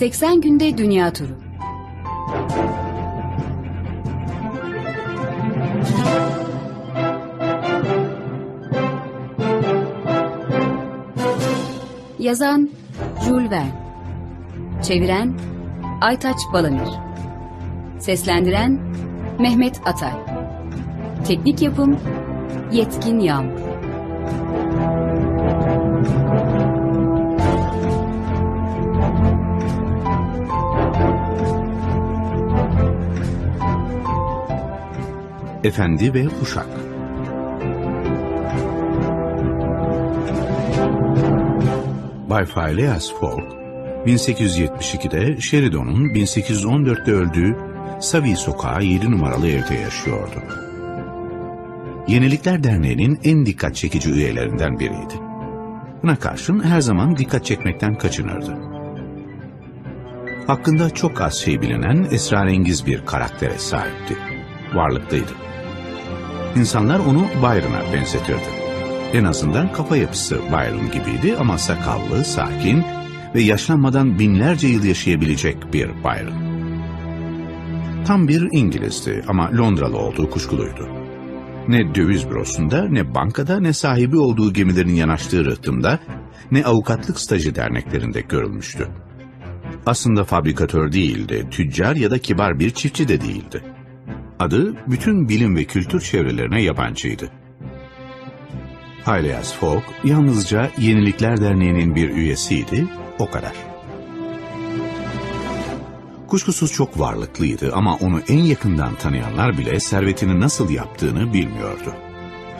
...80 günde dünya turu. Yazan Jules Verne Çeviren Aytaç Balamir Seslendiren Mehmet Atay. Teknik Yapım Yetkin Yağmur Efendi ve Uşak. Bay Phileas Fogg, 1872'de Sheridan'ın 1814'te öldüğü Savi Sokağı 7 numaralı evde yaşıyordu. Yenilikler Derneği'nin en dikkat çekici üyelerinden biriydi. Buna karşın her zaman dikkat çekmekten kaçınırdı. Hakkında çok az şey bilinen esrarengiz bir karaktere sahipti. Varlıklıydı. İnsanlar onu Byron'a benzetirdi. En azından kafa yapısı Byron gibiydi ama sakallı, sakin ve yaşlanmadan binlerce yıl yaşayabilecek bir Byron. Tam bir İngilizdi ama Londralı olduğu kuşkuluydu. Ne döviz bürosunda, ne bankada, ne sahibi olduğu gemilerin yanaştığı rıhtımda, ne avukatlık stajı derneklerinde görülmüştü. Aslında fabrikatör değildi, tüccar ya da kibar bir çiftçi de değildi. Adı bütün bilim ve kültür çevrelerine yabancıydı. Phileas Fogg yalnızca Yenilikler Derneği'nin bir üyesiydi, o kadar. Kuşkusuz çok varlıklıydı ama onu en yakından tanıyanlar bile servetini nasıl yaptığını bilmiyordu.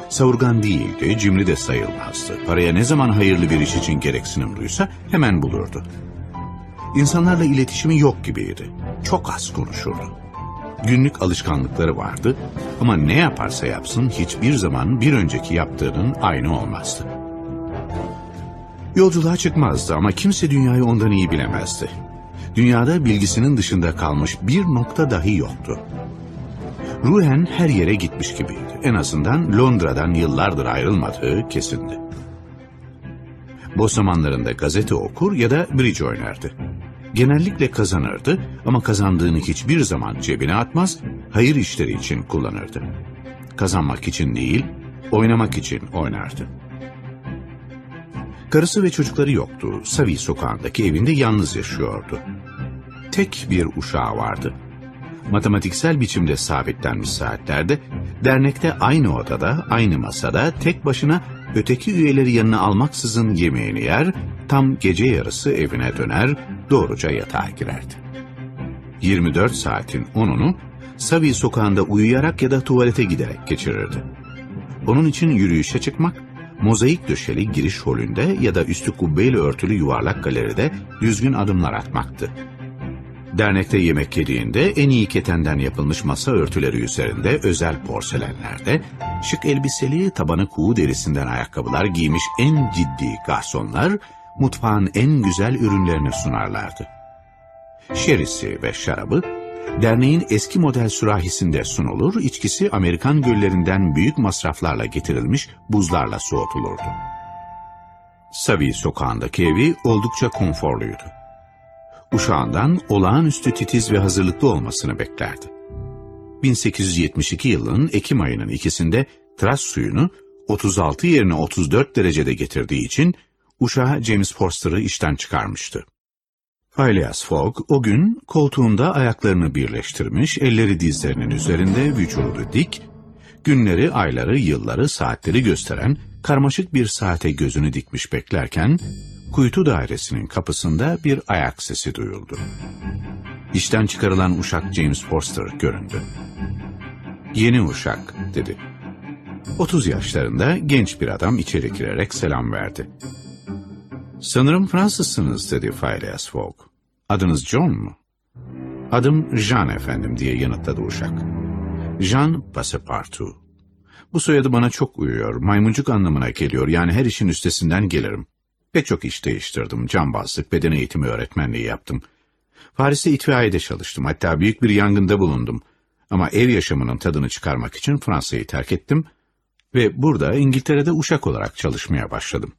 Savurgan değildi, cimri de sayılmazdı. Paraya ne zaman hayırlı bir iş için gereksinim duysa hemen bulurdu. İnsanlarla iletişimi yok gibiydi. Çok az konuşurdu. Günlük alışkanlıkları vardı ama ne yaparsa yapsın hiçbir zaman bir önceki yaptığının aynı olmazdı. Yolculuğa çıkmazdı ama kimse dünyayı ondan iyi bilemezdi. Dünyada bilgisinin dışında kalmış bir nokta dahi yoktu. Ruhen her yere gitmiş gibiydi. En azından Londra'dan yıllardır ayrılmadığı kesindi. Boş zamanlarında gazete okur ya da bridge oynardı. Genellikle kazanırdı ama kazandığını hiçbir zaman cebine atmaz, hayır işleri için kullanırdı. Kazanmak için değil, oynamak için oynardı. Karısı ve çocukları yoktu. Savi sokağındaki evinde yalnız yaşıyordu. Tek bir uşağı vardı. Matematiksel biçimde sabitlenmiş saatlerde, dernekte aynı odada, aynı masada, tek başına öteki üyeleri yanına almaksızın yemeğini yer, tam gece yarısı evine döner, doğruca yatağa girerdi. 24 saatin onunu Savi sokağında uyuyarak ya da tuvalete giderek geçirirdi. Onun için yürüyüşe çıkmak, mozaik döşeli giriş holünde ya da üstü kubbeyle örtülü yuvarlak galeride düzgün adımlar atmaktı. Dernekte yemek yediğinde en iyi ketenden yapılmış masa örtüleri üzerinde özel porselenlerde, şık elbiseli tabanı kuğu derisinden ayakkabılar giymiş en ciddi garsonlar, mutfağın en güzel ürünlerini sunarlardı. Şerisi ve şarabı, derneğin eski model sürahisinde sunulur, içkisi Amerikan göllerinden büyük masraflarla getirilmiş buzlarla soğutulurdu. Savi sokağındaki evi oldukça konforluydu. Uşağından olağanüstü titiz ve hazırlıklı olmasını beklerdi. 1872 yılının Ekim ayının ikisinde tras suyunu 36 yerine 34 derecede getirdiği için uşağı James Forster'ı işten çıkarmıştı. Phileas Fogg o gün koltuğunda ayaklarını birleştirmiş, elleri dizlerinin üzerinde vücudu dik, günleri, ayları, yılları, saatleri gösteren karmaşık bir saate gözünü dikmiş beklerken, kuytu dairesinin kapısında bir ayak sesi duyuldu. İşten çıkarılan uşak James Forster göründü. Yeni uşak, dedi. 30 yaşlarında genç bir adam içeri girerek selam verdi. Sanırım Fransızsınız dedi Phileas Fogg. Adınız John mu? Adım Jean efendim diye yanıtladı uşak. Jean Passepartout. Bu soyadı bana çok uyuyor. Maymuncuk anlamına geliyor. Yani her işin üstesinden gelirim. Pek çok iş değiştirdim. Cambazlık, beden eğitimi öğretmenliği yaptım. Paris'te itfaiyede çalıştım. Hatta büyük bir yangında bulundum. Ama ev yaşamının tadını çıkarmak için Fransa'yı terk ettim ve burada İngiltere'de uşak olarak çalışmaya başladım.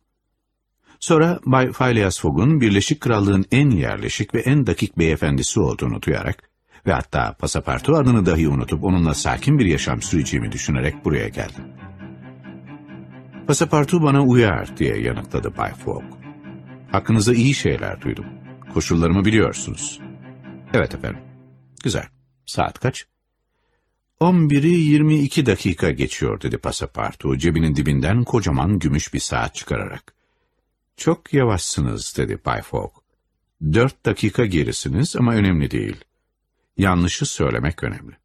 Sonra Bay Phileas Fogg'un Birleşik Krallığın en yerleşik ve en dakik beyefendisi olduğunu duyarak ve hatta pasapartu adını dahi unutup onunla sakin bir yaşam süreceğimi düşünerek buraya geldim. Pasapartu bana uyar diye yanıtladı Bay Fogg. Hakkınızda iyi şeyler duydum. Koşullarımı biliyorsunuz. Evet efendim. Güzel. Saat kaç? 11'i 22 dakika geçiyor dedi pasapartu cebinin dibinden kocaman gümüş bir saat çıkararak. Çok yavaşsınız dedi Bay Fogg. Dört dakika gerisiniz ama önemli değil. Yanlışı söylemek önemli.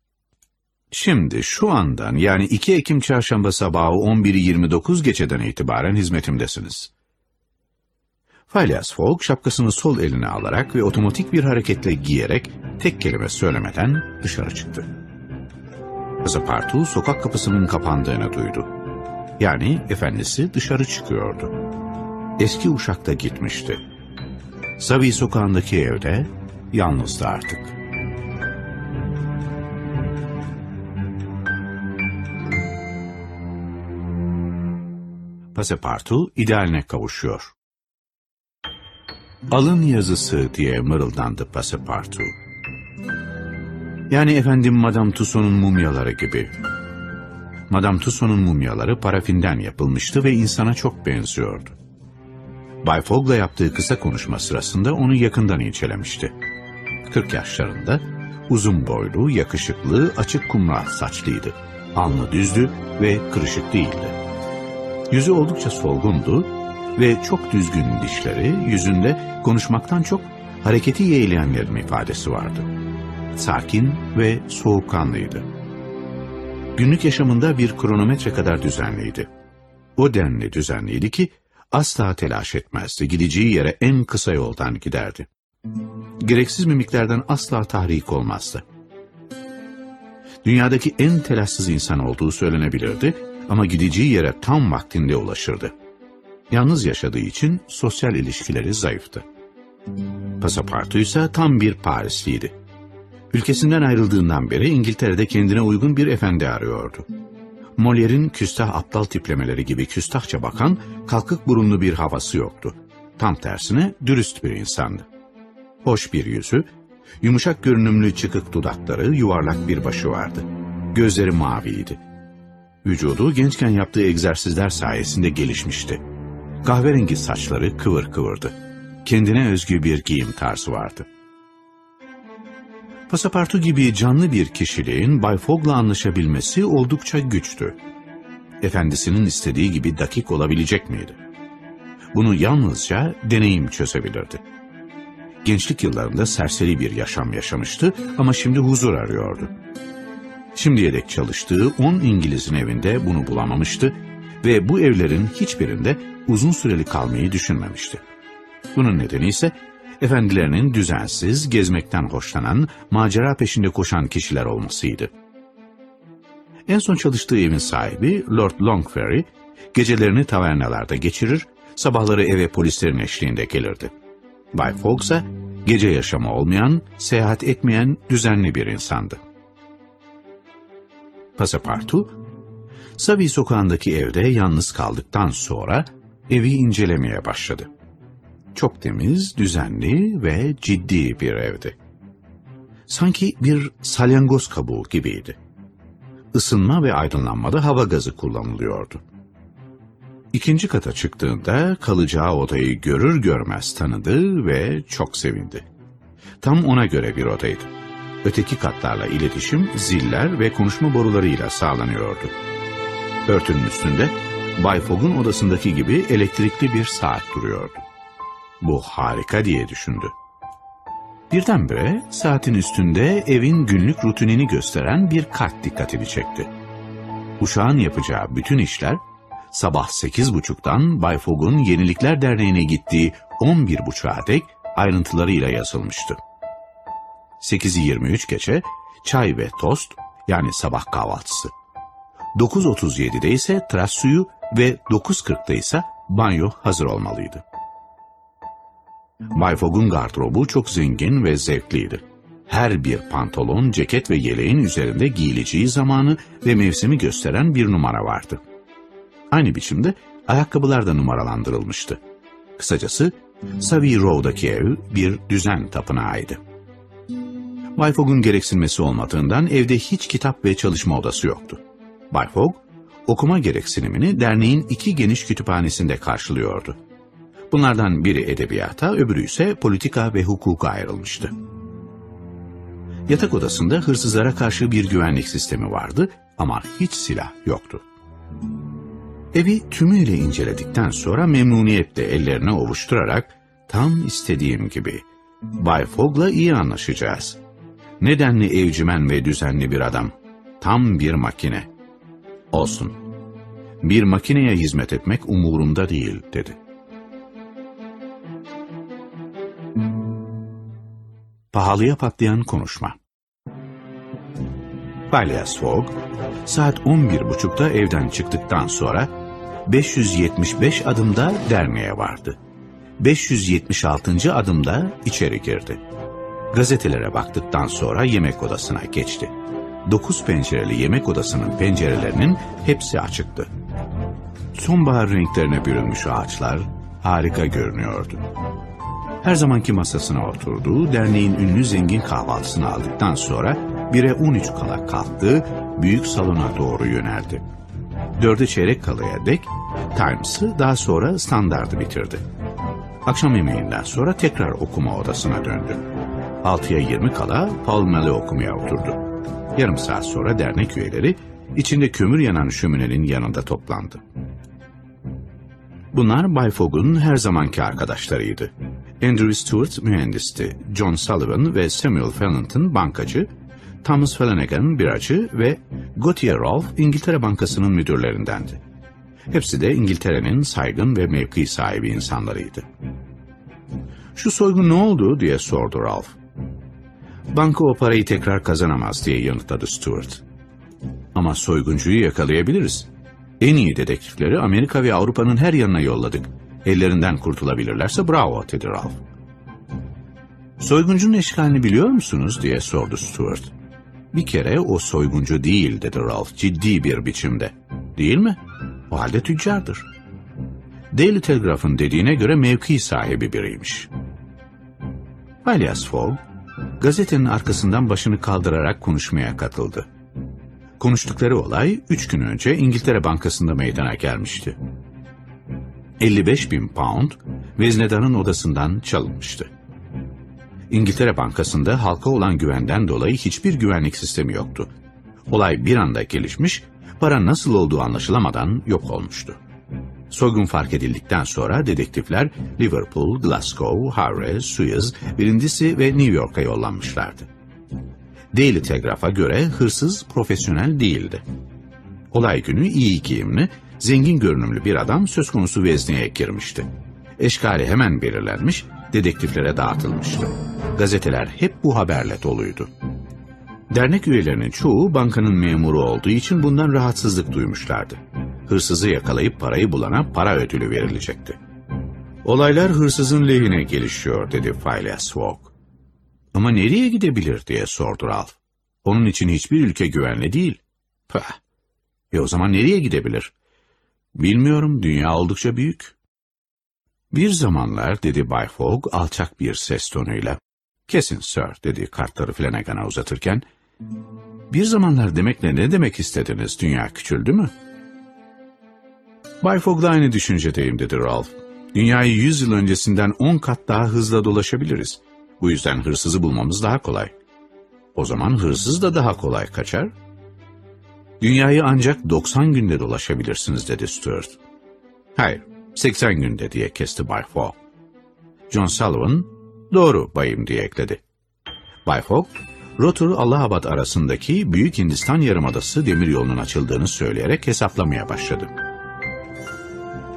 Şimdi şu andan yani 2 Ekim çarşamba sabahı 11'i 29 geçeden itibaren hizmetimdesiniz. Phileas Fogg şapkasını sol eline alarak ve otomatik bir hareketle giyerek tek kelime söylemeden dışarı çıktı. Pasapartu sokak kapısının kapandığını duydu. Yani efendisi dışarı çıkıyordu. Eski uşakta gitmişti. Savi sokağındaki evde yalnızdı artık. Pasapartu idealine kavuşuyor. Alın yazısı diye mırıldandı Pasapartu. Yani efendim Madame Tussauds'un mumyaları gibi. Madame Tussauds'un mumyaları parafinden yapılmıştı ve insana çok benziyordu. Bay Fogg'la yaptığı kısa konuşma sırasında onu yakından incelemişti. 40 yaşlarında, uzun boylu, yakışıklı, açık kumral saçlıydı. Alnı düzdü ve kırışık değildi. Yüzü oldukça solgundu ve çok düzgün dişleri yüzünde konuşmaktan çok hareketi yeğleyenlerin ifadesi vardı. Sakin ve soğukkanlıydı. Günlük yaşamında bir kronometre kadar düzenliydi. O denli düzenliydi ki asla telaş etmezdi. Gideceği yere en kısa yoldan giderdi. Gereksiz mimiklerden asla tahrik olmazdı. Dünyadaki en telaşsız insan olduğu söylenebilirdi ama gideceği yere tam vaktinde ulaşırdı. Yalnız yaşadığı için sosyal ilişkileri zayıftı. Pasapartu ise tam bir Parisliydi. Ülkesinden ayrıldığından beri İngiltere'de kendine uygun bir efendi arıyordu. Molière'in küstah aptal tiplemeleri gibi küstahça bakan, kalkık burunlu bir havası yoktu. Tam tersine dürüst bir insandı. Hoş bir yüzü, yumuşak görünümlü çıkık dudakları, yuvarlak bir başı vardı. Gözleri maviydi. Vücudu gençken yaptığı egzersizler sayesinde gelişmişti. Kahverengi saçları kıvır kıvırdı. Kendine özgü bir giyim tarzı vardı. Pasapartu gibi canlı bir kişiliğin Bay Fogg'la anlaşabilmesi oldukça güçtü. Efendisinin istediği gibi dakik olabilecek miydi? Bunu yalnızca deneyim çözebilirdi. Gençlik yıllarında serseri bir yaşam yaşamıştı ama şimdi huzur arıyordu. Şimdiye dek çalıştığı on İngiliz'in evinde bunu bulamamıştı ve bu evlerin hiçbirinde uzun süreli kalmayı düşünmemişti. Bunun nedeni ise efendilerinin düzensiz, gezmekten hoşlanan, macera peşinde koşan kişiler olmasıydı. En son çalıştığı evin sahibi Lord Longferry, gecelerini tavernalarda geçirir, sabahları eve polislerin eşliğinde gelirdi. Bay Fogg ise gece yaşamı olmayan, seyahat etmeyen düzenli bir insandı. Pasapartu, Savi sokağındaki evde yalnız kaldıktan sonra evi incelemeye başladı. Çok temiz, düzenli ve ciddi bir evdi. Sanki bir salyangoz kabuğu gibiydi. Isınma ve aydınlanmada hava gazı kullanılıyordu. İkinci kata çıktığında kalacağı odayı görür görmez tanıdı ve çok sevindi. Tam ona göre bir odaydı. Öteki katlarla iletişim ziller ve konuşma borularıyla sağlanıyordu. Örtünün üstünde Bay Fogg'un odasındaki gibi elektrikli bir saat duruyordu. Bu harika diye düşündü. Birdenbire saatin üstünde evin günlük rutinini gösteren bir kart dikkatini çekti. Uşağın yapacağı bütün işler sabah sekiz buçuktan Bay Fogg'un Yenilikler Derneği'ne gittiği on bir buçuğa dek ayrıntılarıyla yazılmıştı. 8'i 23 geçe çay ve tost yani sabah kahvaltısı. 9.37'de ise tıraş suyu ve 9.40'da ise banyo hazır olmalıydı. Bay Fogg'un gardırobu çok zengin ve zevkliydi. her bir pantolon, ceket ve yeleğin üzerinde giyileceği zamanı ve mevsimi gösteren bir numara vardı. Aynı biçimde ayakkabılar da numaralandırılmıştı. Kısacası Savvy Row'daki ev bir düzen tapınağıydı. Bay Fogg'un gereksinmesi olmadığından evde hiç kitap ve çalışma odası yoktu. Bay Fogg, okuma gereksinimini derneğin iki geniş kütüphanesinde karşılıyordu. Bunlardan biri edebiyata, öbürü ise politika ve hukuka ayrılmıştı. Yatak odasında hırsızlara karşı bir güvenlik sistemi vardı ama hiç silah yoktu. Evi tümüyle inceledikten sonra memnuniyetle ellerini ovuşturarak tam istediğim gibi Bay Fogg'la iyi anlaşacağız. Nedenli evcimen ve düzenli bir adam. Tam bir makine. Olsun. Bir makineye hizmet etmek umurumda değil dedi. Pahalıya patlayan konuşma. Phileas Fogg, saat 11.30'da evden çıktıktan sonra 575 adımda derneğe vardı. 576. adımda içeri girdi. Gazetelere baktıktan sonra yemek odasına geçti. Dokuz pencereli yemek odasının pencerelerinin hepsi açıktı. Sonbahar renklerine bürünmüş ağaçlar harika görünüyordu. Her zamanki masasına oturduğu derneğin ünlü zengin kahvaltısını aldıktan sonra 1'e 13 kala kalktı, büyük salona doğru yöneldi. Dörde çeyrek kalaya dek Times'ı daha sonra standardı bitirdi. Akşam yemeğinden sonra tekrar okuma odasına döndü. 6'ya 20 kala Paul Malley okumaya oturdu. Yarım saat sonra dernek üyeleri içinde kömür yanan şöminenin yanında toplandı. Bunlar Bay Fogg'un her zamanki arkadaşlarıydı. Andrew Stewart mühendisti, John Sullivan ve Samuel Fallenton bankacı, Thomas Flanagan biracı ve Gautier Rolfe İngiltere Bankası'nın müdürlerindendi. Hepsi de İngiltere'nin saygın ve mevki sahibi insanlarıydı. Şu soygun ne oldu diye sordu Ralph. Banka o parayı tekrar kazanamaz diye yanıtladı Stewart. Ama soyguncuyu yakalayabiliriz. En iyi dedektifleri Amerika ve Avrupa'nın her yanına yolladık. Ellerinden kurtulabilirlerse bravo dedi Ralph. Soyguncunun eşkalini biliyor musunuz diye sordu Stewart. Bir kere o soyguncu değil dedi Ralph ciddi bir biçimde. Değil mi? O halde tüccardır. Daily Telegraph'ın dediğine göre mevki sahibi biriymiş. Phileas Fogg, gazetenin arkasından başını kaldırarak konuşmaya katıldı. Konuştukları olay üç gün önce İngiltere Bankası'nda meydana gelmişti. 55 bin pound veznedarın odasından çalınmıştı. İngiltere Bankası'nda halka olan güvenden dolayı hiçbir güvenlik sistemi yoktu. Olay bir anda gelişmiş, para nasıl olduğu anlaşılamadan yok olmuştu. Soygun fark edildikten sonra dedektifler Liverpool, Glasgow, Havre, Suez, Brindisi ve New York'a yollanmışlardı. Daily Telegraph'a göre hırsız profesyonel değildi. Olay günü iyi giyimli, zengin görünümlü bir adam söz konusu vezneye girmişti. Eşkali hemen belirlenmiş, dedektiflere dağıtılmıştı. Gazeteler hep bu haberle doluydu. Dernek üyelerinin çoğu bankanın memuru olduğu için bundan rahatsızlık duymuşlardı. Hırsızı yakalayıp parayı bulana para ödülü verilecekti. Olaylar hırsızın lehine gelişiyor dedi Phileas Fogg. Ama nereye gidebilir diye sordu Ralph. Onun için hiçbir ülke güvenli değil. Pah. E o zaman nereye gidebilir? Bilmiyorum, dünya oldukça büyük. Bir zamanlar dedi Bay Fogg alçak bir ses tonuyla. Kesin sir dedi kartları Flanagan'a uzatırken. Bir zamanlar demekle ne demek istediniz? Dünya küçüldü mü? Bay Fogg'la aynı düşüncedeyim dedi Ralph. Dünyayı yüz yıl öncesinden on kat daha hızla dolaşabiliriz. Bu yüzden hırsızı bulmamız daha kolay. O zaman hırsız da daha kolay kaçar. Dünyayı ancak 90 günde dolaşabilirsiniz dedi Stuart. Hayır, 80 günde diye kesti Bay Fogg. John Sullivan, doğru bayım diye ekledi. Bay Fogg, Rotor Allahabad arasındaki Büyük Hindistan Yarımadası demiryolunun açıldığını söyleyerek hesaplamaya başladı.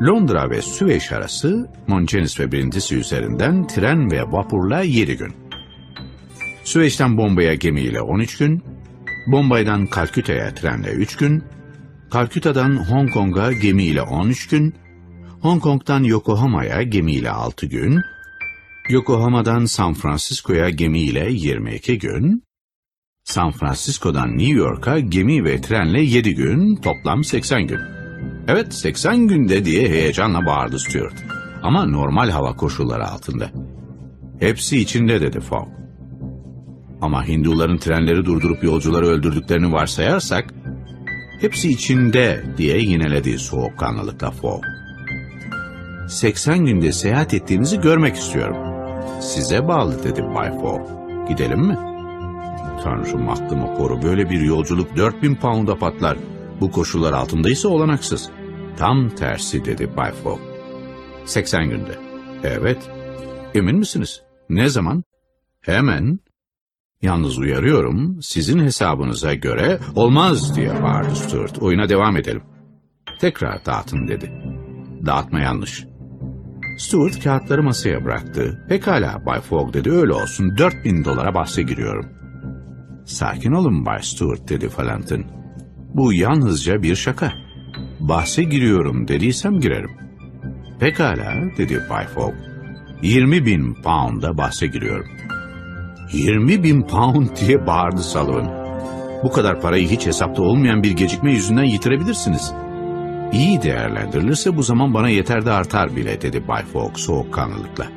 Londra ve Süveyş arası Moncenis ve Brindisi üzerinden tren ve vapurla 7 gün. Süveyş'ten Bombay'a gemiyle 13 gün, Bombay'dan Kalküta'ya trenle 3 gün, Kalküta'dan Hong Kong'a gemiyle 13 gün, Hong Kong'dan Yokohama'ya gemiyle 6 gün, Yokohama'dan San Francisco'ya gemiyle 22 gün, San Francisco'dan New York'a gemi ve trenle 7 gün, toplam 80 gün. Evet 80 günde diye heyecanla bağırdı Stuart. Ama normal hava koşulları altında. Hepsi içinde dedi Fogg. Ama Hinduların trenleri durdurup yolcuları öldürdüklerini varsayarsak, hepsi içinde diye yineledi soğukkanlılıkla Fogg. 80 günde seyahat ettiğinizi görmek istiyorum. Size bağlı dedi Bay Fogg. Gidelim mi? Tanrım aklımı koru. Böyle bir yolculuk 4000 pound'a patlar. Bu koşullar altındaysa olanaksız. Tam tersi dedi Bay Fogg. 80 günde. Evet. Emin misiniz? Ne zaman? Hemen. Yalnız uyarıyorum, sizin hesabınıza göre olmaz diye bağırdı Stuart. Oyuna devam edelim. Tekrar dağıtın dedi. Dağıtma yanlış. Stuart kağıtları masaya bıraktı. Pekala Bay Fogg dedi öyle olsun 4000 dolara bahse giriyorum. Sakin olun Bay Stuart dedi Falantin. Bu yalnızca bir şaka. Bahse giriyorum dediysem girerim. Pekala dedi Bay Fogg. 20 bin pound'a bahse giriyorum. 20 bin pound diye bağırdı Sullivan. Bu kadar parayı hiç hesapta olmayan bir gecikme yüzünden yitirebilirsiniz. İyi değerlendirilirse bu zaman bana yeter de artar bile dedi Bay Fogg soğukkanlılıkla.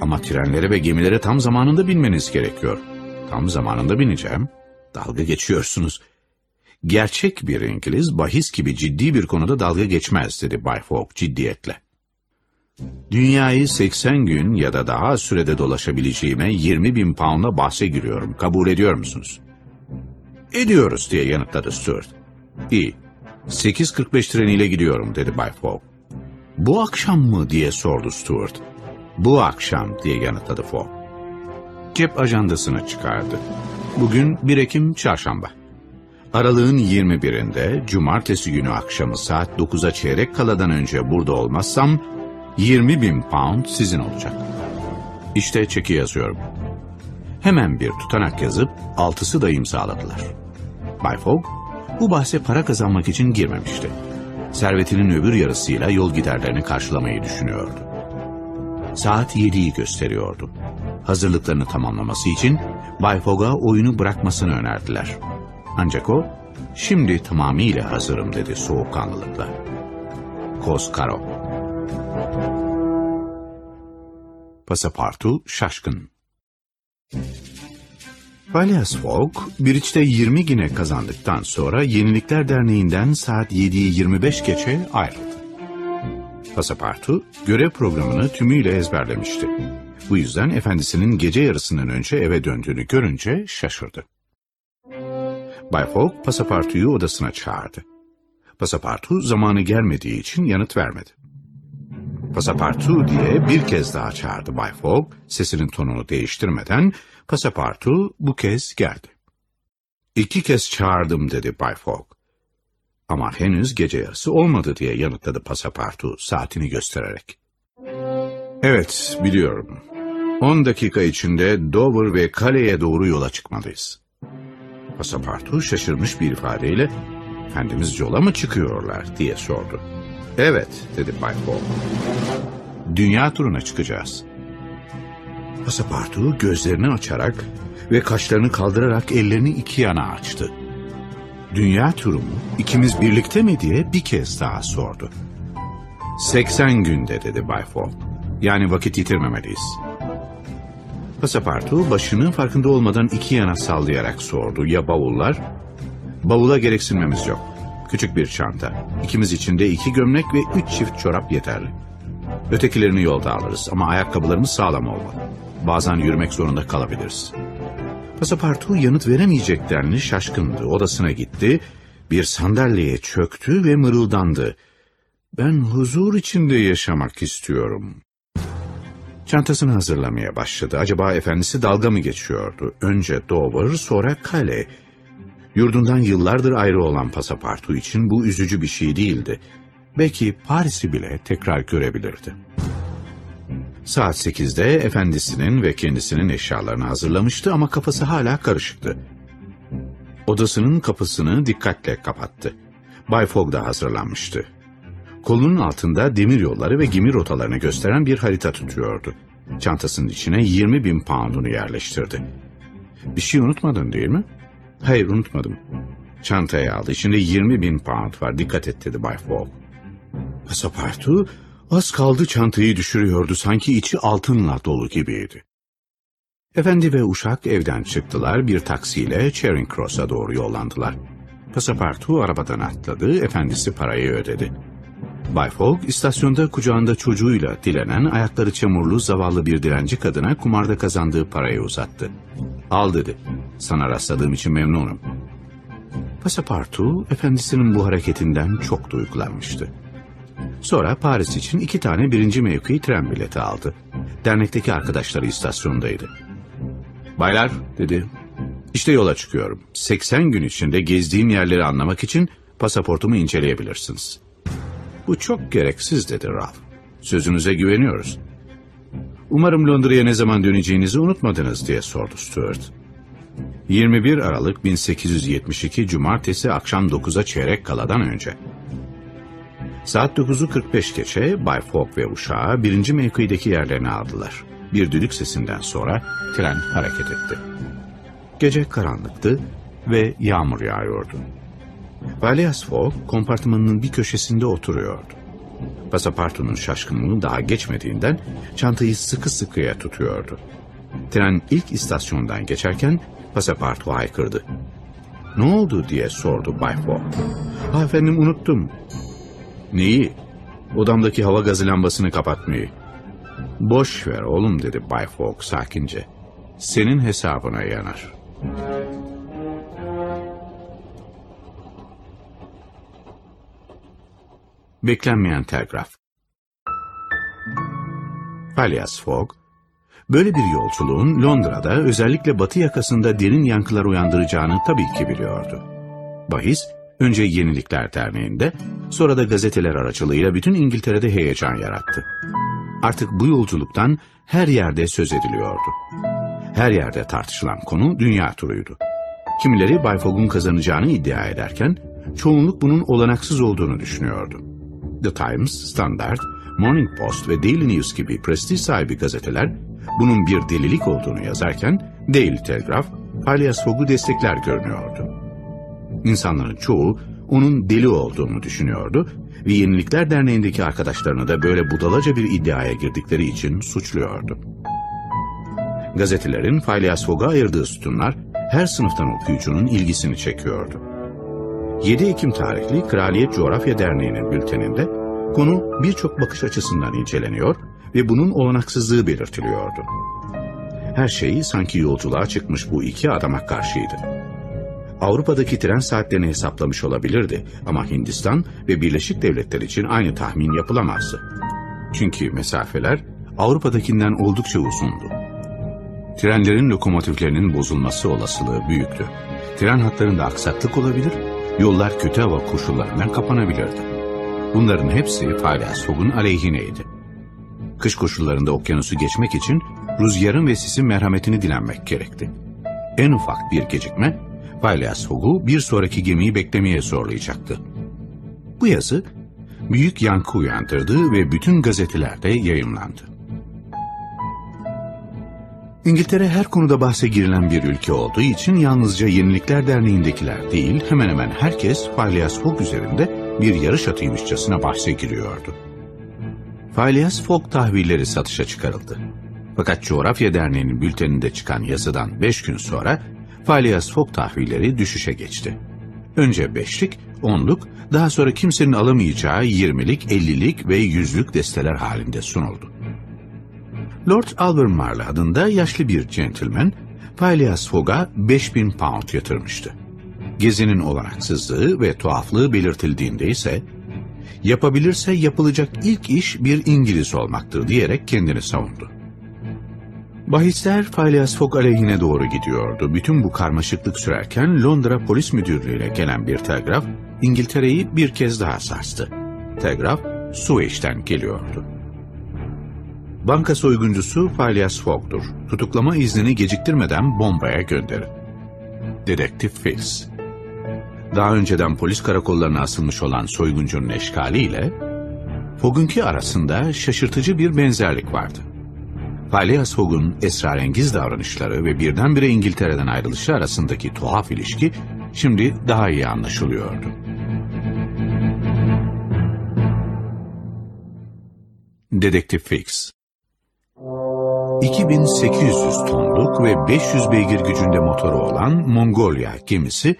Ama trenlere ve gemilere tam zamanında binmeniz gerekiyor. Tam zamanında bineceğim. Dalga geçiyorsunuz. Gerçek bir İngiliz bahis gibi ciddi bir konuda dalga geçmez dedi Bay Fogg ciddiyetle. Dünyayı 80 gün ya da daha sürede dolaşabileceğime 20 bin poundla bahse giriyorum. Kabul ediyor musunuz? Ediyoruz diye yanıtladı Stuart. İyi. 8.45 treniyle gidiyorum dedi Bay Fogg. Bu akşam mı diye sordu Stuart. Bu akşam diye yanıtladı Fogg. Cep ajandasını çıkardı. Bugün 1 Ekim Çarşamba. Aralığın 21'inde Cumartesi günü akşamı saat 9'a çeyrek kaladan önce burada olmazsam 20 bin pound sizin olacak. İşte çeki yazıyorum. Hemen bir tutanak yazıp altısı da imzaladılar. Bay Fogg bu bahse para kazanmak için girmemişti. Servetinin öbür yarısıyla yol giderlerini karşılamayı düşünüyordu. Saat 7'yi gösteriyordu. Hazırlıklarını tamamlaması için Bay Fogg'a oyunu bırakmasını önerdiler. Ancak o, şimdi tamamıyla hazırım dedi soğukkanlılıkla. Koskaro. Pasapartu şaşkın. Phileas Fogg, Biriç'te 20 gine kazandıktan sonra Yenilikler Derneği'nden saat 7'yi 25 geçe ayrıldı. Pasapartu, görev programını tümüyle ezberlemişti. Bu yüzden efendisinin gece yarısından önce eve döndüğünü görünce şaşırdı. Bay Fogg, Pasapartu'yu odasına çağırdı. Pasapartu zamanı gelmediği için yanıt vermedi. Pasapartu diye bir kez daha çağırdı Bay Fogg, sesinin tonunu değiştirmeden, Pasapartu bu kez geldi. İki kez çağırdım dedi Bay Fogg. Ama henüz gece yarısı olmadı diye yanıtladı Pasapartu saatini göstererek. Evet, biliyorum. On dakika içinde Dover ve Kale'ye doğru yola çıkmalıyız. Pasapartu şaşırmış bir ifadeyle, Efendimiz yola mı çıkıyorlar diye sordu. Evet, dedi Bay Fogg. Dünya turuna çıkacağız. Pasapartu gözlerini açarak ve kaşlarını kaldırarak ellerini iki yana açtı. Dünya turu mu, ikimiz birlikte mi diye bir kez daha sordu. 80 günde dedi Bay Fogg. Yani vakit yitirmemeliyiz. Pasapartu başını farkında olmadan iki yana sallayarak sordu. Ya bavullar? Bavula gereksinmemiz yok. Küçük bir çanta. İkimiz için de iki gömlek ve üç çift çorap yeterli. Ötekilerini yolda alırız ama ayakkabılarımız sağlam olmalı. Bazen yürümek zorunda kalabiliriz. Pasapartu yanıt veremeyeceklerini şaşkındı. Odasına gitti, bir sandalyeye çöktü ve mırıldandı. Ben huzur içinde yaşamak istiyorum. Çantasını hazırlamaya başladı. Acaba efendisi dalga mı geçiyordu? Önce Dover, sonra Kale. Yurdundan yıllardır ayrı olan Pasapartu için bu üzücü bir şey değildi. Belki Paris'i bile tekrar görebilirdi. Saat sekizde efendisinin ve kendisinin eşyalarını hazırlamıştı ama kafası hala karışıktı. Odasının kapısını dikkatle kapattı. Bay Fogg da hazırlanmıştı. Kolunun altında demir yolları ve gemi rotalarını gösteren bir harita tutuyordu. Çantasının içine 20 bin poundunu yerleştirdi. Bir şey unutmadın değil mi? Hayır unutmadım. Çantayı aldı. İçinde 20 bin pound var. Dikkat et dedi Bay Fogg. Pasapartu az kaldı çantayı düşürüyordu. Sanki içi altınla dolu gibiydi. Efendi ve uşak evden çıktılar. Bir taksiyle Charing Cross'a doğru yollandılar. Pasapartu arabadan atladı. Efendisi parayı ödedi. Bay Fogg istasyonda kucağında çocuğuyla dilenen ayakları çamurlu zavallı bir dilenci kadına kumarda kazandığı parayı uzattı. Al dedi. Sana rastladığım için memnunum. Pasapartu efendisinin bu hareketinden çok duygulanmıştı. Sonra Paris için iki tane birinci mevki tren bileti aldı. Dernekteki arkadaşları istasyondaydı. Baylar dedi. İşte yola çıkıyorum. 80 gün içinde gezdiğim yerleri anlamak için pasaportumu inceleyebilirsiniz. Bu çok gereksiz dedi Ralph. Sözünüze güveniyoruz. Umarım Londra'ya ne zaman döneceğinizi unutmadınız diye sordu Stuart. 21 Aralık 1872 Cumartesi akşam 9'a çeyrek kaladan önce. Saat 9'u 45 geçe Bay Fogg ve uşağı birinci mevkideki yerlerini aldılar. Bir düdük sesinden sonra tren hareket etti. Gece karanlıktı ve yağmur yağıyordu. Phileas Fogg kompartımanının bir köşesinde oturuyordu. Pasapartu'nun şaşkınlığı daha geçmediğinden çantayı sıkı sıkıya tutuyordu. Tren ilk istasyondan geçerken pasapartu haykırdı. Ne oldu diye sordu Bay Fogg. Ha efendim unuttum. Neyi? Odamdaki hava gazı lambasını kapatmayı. Boş ver oğlum dedi Bay Fogg sakince. Senin hesabına yanar. Beklenmeyen telgraf. Phileas Fogg, böyle bir yolculuğun Londra'da özellikle batı yakasında derin yankılar uyandıracağını tabii ki biliyordu. Bahis, önce Yenilikler Derneği'nde, sonra da gazeteler aracılığıyla bütün İngiltere'de heyecan yarattı. Artık bu yolculuktan her yerde söz ediliyordu. Her yerde tartışılan konu dünya turuydu. Kimileri Bay Fogg'un kazanacağını iddia ederken, çoğunluk bunun olanaksız olduğunu düşünüyordu. The Times, Standard, Morning Post ve Daily News gibi prestij sahibi gazeteler bunun bir delilik olduğunu yazarken Daily Telegraph, Phileas Fogg'u destekler görünüyordu. İnsanların çoğu onun deli olduğunu düşünüyordu ve Yenilikler Derneği'ndeki arkadaşlarını da böyle budalaca bir iddiaya girdikleri için suçluyordu. Gazetelerin Phileas Fogg'a ayırdığı sütunlar her sınıftan okuyucunun ilgisini çekiyordu. 7 Ekim tarihli Kraliyet Coğrafya Derneği'nin bülteninde konu birçok bakış açısından inceleniyor ve bunun olanaksızlığı belirtiliyordu. Her şey sanki yolculuğa çıkmış bu iki adama karşıydı. Avrupa'daki tren saatlerini hesaplamış olabilirdi ama Hindistan ve Birleşik Devletler için aynı tahmin yapılamazdı. Çünkü mesafeler Avrupa'dakinden oldukça uzundu. Trenlerin lokomotiflerinin bozulması olasılığı büyüktü. Tren hatlarında aksaklık olabilir, yollar kötü hava koşullarından kapanabilirdi. Bunların hepsi Phileas Fogg'un aleyhineydi. Kış koşullarında okyanusu geçmek için rüzgarın ve sisin merhametini dilenmek gerekti. En ufak bir gecikme, Phileas Fogg'u bir sonraki gemiyi beklemeye zorlayacaktı. Bu yazı büyük yankı uyandırdı ve bütün gazetelerde yayımlandı. İngiltere her konuda bahse girilen bir ülke olduğu için yalnızca Yenilikler Derneği'ndekiler değil, hemen hemen herkes Phileas Fogg üzerinde bir yarış atıymışçasına bahse giriyordu. Phileas Fogg tahvilleri satışa çıkarıldı. Fakat Coğrafya Derneği'nin bülteninde çıkan yazıdan beş gün sonra Phileas Fogg tahvilleri düşüşe geçti. Önce beşlik, onluk, daha sonra kimsenin alamayacağı yirmilik, ellilik ve yüzlük desteler halinde sunuldu. Lord Albemarle adında yaşlı bir gentleman, Phileas Fogg'a 5000 pound yatırmıştı. Gezinin olanaksızlığı ve tuhaflığı belirtildiğinde ise, yapabilirse yapılacak ilk iş bir İngiliz olmaktır diyerek kendini savundu. Bahisler Phileas Fogg aleyhine doğru gidiyordu. Bütün bu karmaşıklık sürerken Londra Polis Müdürlüğü'ne gelen bir telgraf İngiltere'yi bir kez daha sarstı. Telgraf Suveç'ten geliyordu. Banka soyguncusu Phileas Fogg'dur. Tutuklama iznini geciktirmeden bombaya gönderin. Dedektif Fils Daha önceden polis karakollarına asılmış olan soyguncunun eşkaliyle Fogg'unki arasında şaşırtıcı bir benzerlik vardı. Phileas Fogg'un esrarengiz davranışları ve birdenbire İngiltere'den ayrılışı arasındaki tuhaf ilişki şimdi daha iyi anlaşılıyordu. Dedektif Fix 2800 tonluk ve 500 beygir gücünde motoru olan Mongolia gemisi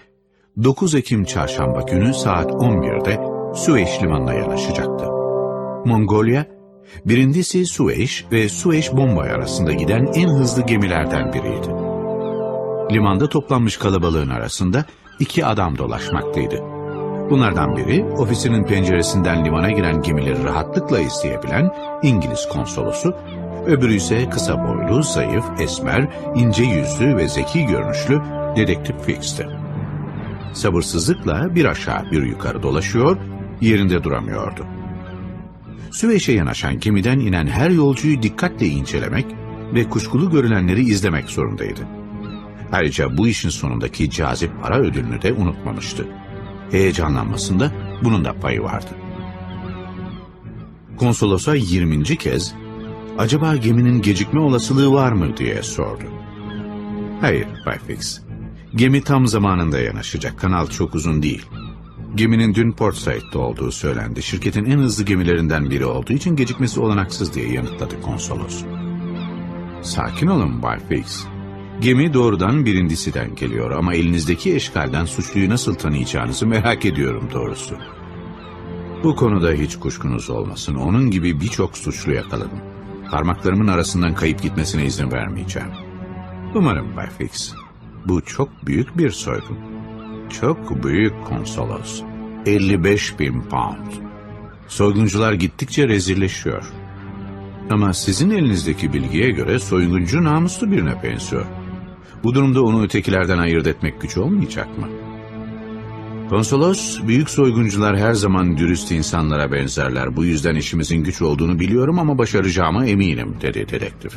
9 Ekim çarşamba günü saat 11'de Süveyş limanına yanaşacaktı. Mongolia, birincisi Süveyş ve Süveyş-Bombay arasında giden en hızlı gemilerden biriydi. Limanda toplanmış kalabalığın arasında iki adam dolaşmaktaydı. Bunlardan biri ofisinin penceresinden limana giren gemileri rahatlıkla izleyebilen İngiliz konsolosu, öbürü ise kısa boylu, zayıf, esmer, ince yüzlü ve zeki görünüşlü dedektif Fix'ti. Sabırsızlıkla bir aşağı bir yukarı dolaşıyor, yerinde duramıyordu. Süveyş'e yanaşan gemiden inen her yolcuyu dikkatle incelemek ve kuşkulu görünenleri izlemek zorundaydı. Ayrıca bu işin sonundaki cazip para ödülünü de unutmamıştı. Heyecanlanmasında bunun da payı vardı. Konsolosa 20. kez acaba geminin gecikme olasılığı var mı diye sordu. Hayır Bay Fix. Gemi tam zamanında yanaşacak. Kanal çok uzun değil. Geminin dün Port Said'de olduğu söylendi. Şirketin en hızlı gemilerinden biri olduğu için gecikmesi olanaksız diye yanıtladı konsolos. Sakin olun Bay Fix. Gemi doğrudan birincisinden geliyor ama elinizdeki eşkalden suçluyu nasıl tanıyacağınızı merak ediyorum doğrusu. Bu konuda hiç kuşkunuz olmasın. Onun gibi birçok suçlu yakaladım. Parmaklarımın arasından kayıp gitmesine izin vermeyeceğim. Umarım Bay Fix. Bu çok büyük bir soygun. Çok büyük konsolos. 55 bin pound. Soyguncular gittikçe rezilleşiyor. Ama sizin elinizdeki bilgiye göre soyguncu namuslu birine benziyor. Bu durumda onu ötekilerden ayırt etmek güç olmayacak mı? Konsolos, büyük soyguncular her zaman dürüst insanlara benzerler. Bu yüzden işimizin güç olduğunu biliyorum ama başaracağıma eminim, dedi dedektif.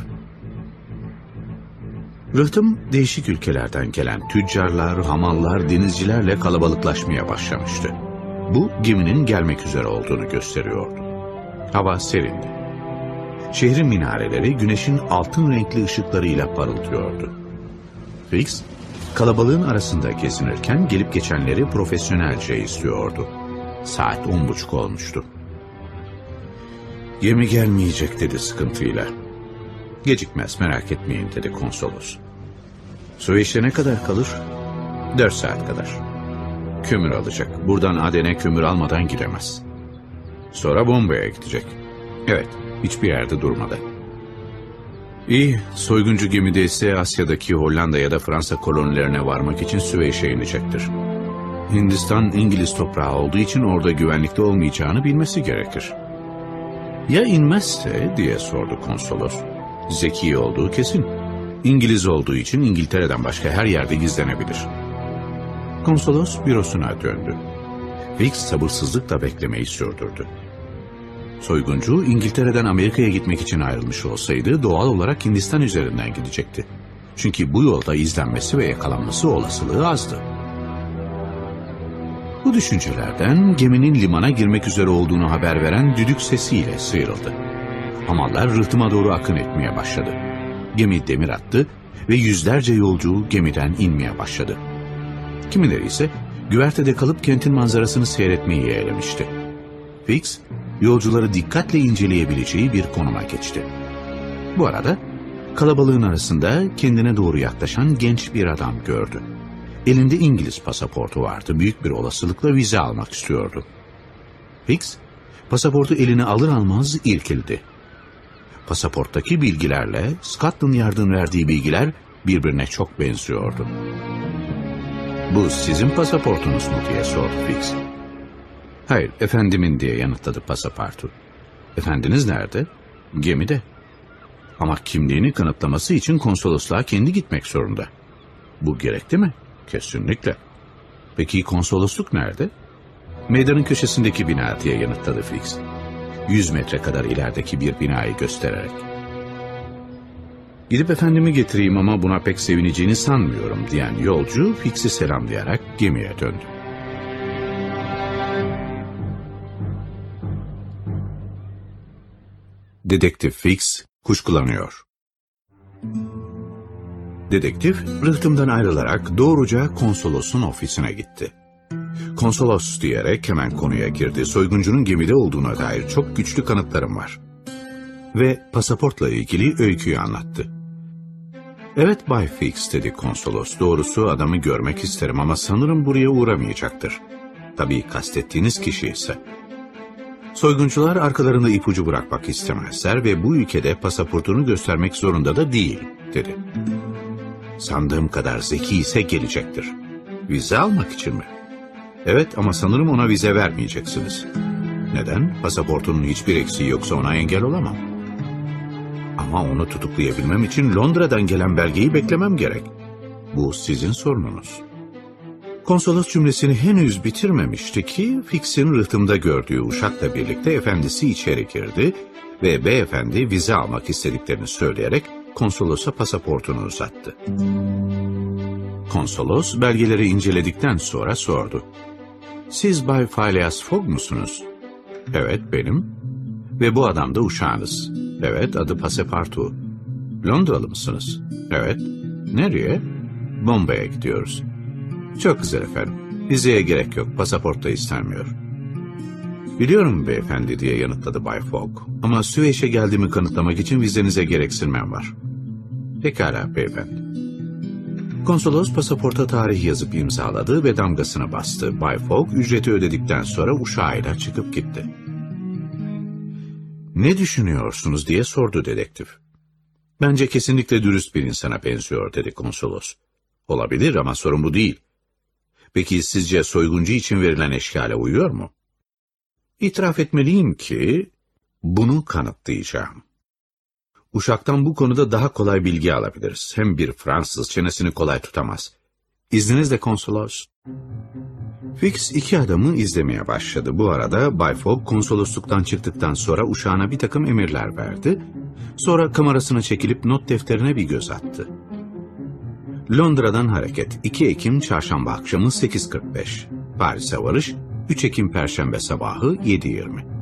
Rıhtım değişik ülkelerden gelen tüccarlar, hamallar, denizcilerle kalabalıklaşmaya başlamıştı. Bu geminin gelmek üzere olduğunu gösteriyordu. Hava serindi. Şehrin minareleri güneşin altın renkli ışıklarıyla parıldıyordu. Fix, kalabalığın arasında gezinirken gelip geçenleri profesyonelce izliyordu. Saat on buçuk olmuştu. Gemi gelmeyecek dedi sıkıntıyla. Gecikmez merak etmeyin dedi konsolos. Süveyş'te ne kadar kalır? Dört saat kadar. Kömür alacak. Buradan Aden'e kömür almadan gidemez. Sonra Bombay'a gidecek. Evet, hiçbir yerde durmadı. İyi, soyguncu gemide ise Asya'daki Hollanda ya da Fransa kolonilerine varmak için Süveyş'e inecektir. Hindistan İngiliz toprağı olduğu için orada güvenlikte olmayacağını bilmesi gerekir. Ya inmezse diye sordu konsolos. Zeki olduğu kesin. İngiliz olduğu için İngiltere'den başka her yerde gizlenebilir. Konsolos bürosuna döndü. Fix sabırsızlıkla beklemeyi sürdürdü. Soyguncu İngiltere'den Amerika'ya gitmek için ayrılmış olsaydı doğal olarak Hindistan üzerinden gidecekti. Çünkü bu yolda izlenmesi ve yakalanması olasılığı azdı. Bu düşüncelerden geminin limana girmek üzere olduğunu haber veren düdük sesiyle sıyrıldı. Hamallar rıhtıma doğru akın etmeye başladı. Gemi demir attı ve yüzlerce yolcu gemiden inmeye başladı. Kimileri ise güvertede kalıp kentin manzarasını seyretmeyi yeğlemişti. Fix, yolcuları dikkatle inceleyebileceği bir konuma geçti. Bu arada kalabalığın arasında kendine doğru yaklaşan genç bir adam gördü. Elinde İngiliz pasaportu vardı. Büyük bir olasılıkla vize almak istiyordu. Fix, pasaportu eline alır almaz irkildi. Pasaporttaki bilgilerle Scotland Yard'ın verdiği bilgiler birbirine çok benziyordu. Bu sizin pasaportunuz mu diye sordu Fix. Hayır, efendimin diye yanıtladı pasaportu. Efendiniz nerede? Gemide. Ama kimliğini kanıtlaması için konsolosluğa kendi gitmek zorunda. Bu gerekti mi? Kesinlikle. Peki konsolosluk nerede? Meydanın köşesindeki bina diye yanıtladı Fix. Yüz metre kadar ilerideki bir binayı göstererek. Gidip efendimi getireyim ama buna pek sevineceğini sanmıyorum diyen yolcu Fix'i selamlayarak gemiye döndü. Dedektif Fix kuşkulanıyor. Dedektif rıhtımdan ayrılarak doğruca konsolosun ofisine gitti. Konsolos diyerek hemen konuya girdi. Soyguncunun gemide olduğuna dair çok güçlü kanıtlarım var. Ve pasaportla ilgili öyküyü anlattı. Evet Bay Fix dedi konsolos. Doğrusu adamı görmek isterim ama sanırım buraya uğramayacaktır. Tabii kastettiğiniz kişi ise. Soyguncular arkalarında ipucu bırakmak istemezler ve bu ülkede pasaportunu göstermek zorunda da değil, dedi. Sandığım kadar zeki ise gelecektir. Vize almak için mi? Evet ama sanırım ona vize vermeyeceksiniz. Neden? Pasaportunun hiçbir eksiği yoksa ona engel olamam. Ama onu tutuklayabilmem için Londra'dan gelen belgeyi beklemem gerek. Bu sizin sorununuz. Konsolos cümlesini henüz bitirmemişti ki Fix'in rıhtımda gördüğü uşakla birlikte efendisi içeri girdi ve beyefendi vize almak istediklerini söyleyerek konsolosa pasaportunu uzattı. Konsolos belgeleri inceledikten sonra sordu. Siz Bay Phileas Fogg musunuz? Evet benim. Ve bu adam da uşağınız. Evet adı Passepartout. Londralı mısınız? Evet. Nereye? Bombay'a gidiyoruz. Çok güzel efendim. Vizeye gerek yok. Pasaport da istenmiyor. Biliyorum beyefendi diye yanıtladı Bay Fogg. Ama Süveyş'e geldiğimi kanıtlamak için vizenize gereksinmem var. Pekala beyefendi. Konsolos pasaporta tarih yazıp imzaladı ve damgasını bastı. Bay Fogg ücreti ödedikten sonra uşağıyla çıkıp gitti. Ne düşünüyorsunuz diye sordu dedektif. Bence kesinlikle dürüst bir insana benziyor dedi konsolos. Olabilir ama sorun bu değil. Peki sizce soyguncu için verilen eşkale uyuyor mu? İtiraf etmeliyim ki bunu kanıtlayacağım. Uşaktan bu konuda daha kolay bilgi alabiliriz. Hem bir Fransız çenesini kolay tutamaz. İzninizle konsolos. Fix iki adamı izlemeye başladı. Bu arada Bay Fogg konsolosluktan çıktıktan sonra uşağına bir takım emirler verdi. Sonra kamerasına çekilip not defterine bir göz attı. Londra'dan hareket 2 Ekim çarşamba akşamı 8.45. Paris'e varış 3 Ekim perşembe sabahı 7.20.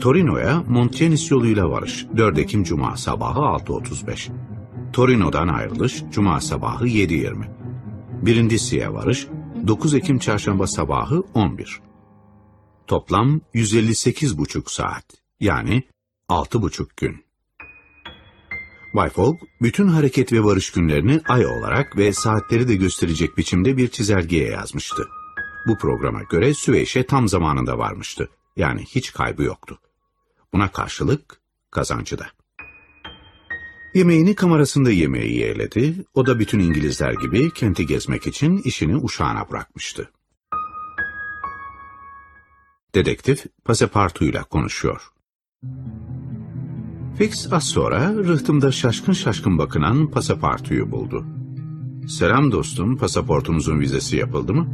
Torino'ya Montcenis yoluyla varış 4 Ekim cuma sabahı 6.35. Torino'dan ayrılış cuma sabahı 7.20. Brindisi'ye varış 9 Ekim çarşamba sabahı 11. Toplam 158,5 saat yani 6,5 gün. Bay Fogg, bütün hareket ve varış günlerini ay olarak ve saatleri de gösterecek biçimde bir çizelgeye yazmıştı. Bu programa göre Süveyş'e tam zamanında varmıştı. Yani hiç kaybı yoktu. Buna karşılık kazancı da. Yemeğini kamerasında yemeği yeğledi. O da bütün İngilizler gibi kenti gezmek için işini uşağına bırakmıştı. Dedektif pasapartuyla konuşuyor. Fix az sonra rıhtımda şaşkın şaşkın bakınan pasapartuyu buldu. Selam dostum, pasaportunuzun vizesi yapıldı mı?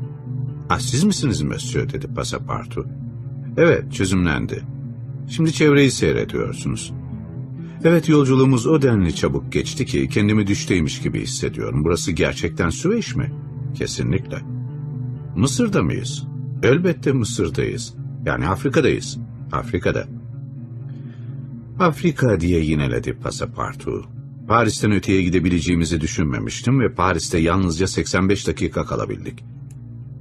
Ah siz misiniz Monsieur dedi pasapartu. Evet, çözümlendi. Şimdi çevreyi seyrediyorsunuz. Evet yolculuğumuz o denli çabuk geçti ki kendimi düşteymiş gibi hissediyorum. Burası gerçekten Süveyş mi? Kesinlikle. Mısır'da mıyız? Elbette Mısır'dayız. Yani Afrika'dayız. Afrika'da. Afrika diye yineledi pasapartu. Paris'ten öteye gidebileceğimizi düşünmemiştim ve Paris'te yalnızca 85 dakika kalabildik.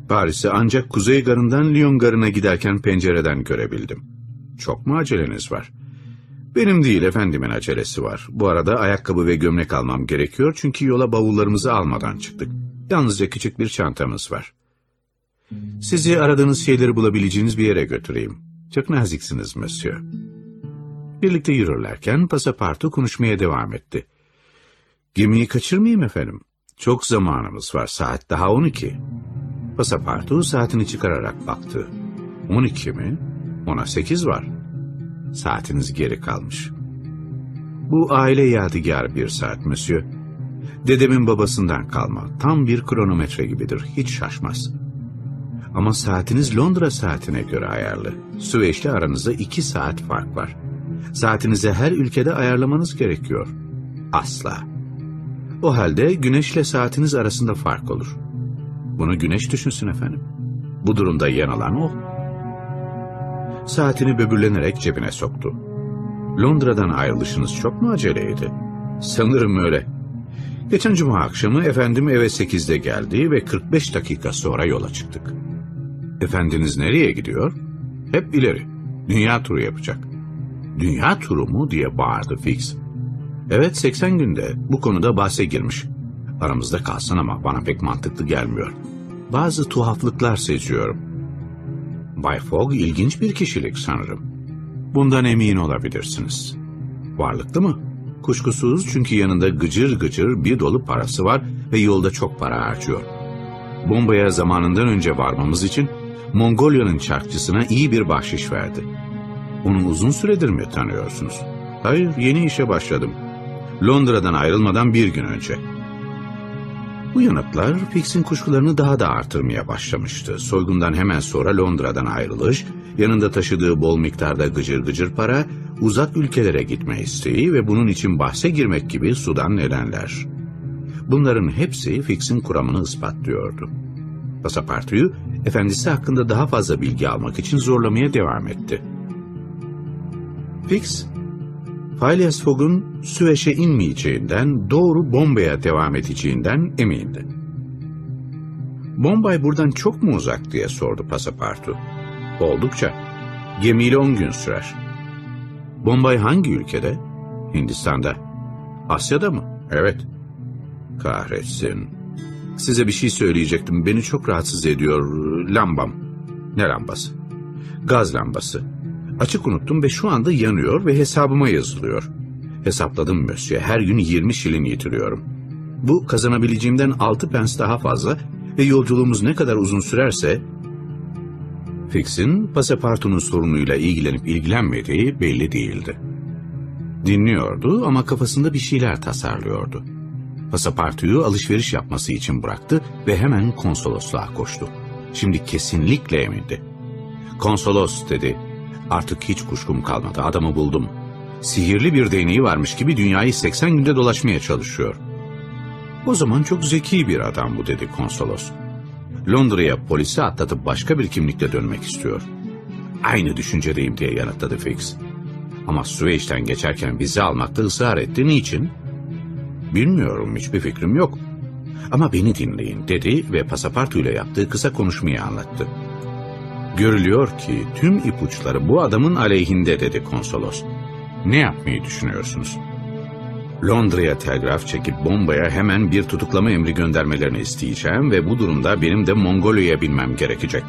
Paris'i ancak Kuzey Garı'ndan Lyon Garı'na giderken pencereden görebildim. Çok mu aceleniz var? Benim değil efendimin acelesi var. Bu arada ayakkabı ve gömlek almam gerekiyor çünkü yola bavullarımızı almadan çıktık. Yalnızca küçük bir çantamız var. Sizi aradığınız şeyleri bulabileceğiniz bir yere götüreyim. Çok naziksiniz monsieur. Birlikte yürürlerken pasapartu konuşmaya devam etti. Gemiyi kaçırmayayım efendim. Çok zamanımız var. Saat daha 12. Pasapartu saatini çıkararak baktı. 12 mi? Ona 8 var. Saatiniz geri kalmış. Bu aile yadigar bir saat monsieur. Dedemin babasından kalma. Tam bir kronometre gibidir. Hiç şaşmaz. Ama saatiniz Londra saatine göre ayarlı. Süveyş'le aranızda iki saat fark var. Saatinize her ülkede ayarlamanız gerekiyor. Asla. O halde güneşle saatiniz arasında fark olur. Bunu güneş düşünsün efendim. Bu durumda yanılan o. Saatini böbürlenerek cebine soktu. Londra'dan ayrılışınız çok mu aceleydi? Sanırım öyle. Geçen cuma akşamı efendim eve 8'de geldi ve 45 dakika sonra yola çıktık. Efendiniz nereye gidiyor? Hep ileri. Dünya turu yapacak. Dünya turu mu diye bağırdı Fix. Evet 80 günde bu konuda bahse girmiş. Aramızda kalsın ama bana pek mantıklı gelmiyor. Bazı tuhaflıklar seziyorum. Bay Fogg ilginç bir kişilik sanırım. Bundan emin olabilirsiniz. Varlıklı mı? Kuşkusuz çünkü yanında gıcır gıcır bir dolu parası var ve yolda çok para harcıyor. Bombaya zamanından önce varmamız için Mongolya'nın çarkçısına iyi bir bahşiş verdi. Onu uzun süredir mi tanıyorsunuz? Hayır, yeni işe başladım. Londra'dan ayrılmadan bir gün önce. Bu yanıtlar Fix'in kuşkularını daha da artırmaya başlamıştı. Soygundan hemen sonra Londra'dan ayrılış, yanında taşıdığı bol miktarda gıcır gıcır para, uzak ülkelere gitme isteği ve bunun için bahse girmek gibi sudan nedenler. Bunların hepsi Fix'in kuramını ispatlıyordu. Pasapartuyu, efendisi hakkında daha fazla bilgi almak için zorlamaya devam etti. Fix, Phileas Fogg'un Süveyş'e inmeyeceğinden, doğru Bombay'a devam edeceğinden emindi. Bombay buradan çok mu uzak diye sordu Pasapartu. Oldukça. Gemiyle on gün sürer. Bombay hangi ülkede? Hindistan'da. Asya'da mı? Evet. Kahretsin. Size bir şey söyleyecektim. Beni çok rahatsız ediyor. Lambam. Ne lambası? Gaz lambası. Açık unuttum ve şu anda yanıyor ve hesabıma yazılıyor. Hesapladım Mösyö. Her gün 20 şilin yitiriyorum. Bu kazanabileceğimden 6 pence daha fazla ve yolculuğumuz ne kadar uzun sürerse... Fix'in pasapartunun sorunuyla ilgilenip ilgilenmediği belli değildi. Dinliyordu ama kafasında bir şeyler tasarlıyordu. Pasapartuyu alışveriş yapması için bıraktı ve hemen konsolosluğa koştu. Şimdi kesinlikle emindi. Konsolos dedi. Artık hiç kuşkum kalmadı. Adamı buldum. Sihirli bir değneği varmış gibi dünyayı 80 günde dolaşmaya çalışıyor. O zaman çok zeki bir adam bu dedi konsolos. Londra'ya polisi atlatıp başka bir kimlikle dönmek istiyor. Aynı düşüncedeyim diye yanıtladı Fix. Ama Süveyş'ten geçerken vize almakta ısrar etti. Niçin? Bilmiyorum, hiçbir fikrim yok. Ama beni dinleyin dedi ve pasaportuyla yaptığı kısa konuşmayı anlattı. Görülüyor ki tüm ipuçları bu adamın aleyhinde dedi konsolos. Ne yapmayı düşünüyorsunuz? Londra'ya telgraf çekip bombaya hemen bir tutuklama emri göndermelerini isteyeceğim ve bu durumda benim de Mongolya'ya binmem gerekecek.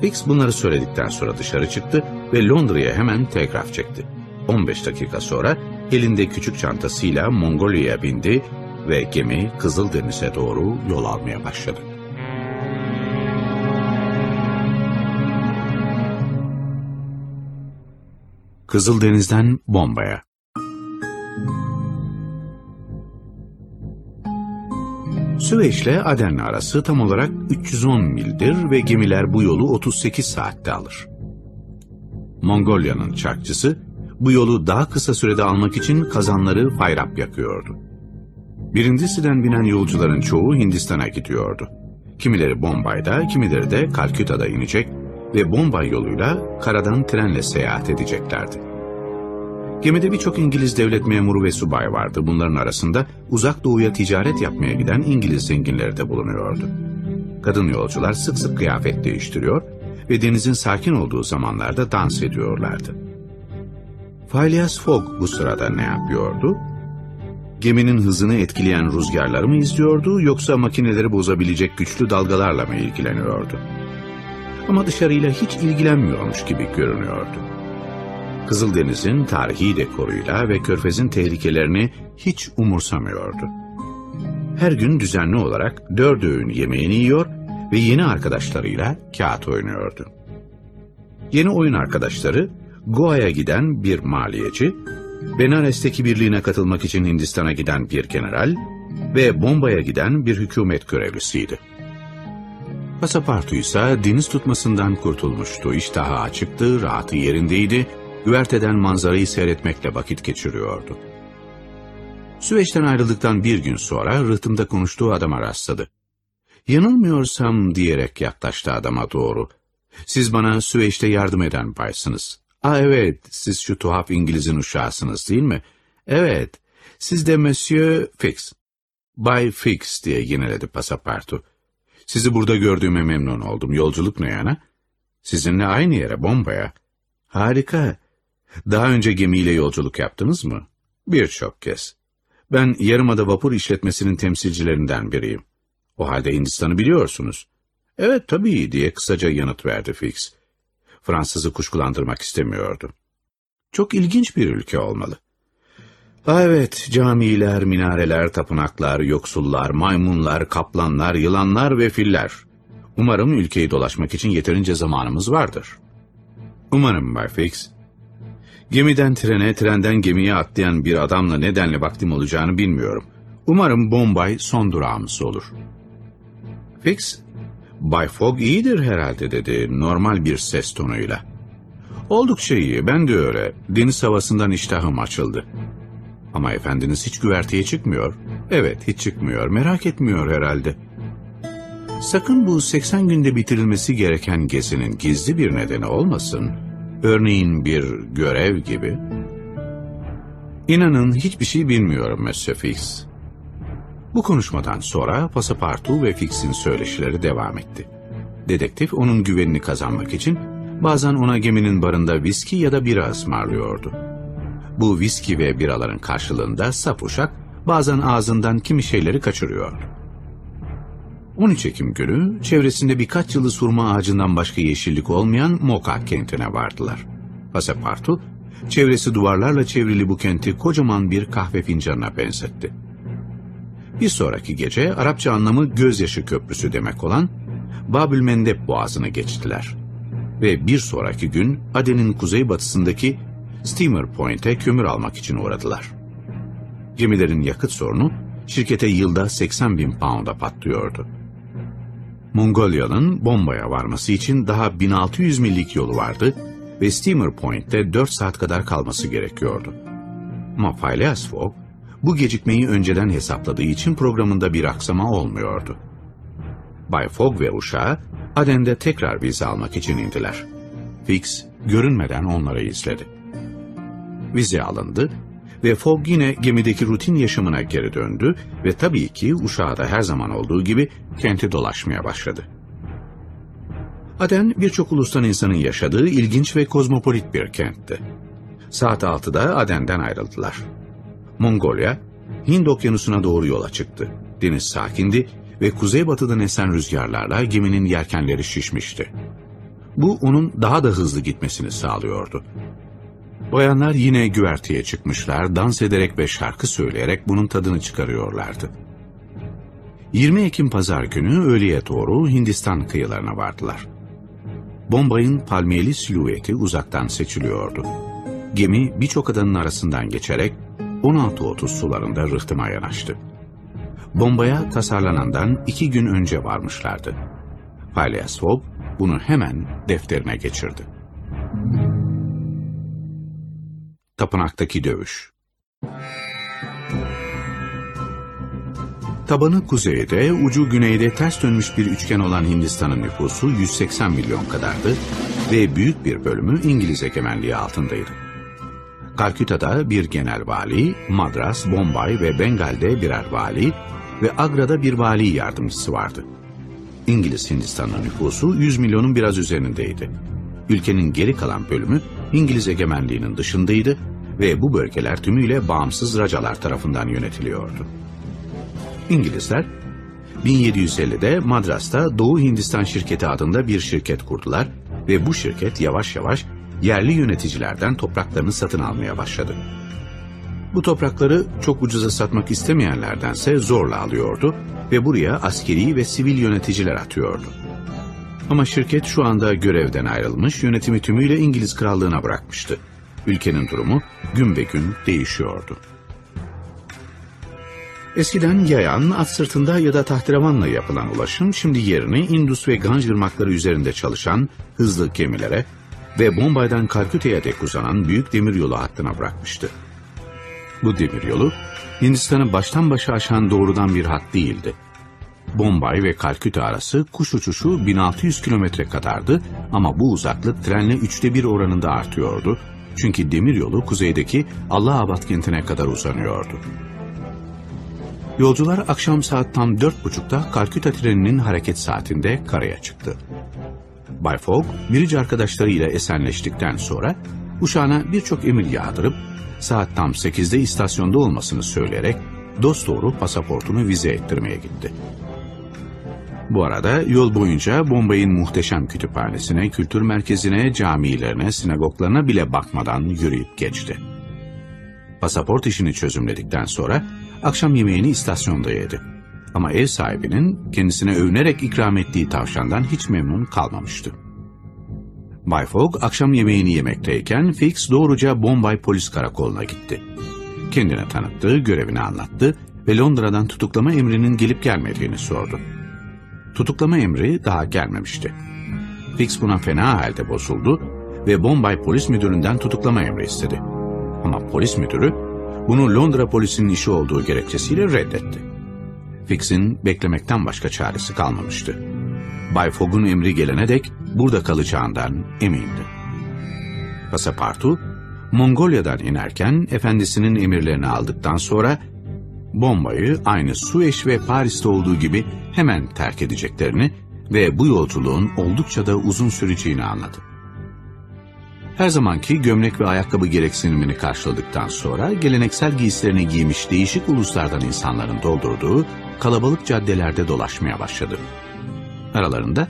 Fix bunları söyledikten sonra dışarı çıktı ve Londra'ya hemen telgraf çekti. 15 dakika sonra elinde küçük çantasıyla Mongolya'ya bindi ve gemi Kızıldeniz'e doğru yol almaya başladı. Kızıldeniz'den Bombay'a Süveyş'le Aden arası tam olarak 310 mildir ve gemiler bu yolu 38 saatte alır. Mongolya'nın çarkçısı bu yolu daha kısa sürede almak için kazanları fayrap yakıyordu. Birincisinden binen yolcuların çoğu Hindistan'a gidiyordu. Kimileri Bombay'da, kimileri de Kalküta'da inecek ve Bombay yoluyla karadan trenle seyahat edeceklerdi. Gemide birçok İngiliz devlet memuru ve subay vardı. Bunların arasında uzak doğuya ticaret yapmaya giden İngiliz zenginleri de bulunuyordu. Kadın yolcular sık sık kıyafet değiştiriyor ve denizin sakin olduğu zamanlarda dans ediyorlardı. Phileas Fogg bu sırada ne yapıyordu? Geminin hızını etkileyen rüzgarları mı izliyordu yoksa makineleri bozabilecek güçlü dalgalarla mı ilgileniyordu? Ama dışarıyla hiç ilgilenmiyormuş gibi görünüyordu. Kızıldeniz'in tarihi dekoruyla ve körfezin tehlikelerini hiç umursamıyordu. Her gün düzenli olarak dört öğün yemeğini yiyor ve yeni arkadaşlarıyla kağıt oynuyordu. Yeni oyun arkadaşları Goa'ya giden bir maliyeci, Benares'teki birliğine katılmak için Hindistan'a giden bir general ve Bombay'a giden bir hükümet görevlisiydi. Pasapartu ise deniz tutmasından kurtulmuştu. İştahı açıktı, rahatı yerindeydi, güverteden manzarayı seyretmekle vakit geçiriyordu. Süveyş'ten ayrıldıktan bir gün sonra rıhtımda konuştuğu adama rastladı. Yanılmıyorsam diyerek yaklaştı adama doğru. Siz bana Süveyş'te yardım eden baysınız. Aa evet, siz şu tuhaf İngiliz'in uşağısınız değil mi? Evet, siz de Monsieur Fix. Bay Fix diye yineledi pasapartu. Sizi burada gördüğüme memnun oldum. Yolculuk ne yana? Sizinle aynı yere, bombaya. Harika. Daha önce gemiyle yolculuk yaptınız mı? Birçok kez. Ben Yarımada Vapur İşletmesi'nin temsilcilerinden biriyim. O halde Hindistan'ı biliyorsunuz. Evet tabii diye kısaca yanıt verdi Fix. Fransız'ı kuşkulandırmak istemiyordu. Çok ilginç bir ülke olmalı. Aa, Evet, camiler, minareler, tapınaklar, yoksullar, maymunlar, kaplanlar, yılanlar ve filler. Umarım ülkeyi dolaşmak için yeterince zamanımız vardır. Umarım Bay Fix. Gemiden trene, trenden gemiye atlayan bir adamla nedenle vaktim olacağını bilmiyorum. Umarım Bombay son durağımız olur. Fix, Bay Fogg iyidir herhalde dedi normal bir ses tonuyla. Oldukça iyi, ben de öyle. Deniz havasından iştahım açıldı. Ama efendiniz hiç güverteye çıkmıyor. Evet, hiç çıkmıyor. Merak etmiyor herhalde. Sakın bu 80 günde bitirilmesi gereken gezinin gizli bir nedeni olmasın. Örneğin bir görev gibi. İnanın hiçbir şey bilmiyorum Monsieur Fix. Bu konuşmadan sonra Pasapartu ve Fix'in söyleşileri devam etti. Dedektif onun güvenini kazanmak için bazen ona geminin barında viski ya da bira ısmarlıyordu. Bu viski ve biraların karşılığında sap uşak bazen ağzından kimi şeyleri kaçırıyor. 13 Ekim günü çevresinde birkaç yılı surma ağacından başka yeşillik olmayan Moka kentine vardılar. Pasapartu, çevresi duvarlarla çevrili bu kenti kocaman bir kahve fincanına benzetti. Bir sonraki gece Arapça anlamı gözyaşı köprüsü demek olan Babül Mendeb boğazını geçtiler. Ve bir sonraki gün Aden'in kuzeybatısındaki Steamer Point'e kömür almak için uğradılar. Gemilerin yakıt sorunu şirkete yılda 80 bin pound'a patlıyordu. Mongolya'nın Bombay'a varması için daha 1600 millik yolu vardı ve Steamer Point'te 4 saat kadar kalması gerekiyordu. Ama Phileas Fogg bu gecikmeyi önceden hesapladığı için programında bir aksama olmuyordu. Bay Fogg ve uşağı Aden'de tekrar vize almak için indiler. Fix görünmeden onları izledi. Vize alındı ve Fogg yine gemideki rutin yaşamına geri döndü ve tabii ki uşağı da her zaman olduğu gibi kenti dolaşmaya başladı. Aden birçok ulustan insanın yaşadığı ilginç ve kozmopolit bir kentti. Saat 6'da Aden'den ayrıldılar. Mongolia, Hind okyanusuna doğru yola çıktı. Deniz sakindi ve kuzeybatıdan esen rüzgarlarla geminin yelkenleri şişmişti. Bu onun daha da hızlı gitmesini sağlıyordu. Bayanlar yine güverteye çıkmışlar, dans ederek ve şarkı söyleyerek bunun tadını çıkarıyorlardı. 20 Ekim pazar günü öğleye doğru Hindistan kıyılarına vardılar. Bombay'ın palmiyeli silüeti uzaktan seçiliyordu. Gemi birçok adanın arasından geçerek 16.30 sularında rıhtıma yanaştı. Bombaya tasarlanandan iki gün önce varmışlardı. Fogg bunu hemen defterine geçirdi. Tapınaktaki Dövüş Tabanı kuzeyde, ucu güneyde ters dönmüş bir üçgen olan Hindistan'ın nüfusu 180 milyon kadardı ve büyük bir bölümü İngiliz egemenliği altındaydı. Kalküta'da bir genel vali, Madras, Bombay ve Bengal'de birer vali ve Agra'da bir vali yardımcısı vardı. İngiliz Hindistan'ın nüfusu 100 milyonun biraz üzerindeydi. Ülkenin geri kalan bölümü İngiliz egemenliğinin dışındaydı ve bu bölgeler tümüyle bağımsız racalar tarafından yönetiliyordu. İngilizler 1750'de Madras'ta Doğu Hindistan Şirketi adında bir şirket kurdular ve bu şirket yavaş yavaş yerli yöneticilerden topraklarını satın almaya başladı. Bu toprakları çok ucuza satmak istemeyenlerdense zorla alıyordu ve buraya askeri ve sivil yöneticiler atıyordu. Ama şirket şu anda görevden ayrılmış, yönetimi tümüyle İngiliz krallığına bırakmıştı. Ülkenin durumu gün be gün değişiyordu. Eskiden yayan, at sırtında ya da tahterevanla yapılan ulaşım şimdi yerini Indus ve Ganj ırmakları üzerinde çalışan hızlı gemilere ve Bombay'dan Kalküta'ya dek uzanan büyük demiryolu hattına bırakmıştı. Bu demiryolu Hindistan'ı baştan başa aşan doğrudan bir hat değildi. Bombay ve Kalküta arası kuş uçuşu 1600 kilometre kadardı ama bu uzaklık trenle üçte bir oranında artıyordu. Çünkü demiryolu kuzeydeki Allahabad kentine kadar uzanıyordu. Yolcular akşam saat tam dört buçukta Kalküta treninin hareket saatinde karaya çıktı. Bay Fogg, birici arkadaşlarıyla esenleştikten sonra uçağına birçok emir yağdırıp saat tam sekizde istasyonda olmasını söyleyerek dosdoğru pasaportunu vize ettirmeye gitti. Bu arada yol boyunca Bombay'ın muhteşem kütüphanesine, kültür merkezine, camilerine, sinagoglarına bile bakmadan yürüyüp geçti. Pasaport işini çözümledikten sonra akşam yemeğini istasyonda yedi. Ama ev sahibinin kendisine övünerek ikram ettiği tavşandan hiç memnun kalmamıştı. Bay Fogg akşam yemeğini yemekteyken Fix doğruca Bombay Polis Karakolu'na gitti. Kendine tanıttı, görevini anlattı ve Londra'dan tutuklama emrinin gelip gelmediğini sordu. Tutuklama emri daha gelmemişti. Fix buna fena halde bozuldu ve Bombay Polis Müdürü'nden tutuklama emri istedi. Ama polis müdürü bunu Londra polisinin işi olduğu gerekçesiyle reddetti. Fix'in beklemekten başka çaresi kalmamıştı. Bay Fogg'un emri gelene dek burada kalacağından emindi. Pasapartu, Mongolya'dan inerken efendisinin emirlerini aldıktan sonra bombayı aynı Sueş ve Paris'te olduğu gibi hemen terk edeceklerini ve bu yolculuğun oldukça da uzun süreceğini anladı. Her zamanki gömlek ve ayakkabı gereksinimini karşıladıktan sonra geleneksel giysilerini giymiş değişik uluslardan insanların doldurduğu kalabalık caddelerde dolaşmaya başladı. Aralarında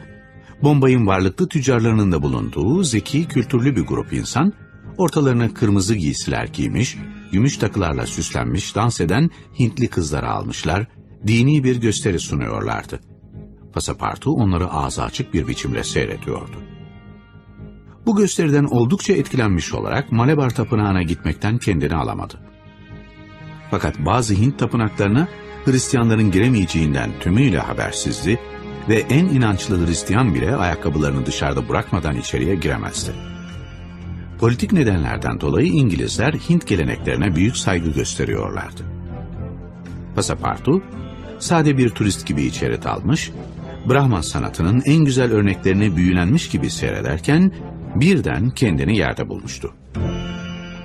Bombay'ın varlıklı tüccarlarının da bulunduğu zeki, kültürlü bir grup insan, ortalarına kırmızı giysiler giymiş, gümüş takılarla süslenmiş dans eden Hintli kızları almışlar, dini bir gösteri sunuyorlardı. Pasapartu onları ağzı açık bir biçimde seyrediyordu. Bu gösteriden oldukça etkilenmiş olarak Malebar Tapınağı'na gitmekten kendini alamadı. Fakat bazı Hint tapınaklarına Hristiyanların giremeyeceğinden tümüyle habersizdi ve en inançlı Hristiyan bile ayakkabılarını dışarıda bırakmadan içeriye giremezdi. Politik nedenlerden dolayı İngilizler Hint geleneklerine büyük saygı gösteriyorlardı. Pasapartu, sade bir turist gibi içeri dalmış, Brahman sanatının en güzel örneklerini büyülenmiş gibi seyrederken birden kendini yerde bulmuştu.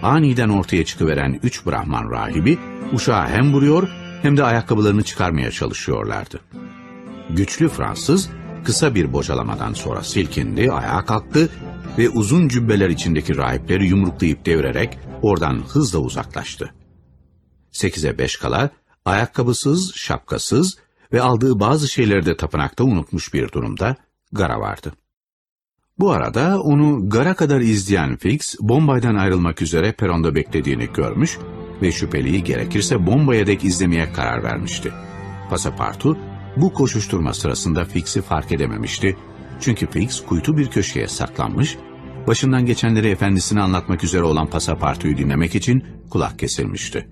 Aniden ortaya çıkıveren üç Brahman rahibi uşağı hem vuruyor hem de ayakkabılarını çıkarmaya çalışıyorlardı. Güçlü Fransız kısa bir bocalamadan sonra silkindi, ayağa kalktı ve uzun cübbeler içindeki rahipleri yumruklayıp devirerek oradan hızla uzaklaştı. Sekize beş kala ayakkabısız, şapkasız ve aldığı bazı şeyleri de tapınakta unutmuş bir durumda gara vardı. Bu arada onu gara kadar izleyen Fix, Bombay'dan ayrılmak üzere peronda beklediğini görmüş ve şüpheliyi gerekirse Bombay'a dek izlemeye karar vermişti. Pasapartu, bu koşuşturma sırasında Fix'i fark edememişti. Çünkü Fix kuytu bir köşeye saklanmış, başından geçenleri efendisine anlatmak üzere olan Pasapartu'yu dinlemek için kulak kesilmişti.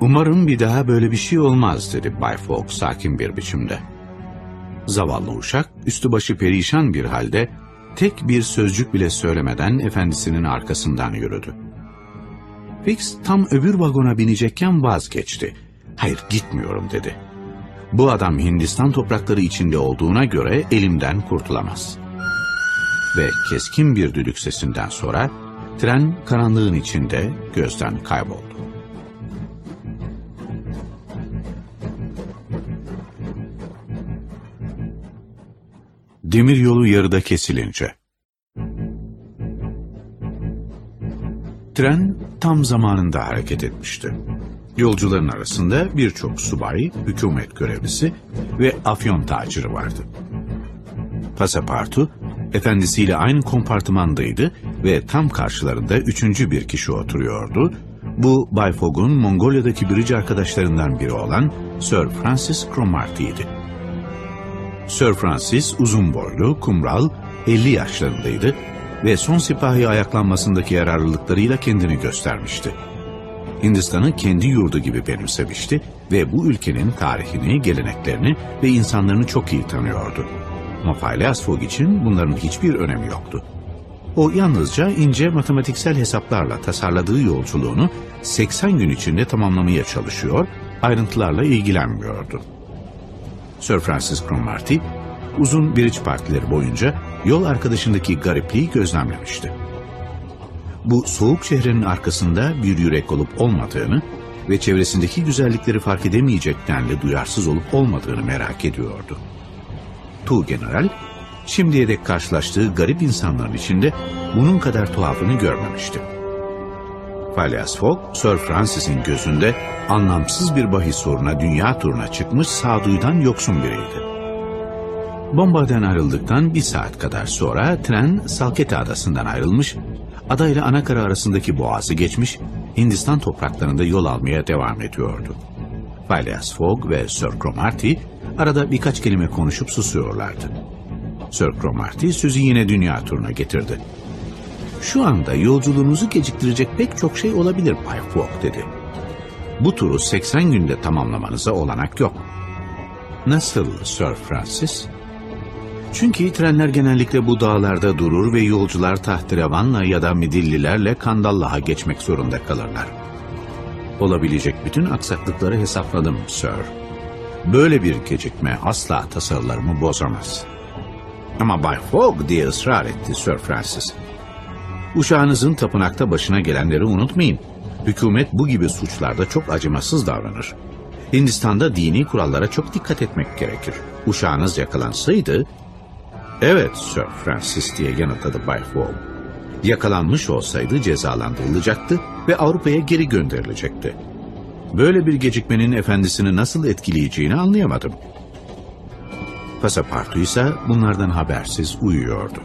Umarım bir daha böyle bir şey olmaz dedi Bay Fogg sakin bir biçimde. Zavallı uşak üstü başı perişan bir halde tek bir sözcük bile söylemeden efendisinin arkasından yürüdü. Fix tam öbür vagona binecekken vazgeçti. Hayır gitmiyorum dedi. Bu adam Hindistan toprakları içinde olduğuna göre elimden kurtulamaz. Ve keskin bir düdük sesinden sonra tren karanlığın içinde gözden kayboldu. Demiryolu yarıda kesilince Tren tam zamanında hareket etmişti. Yolcuların arasında birçok subay, hükümet görevlisi ve afyon taciri vardı. Pasapartu, efendisiyle aynı kompartımandaydı ve tam karşılarında üçüncü bir kişi oturuyordu. Bu Bay Fogg'un Mongolya'daki birici arkadaşlarından biri olan Sir Francis Cromarty'ydi. Sir Francis uzun boylu, kumral, 50 yaşlarındaydı ve son sipahi ayaklanmasındaki yararlılıklarıyla kendini göstermişti. Hindistan'ı kendi yurdu gibi benimsemişti ve bu ülkenin tarihini, geleneklerini ve insanlarını çok iyi tanıyordu. Ama Phileas Fogg için bunların hiçbir önemi yoktu. O yalnızca ince matematiksel hesaplarla tasarladığı yolculuğunu 80 gün içinde tamamlamaya çalışıyor, ayrıntılarla ilgilenmiyordu. Sir Francis Cromarty, uzun biriç partileri boyunca yol arkadaşındaki garipliği gözlemlemişti. Bu soğuk şehrin arkasında bir yürek olup olmadığını ve çevresindeki güzellikleri fark edemeyecek denli duyarsız olup olmadığını merak ediyordu. Tu General, şimdiye dek karşılaştığı garip insanların içinde bunun kadar tuhafını görmemişti. Phileas Fogg, Sir Francis'in gözünde anlamsız bir bahis soruna dünya turuna çıkmış sağduyudan yoksun biriydi. Bombadan ayrıldıktan bir saat kadar sonra tren Salkete Adası'ndan ayrılmış, ada ile Anakara arasındaki boğazı geçmiş, Hindistan topraklarında yol almaya devam ediyordu. Phileas Fogg ve Sir Cromarty arada birkaç kelime konuşup susuyorlardı. Sir Cromarty sözü yine dünya turuna getirdi. Şu anda yolculuğunuzu geciktirecek pek çok şey olabilir Bay Fogg dedi. Bu turu 80 günde tamamlamanıza olanak yok. Nasıl Sir Francis? Çünkü trenler genellikle bu dağlarda durur ve yolcular tahterevanla ya da midillilerle Kandallah'a geçmek zorunda kalırlar. Olabilecek bütün aksaklıkları hesapladım, Sir. Böyle bir gecikme asla tasarılarımı bozamaz. Ama Bay Fogg diye ısrar etti Sir Francis. Uşağınızın tapınakta başına gelenleri unutmayın. Hükümet bu gibi suçlarda çok acımasız davranır. Hindistan'da dini kurallara çok dikkat etmek gerekir. Uşağınız yakalansaydı... Evet Sir Francis diye yanıtladı Bay Fogg. Yakalanmış olsaydı cezalandırılacaktı ve Avrupa'ya geri gönderilecekti. Böyle bir gecikmenin efendisini nasıl etkileyeceğini anlayamadım. Pasapartu ise bunlardan habersiz uyuyordu.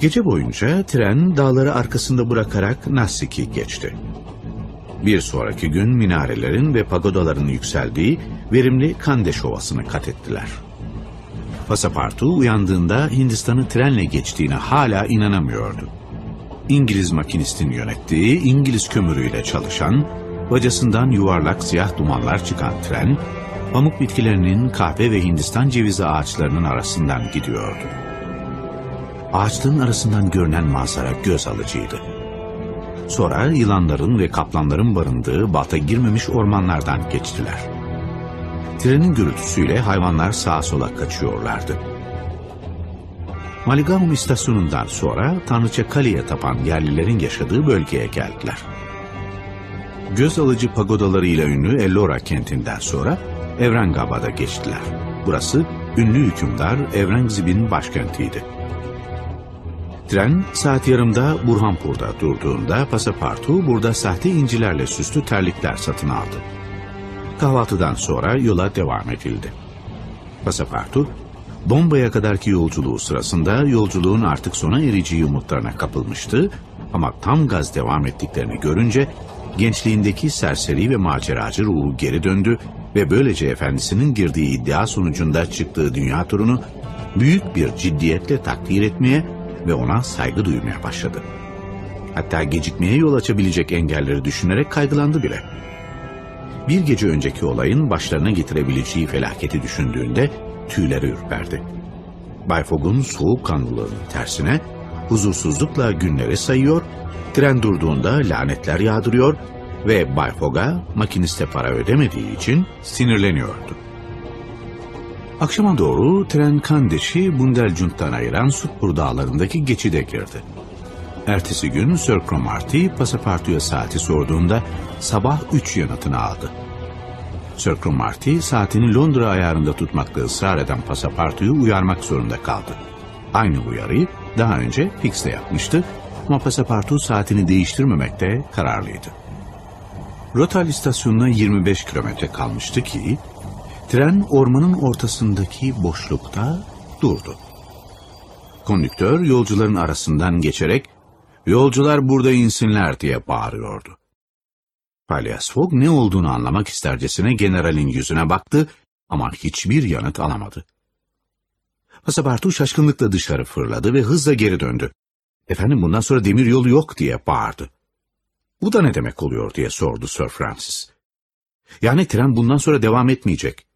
Gece boyunca tren dağları arkasında bırakarak Nassik'i geçti. Bir sonraki gün minarelerin ve pagodaların yükseldiği verimli Kandeş Ovası'nı kat ettiler. Pasapartu uyandığında Hindistan'ı trenle geçtiğine hala inanamıyordu. İngiliz makinistin yönettiği İngiliz kömürüyle çalışan, bacasından yuvarlak siyah dumanlar çıkan tren, pamuk bitkilerinin kahve ve Hindistan cevizi ağaçlarının arasından gidiyordu. Ağaçların arasından görünen manzara göz alıcıydı. Sonra yılanların ve kaplanların barındığı balta girmemiş ormanlardan geçtiler. Trenin gürültüsüyle hayvanlar sağa sola kaçıyorlardı. Maligaum istasyonundan sonra Tanrıça Kali'ye tapan yerlilerin yaşadığı bölgeye geldiler. Göz alıcı pagodalarıyla ünlü Ellora kentinden sonra Evrengabad'a geçtiler. Burası ünlü hükümdar Evrengzib'in başkentiydi. Tren saat yarımda Burhanpur'da durduğunda pasapartu burada sahte incilerle süslü terlikler satın aldı. Kahvaltıdan sonra yola devam edildi. Pasapartu, Bombay'a kadarki yolculuğu sırasında yolculuğun artık sona ereceği umutlarına kapılmıştı ama tam gaz devam ettiklerini görünce gençliğindeki serseri ve maceracı ruhu geri döndü ve böylece efendisinin girdiği iddia sonucunda çıktığı dünya turunu büyük bir ciddiyetle takdir etmeye ve ona saygı duymaya başladı. Hatta gecikmeye yol açabilecek engelleri düşünerek kaygılandı bile. Bir gece önceki olayın başlarına getirebileceği felaketi düşündüğünde tüyleri ürperdi. Bay Fogg'un soğukkanlılığının tersine huzursuzlukla günleri sayıyor, tren durduğunda lanetler yağdırıyor ve Bay Fogg'a makiniste para ödemediği için sinirleniyordu. Akşama doğru tren Kandeş'i Bundelcunt'tan ayıran Sutbur dağlarındaki geçide girdi. Ertesi gün Sir Cromarty pasapartuya saati sorduğunda sabah üç yanıtını aldı. Sir Cromarty saatini Londra ayarında tutmakta ısrar eden pasapartuyu uyarmak zorunda kaldı. Aynı uyarıyı daha önce Fix'te yapmıştı ama pasapartu saatini değiştirmemekte kararlıydı. Rotal istasyonuna 25 kilometre kalmıştı ki tren ormanın ortasındaki boşlukta durdu. Kondüktör yolcuların arasından geçerek yolcular burada insinler diye bağırıyordu. Phileas Fogg ne olduğunu anlamak istercesine generalin yüzüne baktı ama hiçbir yanıt alamadı. Pasapartu şaşkınlıkla dışarı fırladı ve hızla geri döndü. Efendim bundan sonra demir yolu yok diye bağırdı. Bu da ne demek oluyor diye sordu Sir Francis. Yani tren bundan sonra devam etmeyecek.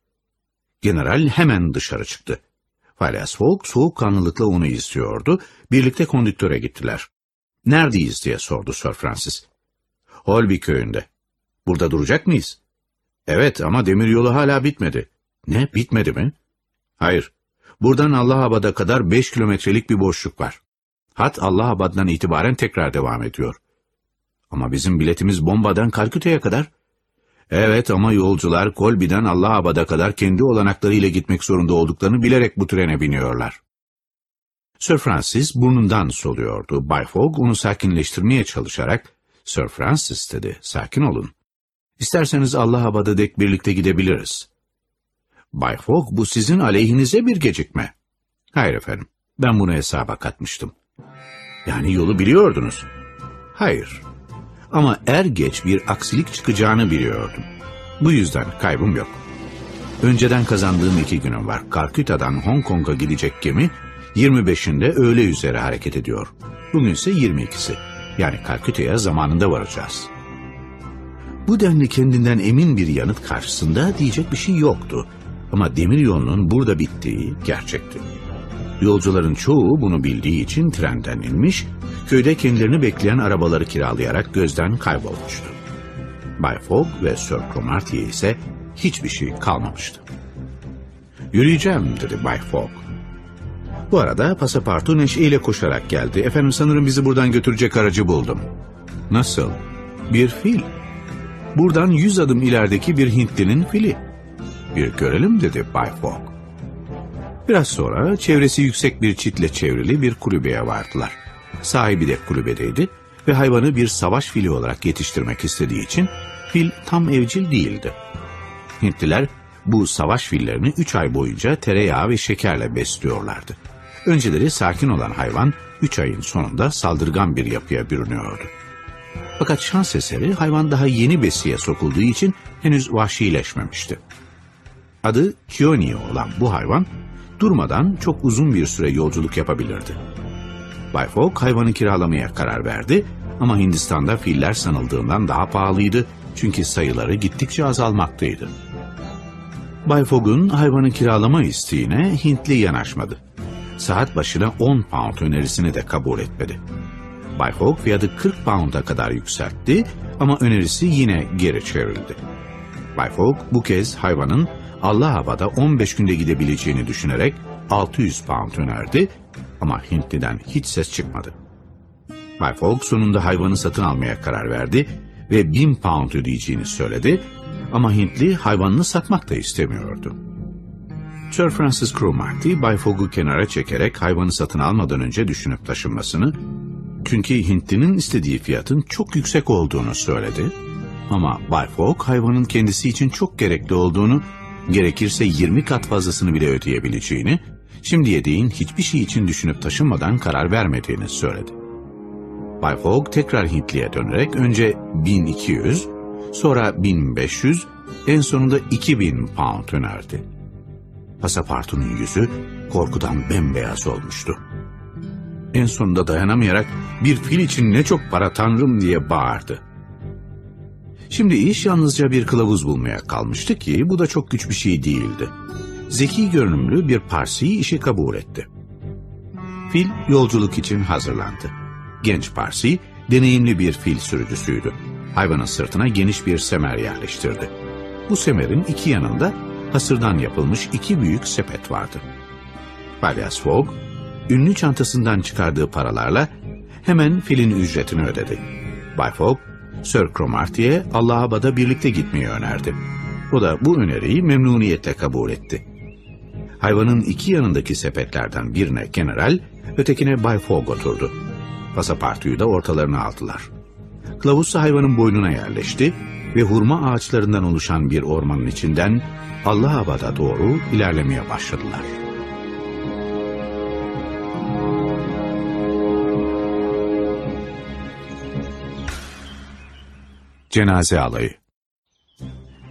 General hemen dışarı çıktı. Phileas Fogg soğukkanlılıkla onu izliyordu. Birlikte kondüktöre gittiler. Neredeyiz diye sordu Sir Francis. Holby köyünde. Burada duracak mıyız? Evet ama demiryolu hala bitmedi. Ne bitmedi mi? Hayır. Buradan Allahabad'a kadar beş kilometrelik bir boşluk var. Hat Allahabad'dan itibaren tekrar devam ediyor. Ama bizim biletimiz bombadan Kalküta'ya kadar. Evet ama yolcular Kolbi'den Allahabad'a kadar kendi olanaklarıyla gitmek zorunda olduklarını bilerek bu trene biniyorlar. Sir Francis burnundan soluyordu. Bay Fogg onu sakinleştirmeye çalışarak, Sir Francis dedi, sakin olun. İsterseniz Allahabad'a dek birlikte gidebiliriz. Bay Fogg bu sizin aleyhinize bir gecikme. Hayır efendim, ben bunu hesaba katmıştım. Yani yolu biliyordunuz. Hayır. Ama er geç bir aksilik çıkacağını biliyordum. Bu yüzden kaybım yok. Önceden kazandığım iki günüm var. Kalküta'dan Hong Kong'a gidecek gemi 25'inde öğle üzere hareket ediyor. Bugün ise 22'si. Yani Kalküta'ya zamanında varacağız. Bu denli kendinden emin bir yanıt karşısında diyecek bir şey yoktu. Ama demir yolunun burada bittiği gerçekti. Yolcuların çoğu bunu bildiği için trenden inmiş, köyde kendilerini bekleyen arabaları kiralayarak gözden kaybolmuştu. Bay Fogg ve Sir Cromartie ise hiçbir şey kalmamıştı. Yürüyeceğim dedi Bay Fogg. Bu arada pasapartu neşeyle koşarak geldi. Efendim sanırım bizi buradan götürecek aracı buldum. Nasıl? Bir fil. Buradan yüz adım ilerideki bir Hintlinin fili. Bir görelim dedi Bay Fogg. Biraz sonra çevresi yüksek bir çitle çevrili bir kulübeye vardılar. Sahibi de kulübedeydi ve hayvanı bir savaş fili olarak yetiştirmek istediği için fil tam evcil değildi. Hintliler bu savaş fillerini üç ay boyunca tereyağı ve şekerle besliyorlardı. Önceleri sakin olan hayvan üç ayın sonunda saldırgan bir yapıya bürünüyordu. Fakat şans eseri hayvan daha yeni besiye sokulduğu için henüz vahşileşmemişti. Adı Kioni olan bu hayvan durmadan çok uzun bir süre yolculuk yapabilirdi. Bay Fogg hayvanı kiralamaya karar verdi ama Hindistan'da filler sanıldığından daha pahalıydı çünkü sayıları gittikçe azalmaktaydı. Bay Fogg'un hayvanı kiralama isteğine Hintli yanaşmadı. Saat başına 10 pound önerisini de kabul etmedi. Bay Fogg fiyatı 40 pound'a kadar yükseltti ama önerisi yine geri çevrildi. Bay Fogg bu kez hayvanın Allah havada 15 günde gidebileceğini düşünerek 600 pound önerdi ama Hintli'den hiç ses çıkmadı. Bay Fogg sonunda hayvanı satın almaya karar verdi ve 1000 pound ödeyeceğini söyledi ama Hintli hayvanını satmak da istemiyordu. Sir Francis Cromartie, Bay Fogg'u kenara çekerek hayvanı satın almadan önce düşünüp taşınmasını, çünkü Hintlinin istediği fiyatın çok yüksek olduğunu söyledi. Ama Bay Fogg hayvanın kendisi için çok gerekli olduğunu, gerekirse 20 kat fazlasını bile ödeyebileceğini, şimdiye değin hiçbir şey için düşünüp taşınmadan karar vermediğini söyledi. Bay Fogg tekrar Hintliye dönerek önce 1200, sonra 1500, en sonunda 2000 pound önerdi. Pasapartunun yüzü korkudan bembeyaz olmuştu. En sonunda dayanamayarak bir fil için ne çok para tanrım diye bağırdı. Şimdi iş yalnızca bir kılavuz bulmaya kalmıştı ki bu da çok güç bir şey değildi. Zeki görünümlü bir Parsi'yi işe kabul etti. Fil yolculuk için hazırlandı. Genç Parsi deneyimli bir fil sürücüsüydü. Hayvanın sırtına geniş bir semer yerleştirdi. Bu semerin iki yanında hasırdan yapılmış iki büyük sepet vardı. Phileas Fogg, ünlü çantasından çıkardığı paralarla hemen filin ücretini ödedi. Bay Fogg, Sir Cromartie'ye Allahabad'a birlikte gitmeyi önerdi. O da bu öneriyi memnuniyetle kabul etti. Hayvanın iki yanındaki sepetlerden birine general, ötekine Bay Fogg oturdu. Pasapartuyu da ortalarına aldılar. Kılavuz hayvanın boynuna yerleşti ve hurma ağaçlarından oluşan bir ormanın içinden Allahabad'a doğru ilerlemeye başladılar. Cenaze alayı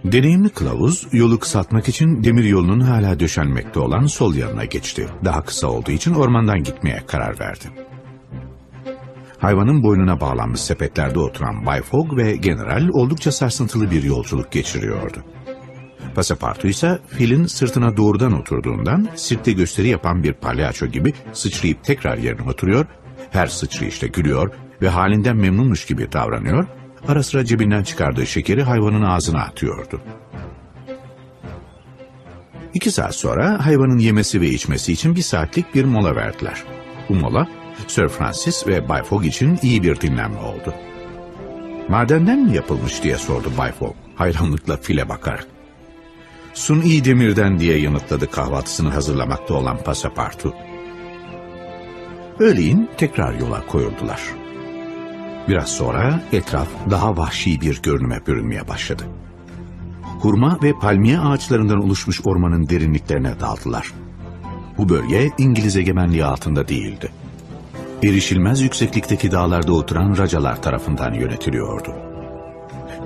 Deneyimli kılavuz yolu kısaltmak için demir yolunun hala döşenmekte olan sol yanına geçti. Daha kısa olduğu için ormandan gitmeye karar verdi. Hayvanın boynuna bağlanmış sepetlerde oturan Bay Fogg ve General oldukça sarsıntılı bir yolculuk geçiriyordu. Pasapartu ise filin sırtına doğrudan oturduğundan sirkte gösteri yapan bir palyaço gibi sıçrayıp tekrar yerine oturuyor, her sıçrayışta gülüyor ve halinden memnunmuş gibi davranıyor, ara sıra cebinden çıkardığı şekeri hayvanın ağzına atıyordu. İki saat sonra hayvanın yemesi ve içmesi için bir saatlik bir mola verdiler. Bu mola Sir Francis ve Bay Fogg için iyi bir dinlenme oldu. Madenden mi yapılmış diye sordu Bay Fogg hayranlıkla file bakarak. Suni demirden diye yanıtladı kahvaltısını hazırlamakta olan pasapartu. Öğleyin tekrar yola koyuldular. Biraz sonra etraf daha vahşi bir görünüme bürünmeye başladı. Hurma ve palmiye ağaçlarından oluşmuş ormanın derinliklerine daldılar. Bu bölge İngiliz egemenliği altında değildi. Erişilmez yükseklikteki dağlarda oturan racalar tarafından yönetiliyordu.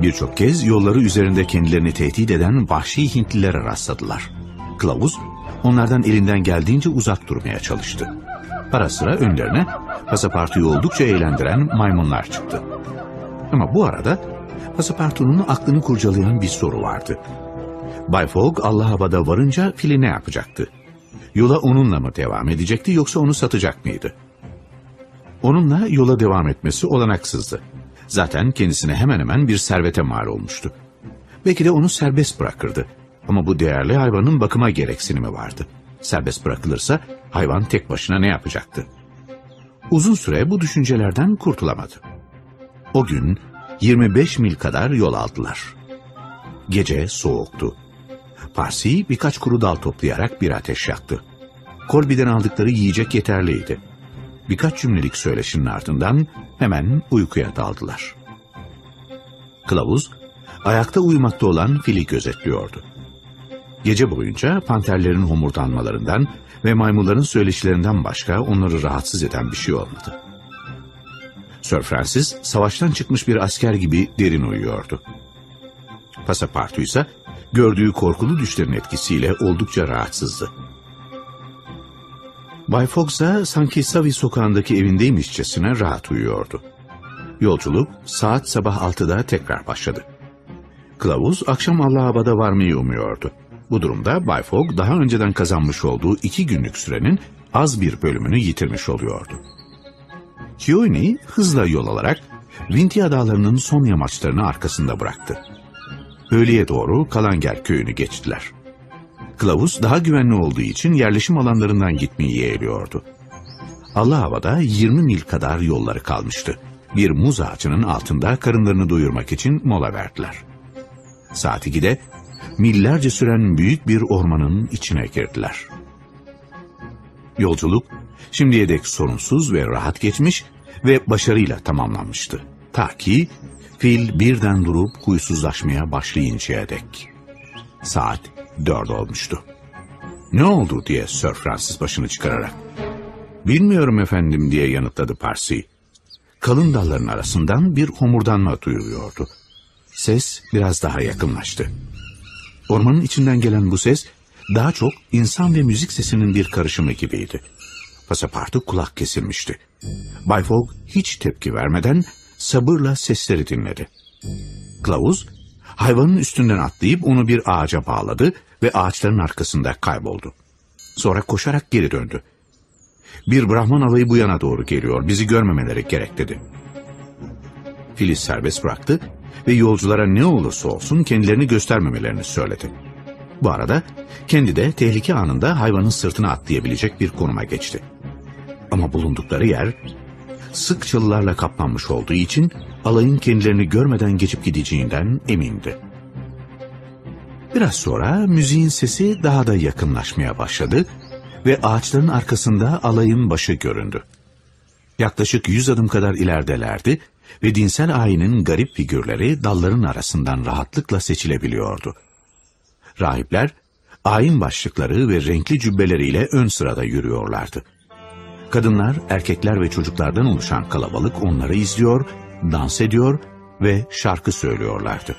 Birçok kez yolları üzerinde kendilerini tehdit eden vahşi Hintlilere rastladılar. Kılavuz onlardan elinden geldiğince uzak durmaya çalıştı. Ara sıra önlerine pasapartuyu oldukça eğlendiren maymunlar çıktı. Ama bu arada pasapartunun aklını kurcalayan bir soru vardı. Bay Fogg Allah havada varınca fili ne yapacaktı? Yola onunla mı devam edecekti yoksa onu satacak mıydı? Onunla yola devam etmesi olanaksızdı. Zaten kendisine hemen hemen bir servete mal olmuştu. Belki de onu serbest bırakırdı. Ama bu değerli hayvanın bakıma gereksinimi vardı. Serbest bırakılırsa hayvan tek başına ne yapacaktı? Uzun süre bu düşüncelerden kurtulamadı. O gün 25 mil kadar yol aldılar. Gece soğuktu. Parsi birkaç kuru dal toplayarak bir ateş yaktı. Kolbiden aldıkları yiyecek yeterliydi. Birkaç cümlelik söyleşinin ardından hemen uykuya daldılar. Kılavuz, ayakta uyumakta olan fili gözetliyordu. Gece boyunca panterlerin homurdanmalarından ve maymunların söyleşilerinden başka onları rahatsız eden bir şey olmadı. Sir Francis, savaştan çıkmış bir asker gibi derin uyuyordu. Pasapartu ise gördüğü korkulu düşlerin etkisiyle oldukça rahatsızdı. Bay ise sanki Savi sokağındaki evindeymişçesine rahat uyuyordu. Yolculuk saat sabah altıda tekrar başladı. Kılavuz akşam Allahabad'a varmayı umuyordu. Bu durumda Bay Fogg daha önceden kazanmış olduğu iki günlük sürenin az bir bölümünü yitirmiş oluyordu. Kiyoni hızla yol alarak Vintia dağlarının son yamaçlarını arkasında bıraktı. Öğleye doğru Kalanger köyünü geçtiler. Kılavuz daha güvenli olduğu için yerleşim alanlarından gitmeyi yeğliyordu. Allah havada 20 mil kadar yolları kalmıştı. Bir muz ağacının altında karınlarını doyurmak için mola verdiler. Saat 2'de millerce süren büyük bir ormanın içine girdiler. Yolculuk şimdiye dek sorunsuz ve rahat geçmiş ve başarıyla tamamlanmıştı. Ta ki fil birden durup huysuzlaşmaya başlayıncaya dek. Saat dört olmuştu. Ne oldu diye Sir Francis başını çıkararak. Bilmiyorum efendim diye yanıtladı Parsi. Kalın dalların arasından bir homurdanma duyuluyordu. Ses biraz daha yakınlaştı. Ormanın içinden gelen bu ses daha çok insan ve müzik sesinin bir karışımı gibiydi. Pasapartu kulak kesilmişti. Bay Fogg hiç tepki vermeden sabırla sesleri dinledi. Kılavuz hayvanın üstünden atlayıp onu bir ağaca bağladı ve ağaçların arkasında kayboldu. Sonra koşarak geri döndü. Bir Brahman alayı bu yana doğru geliyor, bizi görmemeleri gerek dedi. Filiz serbest bıraktı ve yolculara ne olursa olsun kendilerini göstermemelerini söyledi. Bu arada kendi de tehlike anında hayvanın sırtına atlayabilecek bir konuma geçti. Ama bulundukları yer sık çalılarla kaplanmış olduğu için alayın kendilerini görmeden geçip gideceğinden emindi. Biraz sonra müziğin sesi daha da yakınlaşmaya başladı ve ağaçların arkasında alayın başı göründü. Yaklaşık yüz adım kadar ileridelerdi ve dinsel ayinin garip figürleri dalların arasından rahatlıkla seçilebiliyordu. Rahipler, ayin başlıkları ve renkli cübbeleriyle ön sırada yürüyorlardı. Kadınlar, erkekler ve çocuklardan oluşan kalabalık onları izliyor, dans ediyor ve şarkı söylüyorlardı.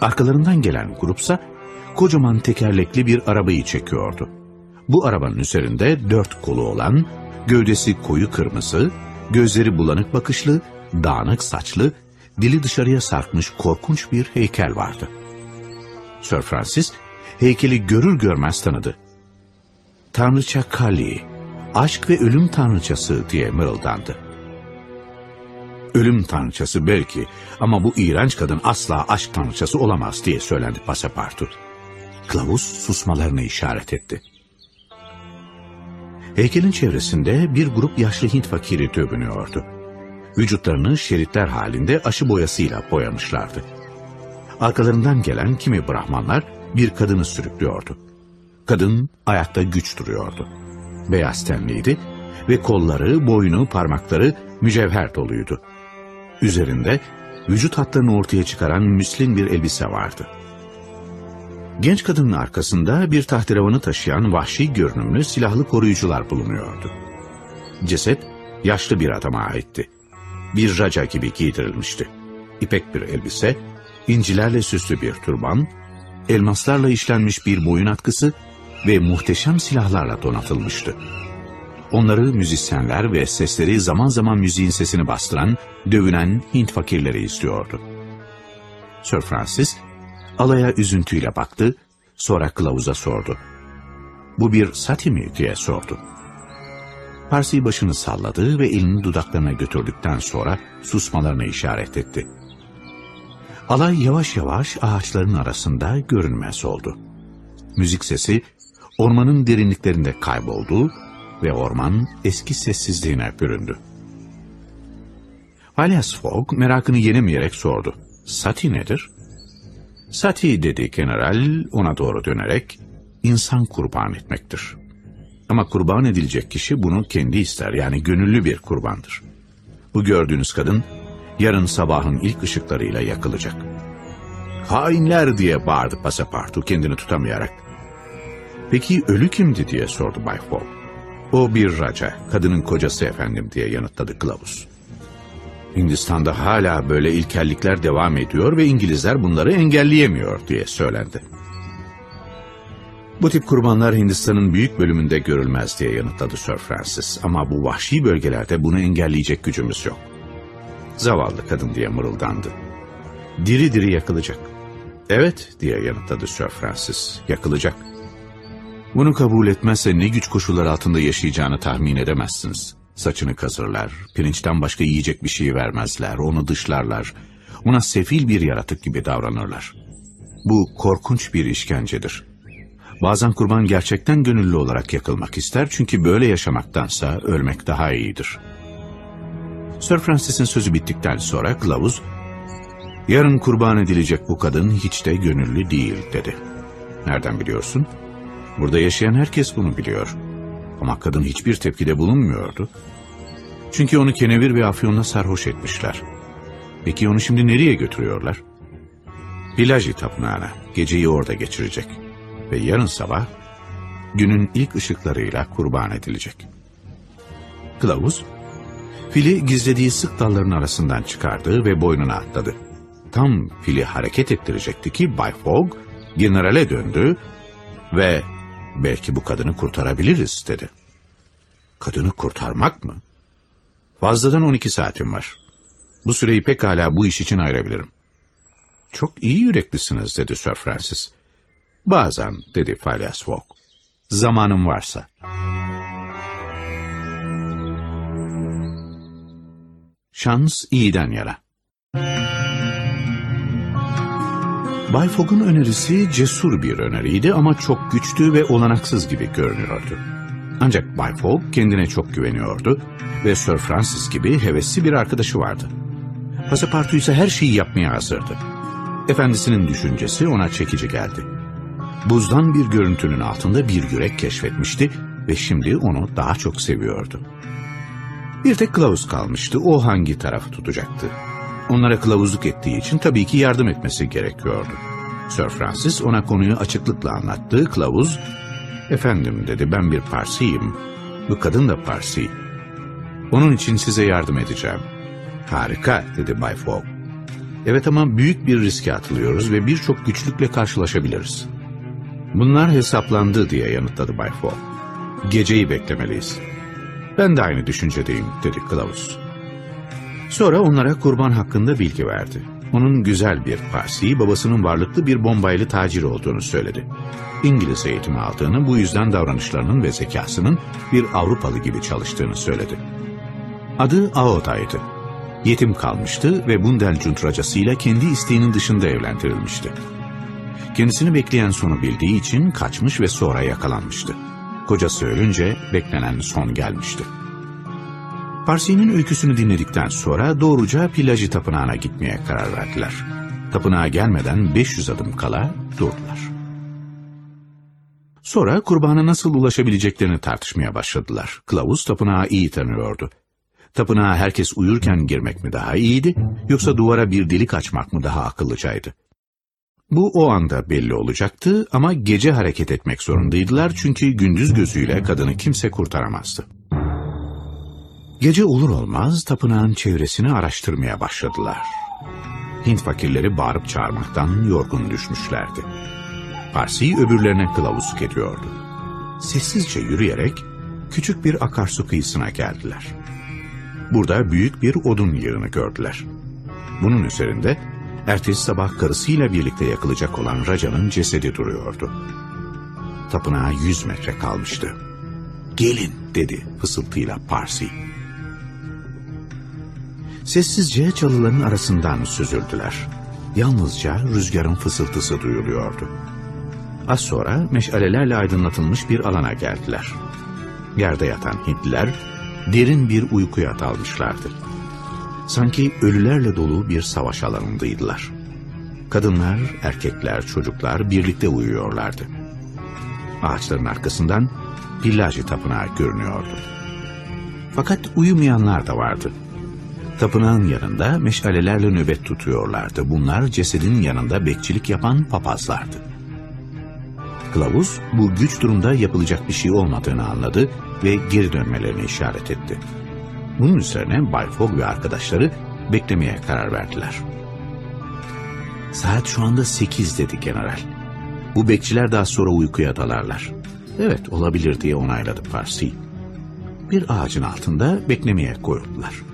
Arkalarından gelen grupsa kocaman tekerlekli bir arabayı çekiyordu. Bu arabanın üzerinde dört kolu olan, gövdesi koyu kırmızı, gözleri bulanık bakışlı, dağınık saçlı, dili dışarıya sarkmış korkunç bir heykel vardı. Sir Francis heykeli görür görmez tanıdı. Tanrıça Kali, aşk ve ölüm tanrıçası diye mırıldandı. Ölüm tanrıçası belki ama bu iğrenç kadın asla aşk tanrıçası olamaz diye söylendi Pasapartu. Kılavuz susmalarını işaret etti. Heykelin çevresinde bir grup yaşlı Hint fakiri dövünüyordu. vücutlarını şeritler halinde aşı boyasıyla boyamışlardı. Arkalarından gelen kimi Brahmanlar bir kadını sürüklüyordu. Kadın ayakta güç duruyordu. Beyaz tenliydi ve kolları, boynu, parmakları mücevher doluydu. Üzerinde vücut hatlarını ortaya çıkaran müslin bir elbise vardı. Genç kadının arkasında bir tahterevanı taşıyan vahşi görünümlü silahlı koruyucular bulunuyordu. Ceset yaşlı bir adama aitti. Bir raca gibi giydirilmişti. İpek bir elbise, incilerle süslü bir turban, elmaslarla işlenmiş bir boyun atkısı ve muhteşem silahlarla donatılmıştı. Onları müzisyenler ve sesleri zaman zaman müziğin sesini bastıran, dövünen Hint fakirleri istiyordu. Sir Francis, alaya üzüntüyle baktı, sonra kılavuza sordu. Bu bir sati mi diye sordu. Parsi başını salladı ve elini dudaklarına götürdükten sonra susmalarını işaret etti. Alay yavaş yavaş ağaçların arasında görünmez oldu. Müzik sesi ormanın derinliklerinde kayboldu ve orman eski sessizliğine büründü. Phileas Fogg merakını yenemeyerek sordu. Sati nedir? Sati dedi general ona doğru dönerek insan kurban etmektir. Ama kurban edilecek kişi bunu kendi ister yani gönüllü bir kurbandır. Bu gördüğünüz kadın yarın sabahın ilk ışıklarıyla yakılacak. Hainler diye bağırdı pasapartu kendini tutamayarak. Peki ölü kimdi diye sordu Bay Fogg. O bir raca, kadının kocası efendim diye yanıtladı kılavuz. Hindistan'da hala böyle ilkellikler devam ediyor ve İngilizler bunları engelleyemiyor diye söylendi. Bu tip kurbanlar Hindistan'ın büyük bölümünde görülmez diye yanıtladı Sir Francis. Ama bu vahşi bölgelerde bunu engelleyecek gücümüz yok. Zavallı kadın diye mırıldandı. Diri diri yakılacak. Evet diye yanıtladı Sir Francis. Yakılacak. Bunu kabul etmezse ne güç koşullar altında yaşayacağını tahmin edemezsiniz. Saçını kazırlar, pirinçten başka yiyecek bir şey vermezler, onu dışlarlar. Ona sefil bir yaratık gibi davranırlar. Bu korkunç bir işkencedir. Bazen kurban gerçekten gönüllü olarak yakılmak ister çünkü böyle yaşamaktansa ölmek daha iyidir. Sir Francis'in sözü bittikten sonra kılavuz, yarın kurban edilecek bu kadın hiç de gönüllü değil dedi. Nereden biliyorsun? Burada yaşayan herkes bunu biliyor. Ama kadın hiçbir tepkide bulunmuyordu. Çünkü onu kenevir ve afyonla sarhoş etmişler. Peki onu şimdi nereye götürüyorlar? Pilaji tapınağına. Geceyi orada geçirecek. Ve yarın sabah günün ilk ışıklarıyla kurban edilecek. Kılavuz, fili gizlediği sık dalların arasından çıkardı ve boynuna atladı. Tam fili hareket ettirecekti ki Bay Fogg generale döndü ve belki bu kadını kurtarabiliriz dedi. Kadını kurtarmak mı? Fazladan 12 saatim var. Bu süreyi pekala bu iş için ayırabilirim. Çok iyi yüreklisiniz dedi Sir Francis. Bazen dedi Phileas Fogg. Zamanım varsa. Şans iyiden yana. Bay Fogg'un önerisi cesur bir öneriydi ama çok güçlü ve olanaksız gibi görünüyordu. Ancak Bay Fogg kendine çok güveniyordu ve Sir Francis gibi hevesli bir arkadaşı vardı. Pasapartu ise her şeyi yapmaya hazırdı. Efendisinin düşüncesi ona çekici geldi. Buzdan bir görüntünün altında bir yürek keşfetmişti ve şimdi onu daha çok seviyordu. Bir tek kılavuz kalmıştı, o hangi tarafı tutacaktı? Onlara kılavuzluk ettiği için tabii ki yardım etmesi gerekiyordu. Sir Francis ona konuyu açıklıkla anlattı. Kılavuz, efendim dedi ben bir Parsiyim. Bu kadın da Parsi. Onun için size yardım edeceğim. Harika dedi Bay Fogg. Evet ama büyük bir riske atılıyoruz ve birçok güçlükle karşılaşabiliriz. Bunlar hesaplandı diye yanıtladı Bay Fogg. Geceyi beklemeliyiz. Ben de aynı düşüncedeyim dedi kılavuz. Sonra onlara kurban hakkında bilgi verdi. Onun güzel bir Parsi, babasının varlıklı bir bombaylı tacir olduğunu söyledi. İngiliz eğitimi aldığını, bu yüzden davranışlarının ve zekasının bir Avrupalı gibi çalıştığını söyledi. Adı Aoda'ydı. Yetim kalmıştı ve Bundel cuntracasıyla kendi isteğinin dışında evlendirilmişti. Kendisini bekleyen sonu bildiği için kaçmış ve sonra yakalanmıştı. Kocası ölünce beklenen son gelmişti. Parsi'nin öyküsünü dinledikten sonra doğruca Pilacı Tapınağı'na gitmeye karar verdiler. Tapınağa gelmeden 500 adım kala durdular. Sonra kurbana nasıl ulaşabileceklerini tartışmaya başladılar. Kılavuz tapınağı iyi tanıyordu. Tapınağa herkes uyurken girmek mi daha iyiydi, yoksa duvara bir delik açmak mı daha akıllıcaydı? Bu o anda belli olacaktı ama gece hareket etmek zorundaydılar çünkü gündüz gözüyle kadını kimse kurtaramazdı. Gece olur olmaz tapınağın çevresini araştırmaya başladılar. Hint fakirleri bağırıp çağırmaktan yorgun düşmüşlerdi. Parsi öbürlerine kılavuzluk ediyordu. Sessizce yürüyerek küçük bir akarsu kıyısına geldiler. Burada büyük bir odun yığını gördüler. Bunun üzerinde ertesi sabah karısıyla birlikte yakılacak olan Raca'nın cesedi duruyordu. Tapınağa yüz metre kalmıştı. Gelin dedi fısıltıyla Parsi. Sessizce çalıların arasından süzüldüler. Yalnızca rüzgarın fısıltısı duyuluyordu. Az sonra meşalelerle aydınlatılmış bir alana geldiler. Yerde yatan Hintliler derin bir uykuya dalmışlardı. Sanki ölülerle dolu bir savaş alanındaydılar. Kadınlar, erkekler, çocuklar birlikte uyuyorlardı. Ağaçların arkasından Pillacı Tapınağı görünüyordu. Fakat uyumayanlar da vardı. Tapınağın yanında meşalelerle nöbet tutuyorlardı. Bunlar cesedin yanında bekçilik yapan papazlardı. Kılavuz bu güç durumda yapılacak bir şey olmadığını anladı ve geri dönmelerini işaret etti. Bunun üzerine Bay Fogg ve arkadaşları beklemeye karar verdiler. Saat şu anda sekiz dedi general. Bu bekçiler daha sonra uykuya dalarlar. Evet olabilir diye onayladı Parsi. Bir ağacın altında beklemeye koyuldular.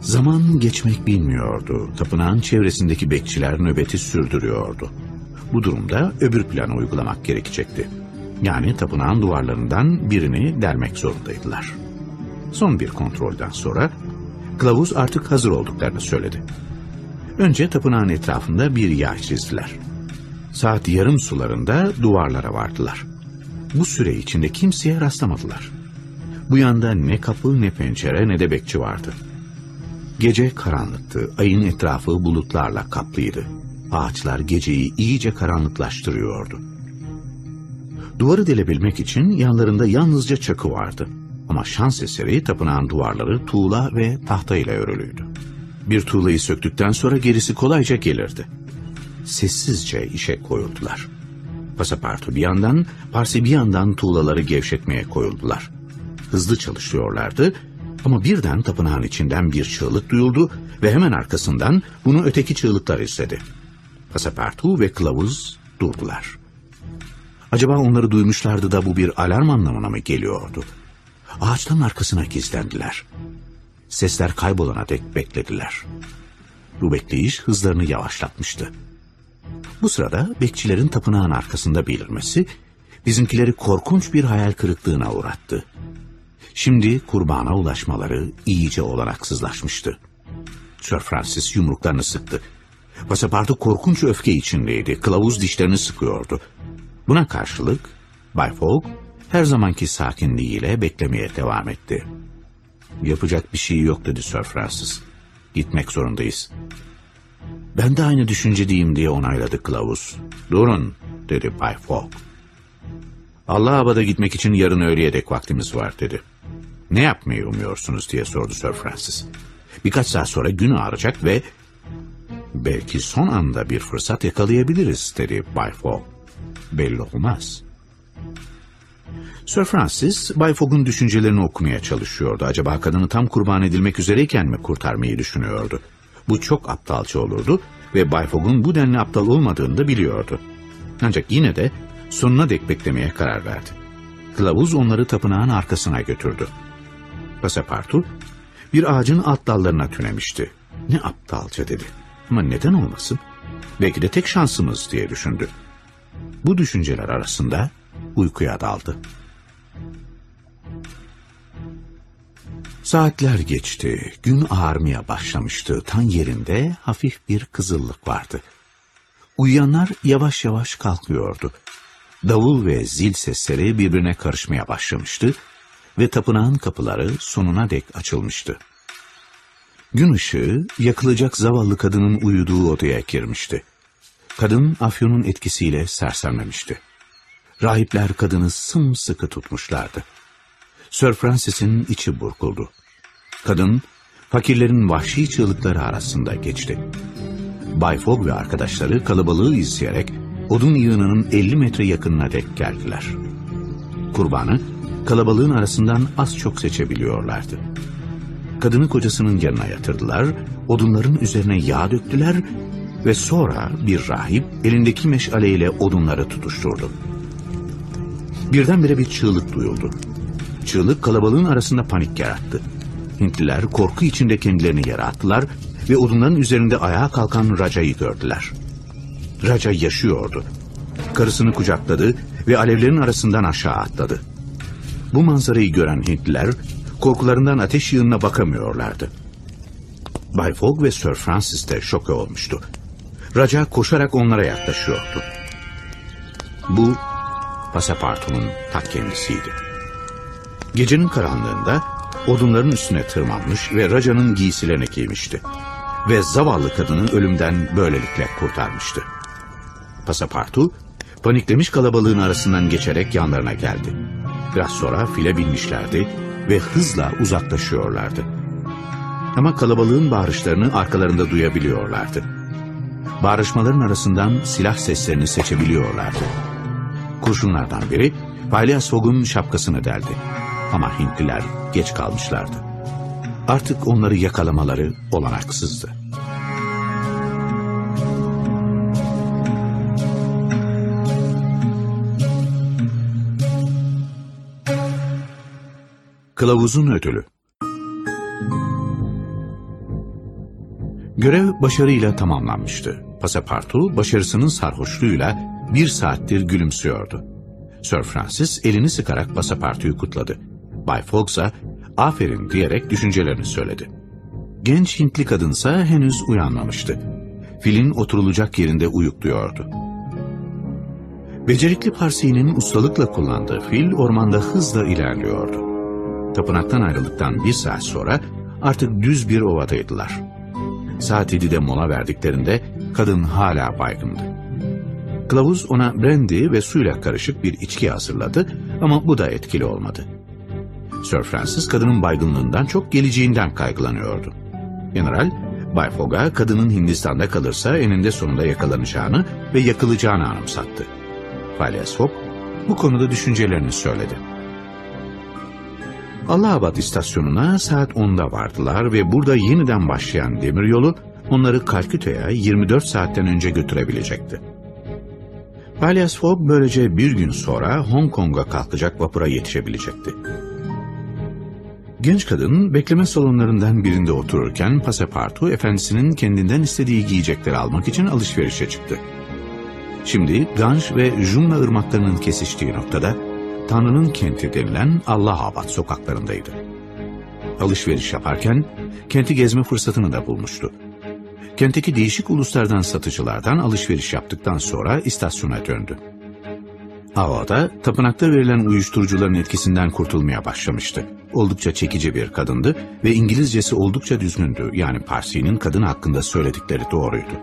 Zaman geçmek bilmiyordu. Tapınağın çevresindeki bekçiler nöbeti sürdürüyordu. Bu durumda öbür planı uygulamak gerekecekti. Yani tapınağın duvarlarından birini delmek zorundaydılar. Son bir kontrolden sonra kılavuz artık hazır olduklarını söyledi. Önce tapınağın etrafında bir yağ çizdiler. Saat yarım sularında duvarlara vardılar. Bu süre içinde kimseye rastlamadılar. Bu yanda ne kapı ne pencere ne de bekçi vardı. Gece karanlıktı, ayın etrafı bulutlarla kaplıydı. Ağaçlar geceyi iyice karanlıklaştırıyordu. Duvarı delebilmek için yanlarında yalnızca çakı vardı. Ama şans eseri tapınağın duvarları tuğla ve tahta ile örülüydü. Bir tuğlayı söktükten sonra gerisi kolayca gelirdi. Sessizce işe koyuldular. Pasapartu bir yandan, Parsi bir yandan tuğlaları gevşetmeye koyuldular. Hızlı çalışıyorlardı ama birden tapınağın içinden bir çığlık duyuldu ve hemen arkasından bunu öteki çığlıklar izledi. Pasapartu ve kılavuz durdular. Acaba onları duymuşlardı da bu bir alarm anlamına mı geliyordu? Ağaçtan arkasına gizlendiler. Sesler kaybolana dek beklediler. Bu bekleyiş hızlarını yavaşlatmıştı. Bu sırada bekçilerin tapınağın arkasında belirmesi bizimkileri korkunç bir hayal kırıklığına uğrattı. Şimdi kurbana ulaşmaları iyice olanaksızlaşmıştı. Sir Francis yumruklarını sıktı. Pasapartu korkunç öfke içindeydi. Kılavuz dişlerini sıkıyordu. Buna karşılık Bay Fogg her zamanki sakinliğiyle beklemeye devam etti. Yapacak bir şey yok dedi Sir Francis. Gitmek zorundayız. Ben de aynı düşüncedeyim diye onayladı kılavuz. Durun dedi Bay Fogg. Allahabad'a gitmek için yarın öğleye dek vaktimiz var dedi. Ne yapmayı umuyorsunuz diye sordu Sir Francis. Birkaç saat sonra gün ağaracak ve belki son anda bir fırsat yakalayabiliriz dedi Bay Fogg. Belli olmaz. Sir Francis, Bay Fogg'un düşüncelerini okumaya çalışıyordu. Acaba kadını tam kurban edilmek üzereyken mi kurtarmayı düşünüyordu? Bu çok aptalca olurdu ve Bay Fogg'un bu denli aptal olmadığını da biliyordu. Ancak yine de sonuna dek beklemeye karar verdi. Kılavuz onları tapınağın arkasına götürdü. Pasapartu bir ağacın alt dallarına tünemişti. Ne aptalca dedi. Ama neden olmasın? Belki de tek şansımız diye düşündü. Bu düşünceler arasında uykuya daldı. Saatler geçti. Gün ağarmaya başlamıştı. Tan yerinde hafif bir kızıllık vardı. Uyuyanlar yavaş yavaş kalkıyordu. Davul ve zil sesleri birbirine karışmaya başlamıştı ve tapınağın kapıları sonuna dek açılmıştı. Gün ışığı yakılacak zavallı kadının uyuduğu odaya girmişti. Kadın afyonun etkisiyle sersemlemişti. Rahipler kadını sımsıkı tutmuşlardı. Sir Francis'in içi burkuldu. Kadın, fakirlerin vahşi çığlıkları arasında geçti. Bay Fogg ve arkadaşları kalabalığı izleyerek odun yığınının 50 metre yakınına dek geldiler. Kurbanı kalabalığın arasından az çok seçebiliyorlardı. Kadını kocasının yanına yatırdılar, odunların üzerine yağ döktüler ve sonra bir rahip elindeki meşaleyle odunları tutuşturdu. Birdenbire bir çığlık duyuldu. Çığlık kalabalığın arasında panik yarattı. Hintliler korku içinde kendilerini yere attılar ve odunların üzerinde ayağa kalkan Raca'yı gördüler. Raca yaşıyordu. Karısını kucakladı ve alevlerin arasından aşağı atladı. Bu manzarayı gören Hintliler korkularından ateş yığınına bakamıyorlardı. Bay Fogg ve Sir Francis de şoke olmuştu. Raca koşarak onlara yaklaşıyordu. Bu Pasaparto'nun ta kendisiydi. Gecenin karanlığında odunların üstüne tırmanmış ve Raca'nın giysilerini giymişti. Ve zavallı kadını ölümden böylelikle kurtarmıştı. Pasapartu, paniklemiş kalabalığın arasından geçerek yanlarına geldi. Biraz sonra file binmişlerdi ve hızla uzaklaşıyorlardı. Ama kalabalığın bağırışlarını arkalarında duyabiliyorlardı. Bağırışmaların arasından silah seslerini seçebiliyorlardı. Kurşunlardan biri Phileas Fogg'un şapkasını deldi. Ama Hintliler geç kalmışlardı. Artık onları yakalamaları olanaksızdı. Kılavuzun Ödülü Görev başarıyla tamamlanmıştı. Pasapartu başarısının sarhoşluğuyla bir saattir gülümsüyordu. Sir Francis elini sıkarak pasapartuyu kutladı. Bay Fogg ise aferin diyerek düşüncelerini söyledi. Genç Hintli kadınsa henüz uyanmamıştı. Filin oturulacak yerinde uyukluyordu. Becerikli Parsi'nin ustalıkla kullandığı fil ormanda hızla ilerliyordu. Tapınaktan ayrıldıktan bir saat sonra artık düz bir ovadaydılar. Saat 7'de mola verdiklerinde kadın hala baygındı. Kılavuz ona brandy ve suyla karışık bir içki hazırladı ama bu da etkili olmadı. Sir Francis kadının baygınlığından çok geleceğinden kaygılanıyordu. General, Bay Fogg'a kadının Hindistan'da kalırsa eninde sonunda yakalanacağını ve yakılacağını anımsattı. Phileas Fogg bu konuda düşüncelerini söyledi. Allahabad istasyonuna saat 10'da vardılar ve burada yeniden başlayan demiryolu onları Kalküta'ya 24 saatten önce götürebilecekti. Phileas Fogg böylece bir gün sonra Hong Kong'a kalkacak vapura yetişebilecekti. Genç kadın bekleme salonlarından birinde otururken Pasapartu efendisinin kendinden istediği giyecekleri almak için alışverişe çıktı. Şimdi Ganj ve Jumla ırmaklarının kesiştiği noktada Tanrı'nın kenti denilen Allahabad sokaklarındaydı. Alışveriş yaparken kenti gezme fırsatını da bulmuştu. Kentteki değişik uluslardan satıcılardan alışveriş yaptıktan sonra istasyona döndü. Havada tapınakta verilen uyuşturucuların etkisinden kurtulmaya başlamıştı. Oldukça çekici bir kadındı ve İngilizcesi oldukça düzgündü. Yani Parsi'nin kadın hakkında söyledikleri doğruydu.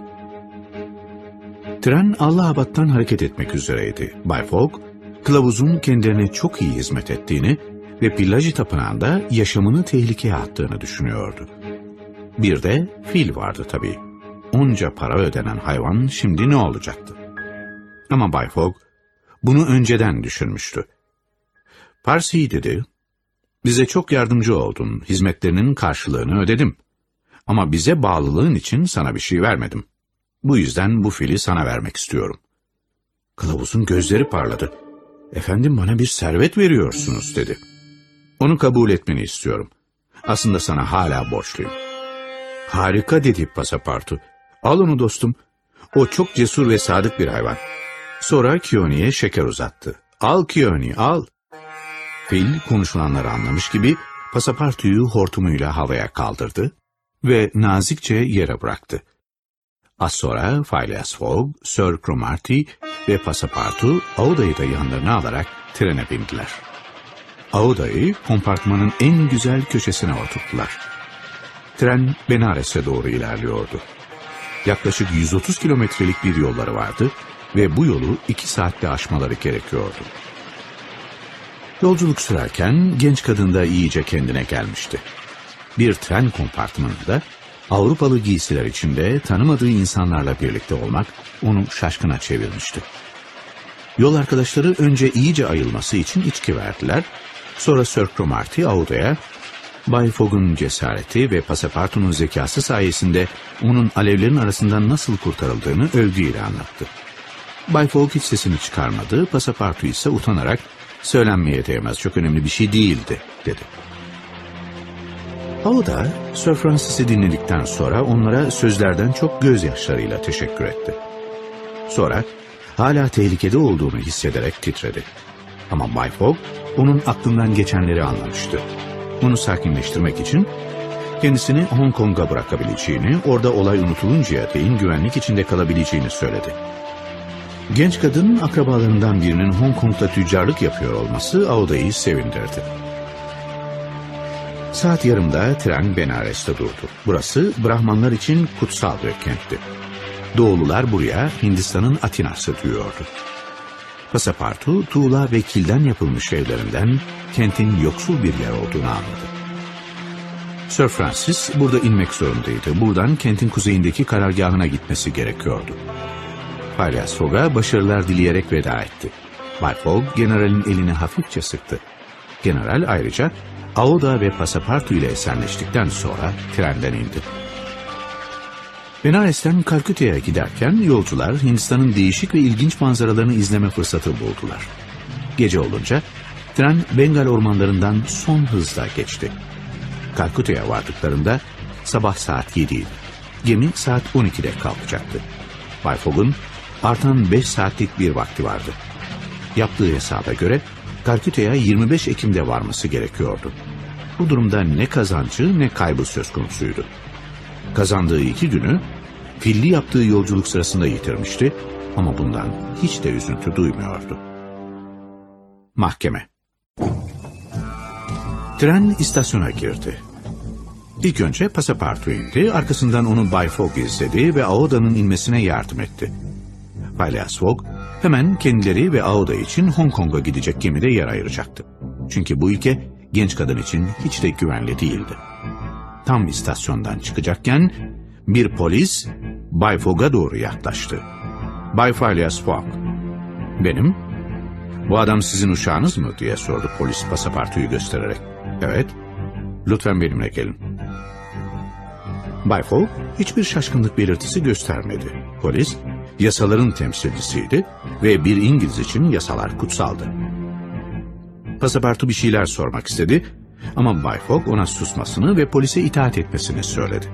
Tren Allahabad'dan hareket etmek üzereydi. Bay Fogg, kılavuzun kendilerine çok iyi hizmet ettiğini ve Pillaji Tapınağı'nda yaşamını tehlikeye attığını düşünüyordu. Bir de fil vardı tabii. Onca para ödenen hayvan şimdi ne olacaktı? Ama Bay Fogg bunu önceden düşünmüştü. Parsi dedi, bize çok yardımcı oldun, hizmetlerinin karşılığını ödedim. Ama bize bağlılığın için sana bir şey vermedim. Bu yüzden bu fili sana vermek istiyorum. Kılavuzun gözleri parladı. Efendim bana bir servet veriyorsunuz dedi. Onu kabul etmeni istiyorum. Aslında sana hala borçluyum. Harika dedi pasapartu. Al onu dostum. O çok cesur ve sadık bir hayvan. Sonra Kioni'ye şeker uzattı. Al Kioni al. Fil konuşulanları anlamış gibi pasapartuyu hortumuyla havaya kaldırdı ve nazikçe yere bıraktı. Az sonra Phileas Fogg, Sir Cromarty ve Pasapartu Auda'yı da yanlarına alarak trene bindiler. Auda'yı kompartmanın en güzel köşesine oturttular. Tren Benares'e doğru ilerliyordu. Yaklaşık 130 kilometrelik bir yolları vardı ve bu yolu iki saatte aşmaları gerekiyordu. Yolculuk sürerken genç kadın da iyice kendine gelmişti. Bir tren kompartmanında Avrupalı giysiler içinde tanımadığı insanlarla birlikte olmak onu şaşkına çevirmişti. Yol arkadaşları önce iyice ayılması için içki verdiler. Sonra Sir Cromarty Auda'ya Bay Fogg'un cesareti ve pasapartunun zekası sayesinde onun alevlerin arasından nasıl kurtarıldığını övgüyle anlattı. Bay Fogg hiç sesini çıkarmadı, pasapartu ise utanarak söylenmeye değmez çok önemli bir şey değildi dedi. Auda, Sir Francis'i dinledikten sonra onlara sözlerden çok gözyaşlarıyla teşekkür etti. Sonra hala tehlikede olduğunu hissederek titredi. Ama Bay Fogg onun aklından geçenleri anlamıştı. Onu sakinleştirmek için kendisini Hong Kong'a bırakabileceğini, orada olay unutuluncaya değin güvenlik içinde kalabileceğini söyledi. Genç kadın akrabalarından birinin Hong Kong'da tüccarlık yapıyor olması Auda'yı sevindirdi. Saat yarımda tren Benares'te durdu. Burası Brahmanlar için kutsal bir kentti. Doğulular buraya Hindistan'ın Atinası diyordu. Pasapartu, tuğla ve kilden yapılmış evlerinden kentin yoksul bir yer olduğunu anladı. Sir Francis burada inmek zorundaydı. Buradan kentin kuzeyindeki karargahına gitmesi gerekiyordu. Phileas Fogg'a başarılar dileyerek veda etti. Bay Fogg, generalin elini hafifçe sıktı. General ayrıca Aoda ve Pasapartu ile esenleştikten sonra trenden indi. Benares'ten Kalküta'ya giderken yolcular Hindistan'ın değişik ve ilginç manzaralarını izleme fırsatı buldular. Gece olunca tren Bengal ormanlarından son hızla geçti. Kalküta'ya vardıklarında sabah saat 7 idi. Gemi saat 12'de kalkacaktı. Bay Fogg'un artan 5 saatlik bir vakti vardı. Yaptığı hesaba göre Kalküta'ya 25 Ekim'de varması gerekiyordu. Bu durumda ne kazancı ne kaybı söz konusuydu. Kazandığı iki günü filli yaptığı yolculuk sırasında yitirmişti ama bundan hiç de üzüntü duymuyordu. Mahkeme Tren istasyona girdi. İlk önce pasapartu indi, arkasından onu Bay Fogg izledi ve Aoda'nın inmesine yardım etti. Phileas Fogg hemen kendileri ve Aoda için Hong Kong'a gidecek gemide yer ayıracaktı. Çünkü bu ülke genç kadın için hiç de güvenli değildi. Tam istasyondan çıkacakken bir polis Bay Fogg'a doğru yaklaştı. Bay Phileas Fogg, benim. Bu adam sizin uşağınız mı diye sordu polis pasapartuyu göstererek. Evet, lütfen benimle gelin. Bay Fogg hiçbir şaşkınlık belirtisi göstermedi. Polis, yasaların temsilcisiydi ve bir İngiliz için yasalar kutsaldı. Pasapartu bir şeyler sormak istedi ama Bay Fogg ona susmasını ve polise itaat etmesini söyledi.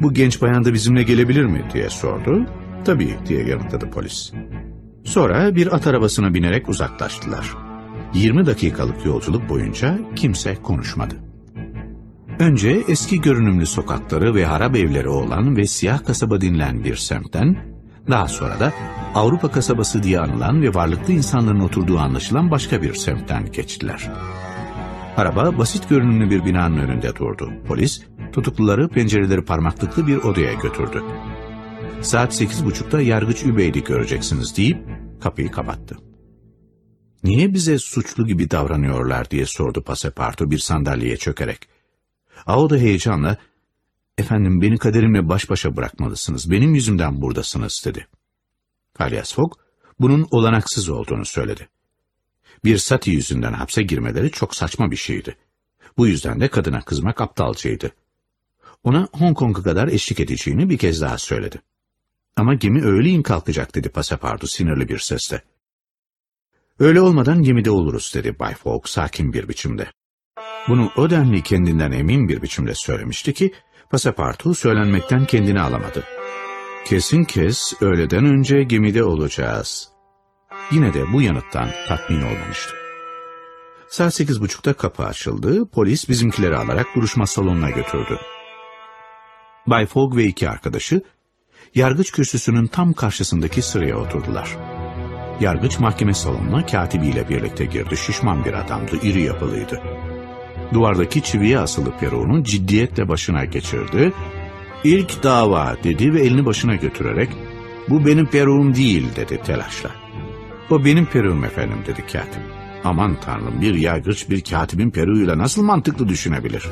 Bu genç bayan da bizimle gelebilir mi diye sordu. Tabii diye yanıtladı polis. Sonra bir at arabasına binerek uzaklaştılar. 20 dakikalık yolculuk boyunca kimse konuşmadı. Önce eski görünümlü sokakları ve harap evleri olan ve siyah kasaba denilen bir semtten, daha sonra da Avrupa kasabası diye anılan ve varlıklı insanların oturduğu anlaşılan başka bir semtten geçtiler. Araba basit görünümlü bir binanın önünde durdu. Polis tutukluları pencereleri parmaklıklı bir odaya götürdü. Saat sekiz buçukta yargıç Übeyli göreceksiniz deyip kapıyı kapattı. Niye bize suçlu gibi davranıyorlar diye sordu Paseparto bir sandalyeye çökerek. Ao da heyecanla, efendim beni kaderimle baş başa bırakmalısınız, benim yüzümden buradasınız dedi. Phileas Fogg, bunun olanaksız olduğunu söyledi. Bir sati yüzünden hapse girmeleri çok saçma bir şeydi. Bu yüzden de kadına kızmak aptalcaydı. Ona Hong Kong'a kadar eşlik edeceğini bir kez daha söyledi. Ama gemi öğleyin kalkacak dedi Pasapardu sinirli bir sesle. Öyle olmadan gemide oluruz dedi Bay Fogg sakin bir biçimde. Bunu o denli kendinden emin bir biçimde söylemişti ki Pasapartu söylenmekten kendini alamadı. Kesin kes öğleden önce gemide olacağız. Yine de bu yanıttan tatmin olmamıştı. Saat sekiz buçukta kapı açıldı, polis bizimkileri alarak duruşma salonuna götürdü. Bay Fogg ve iki arkadaşı, yargıç kürsüsünün tam karşısındaki sıraya oturdular. Yargıç mahkeme salonuna katibiyle birlikte girdi. Şişman bir adamdı, iri yapılıydı. Duvardaki çiviye asılı peruğunu ciddiyetle başına geçirdi. İlk dava dedi ve elini başına götürerek bu benim peruğum değil dedi telaşla. O benim peruğum efendim dedi katip. Aman tanrım bir yargıç bir katibin peruğuyla nasıl mantıklı düşünebilir?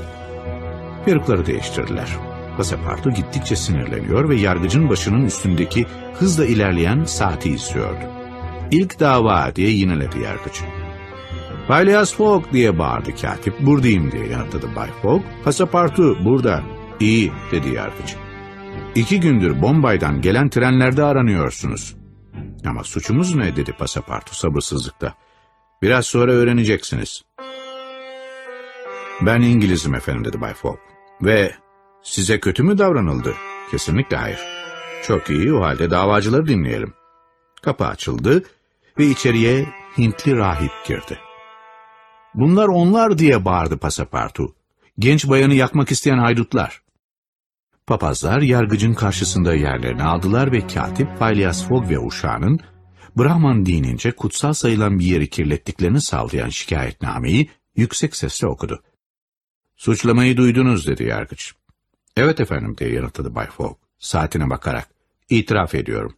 Perukları değiştirdiler. Pasapartu gittikçe sinirleniyor ve yargıcın başının üstündeki hızla ilerleyen saati izliyordu. İlk dava diye yineledi yargıç. Phileas Fogg diye bağırdı katip. Buradayım diye yanıtladı Bay Fogg. Pasapartu burada. İyi dedi yargıç. İki gündür Bombay'dan gelen trenlerde aranıyorsunuz. Ama suçumuz ne dedi pasapartu sabırsızlıkla. Biraz sonra öğreneceksiniz. Ben İngilizim efendim dedi Bay Fogg. Ve size kötü mü davranıldı? Kesinlikle hayır. Çok iyi o halde davacıları dinleyelim. Kapı açıldı ve içeriye Hintli rahip girdi. Bunlar onlar diye bağırdı pasapartu. Genç bayanı yakmak isteyen haydutlar. Papazlar yargıcın karşısında yerlerini aldılar ve katip Phileas Fogg ve uşağının Brahman dinince kutsal sayılan bir yeri kirlettiklerini sağlayan şikayetnameyi yüksek sesle okudu. Suçlamayı duydunuz dedi yargıç. Evet efendim diye yanıtladı Bay Fogg saatine bakarak. İtiraf ediyorum.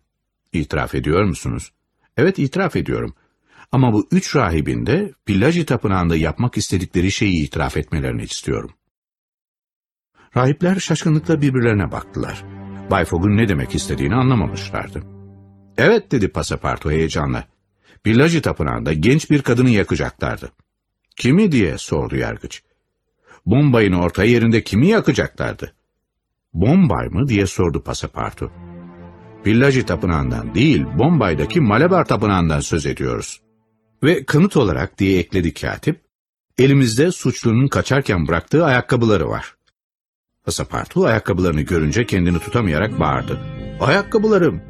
İtiraf ediyor musunuz? Evet itiraf ediyorum. Ama bu üç rahibin de Pillaji Tapınağı'nda yapmak istedikleri şeyi itiraf etmelerini istiyorum. Rahipler şaşkınlıkla birbirlerine baktılar. Bay Fogg'un ne demek istediğini anlamamışlardı. Evet dedi Pasaparto heyecanla. Pillaji Tapınağı'nda genç bir kadını yakacaklardı. Kimi diye sordu yargıç. Bombay'ın orta yerinde kimi yakacaklardı? Bombay mı diye sordu Pasaparto. Pillaji Tapınağı'ndan değil, Bombay'daki Malabar Tapınağı'ndan söz ediyoruz. Ve kanıt olarak diye ekledi katip, elimizde suçlunun kaçarken bıraktığı ayakkabıları var. Pasapartu ayakkabılarını görünce kendini tutamayarak bağırdı. Ayakkabılarım!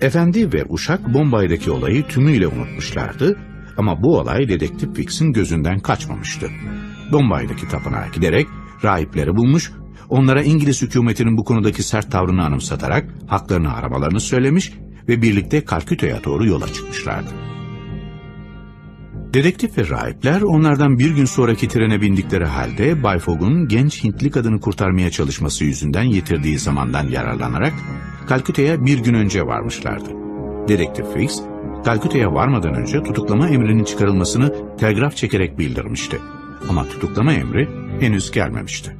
Efendi ve uşak Bombay'daki olayı tümüyle unutmuşlardı ama bu olay dedektif Fix'in gözünden kaçmamıştı. Bombay'daki tapınağa giderek rahipleri bulmuş, onlara İngiliz hükümetinin bu konudaki sert tavrını anımsatarak haklarını aramalarını söylemiş ve birlikte Kalküta'ya doğru yola çıkmışlardı. Dedektif ve rahipler onlardan bir gün sonraki trene bindikleri halde Bay Fogg'un genç Hintli kadını kurtarmaya çalışması yüzünden yitirdiği zamandan yararlanarak Kalküta'ya bir gün önce varmışlardı. Dedektif Fix, Kalküta'ya varmadan önce tutuklama emrinin çıkarılmasını telgraf çekerek bildirmişti. Ama tutuklama emri henüz gelmemişti.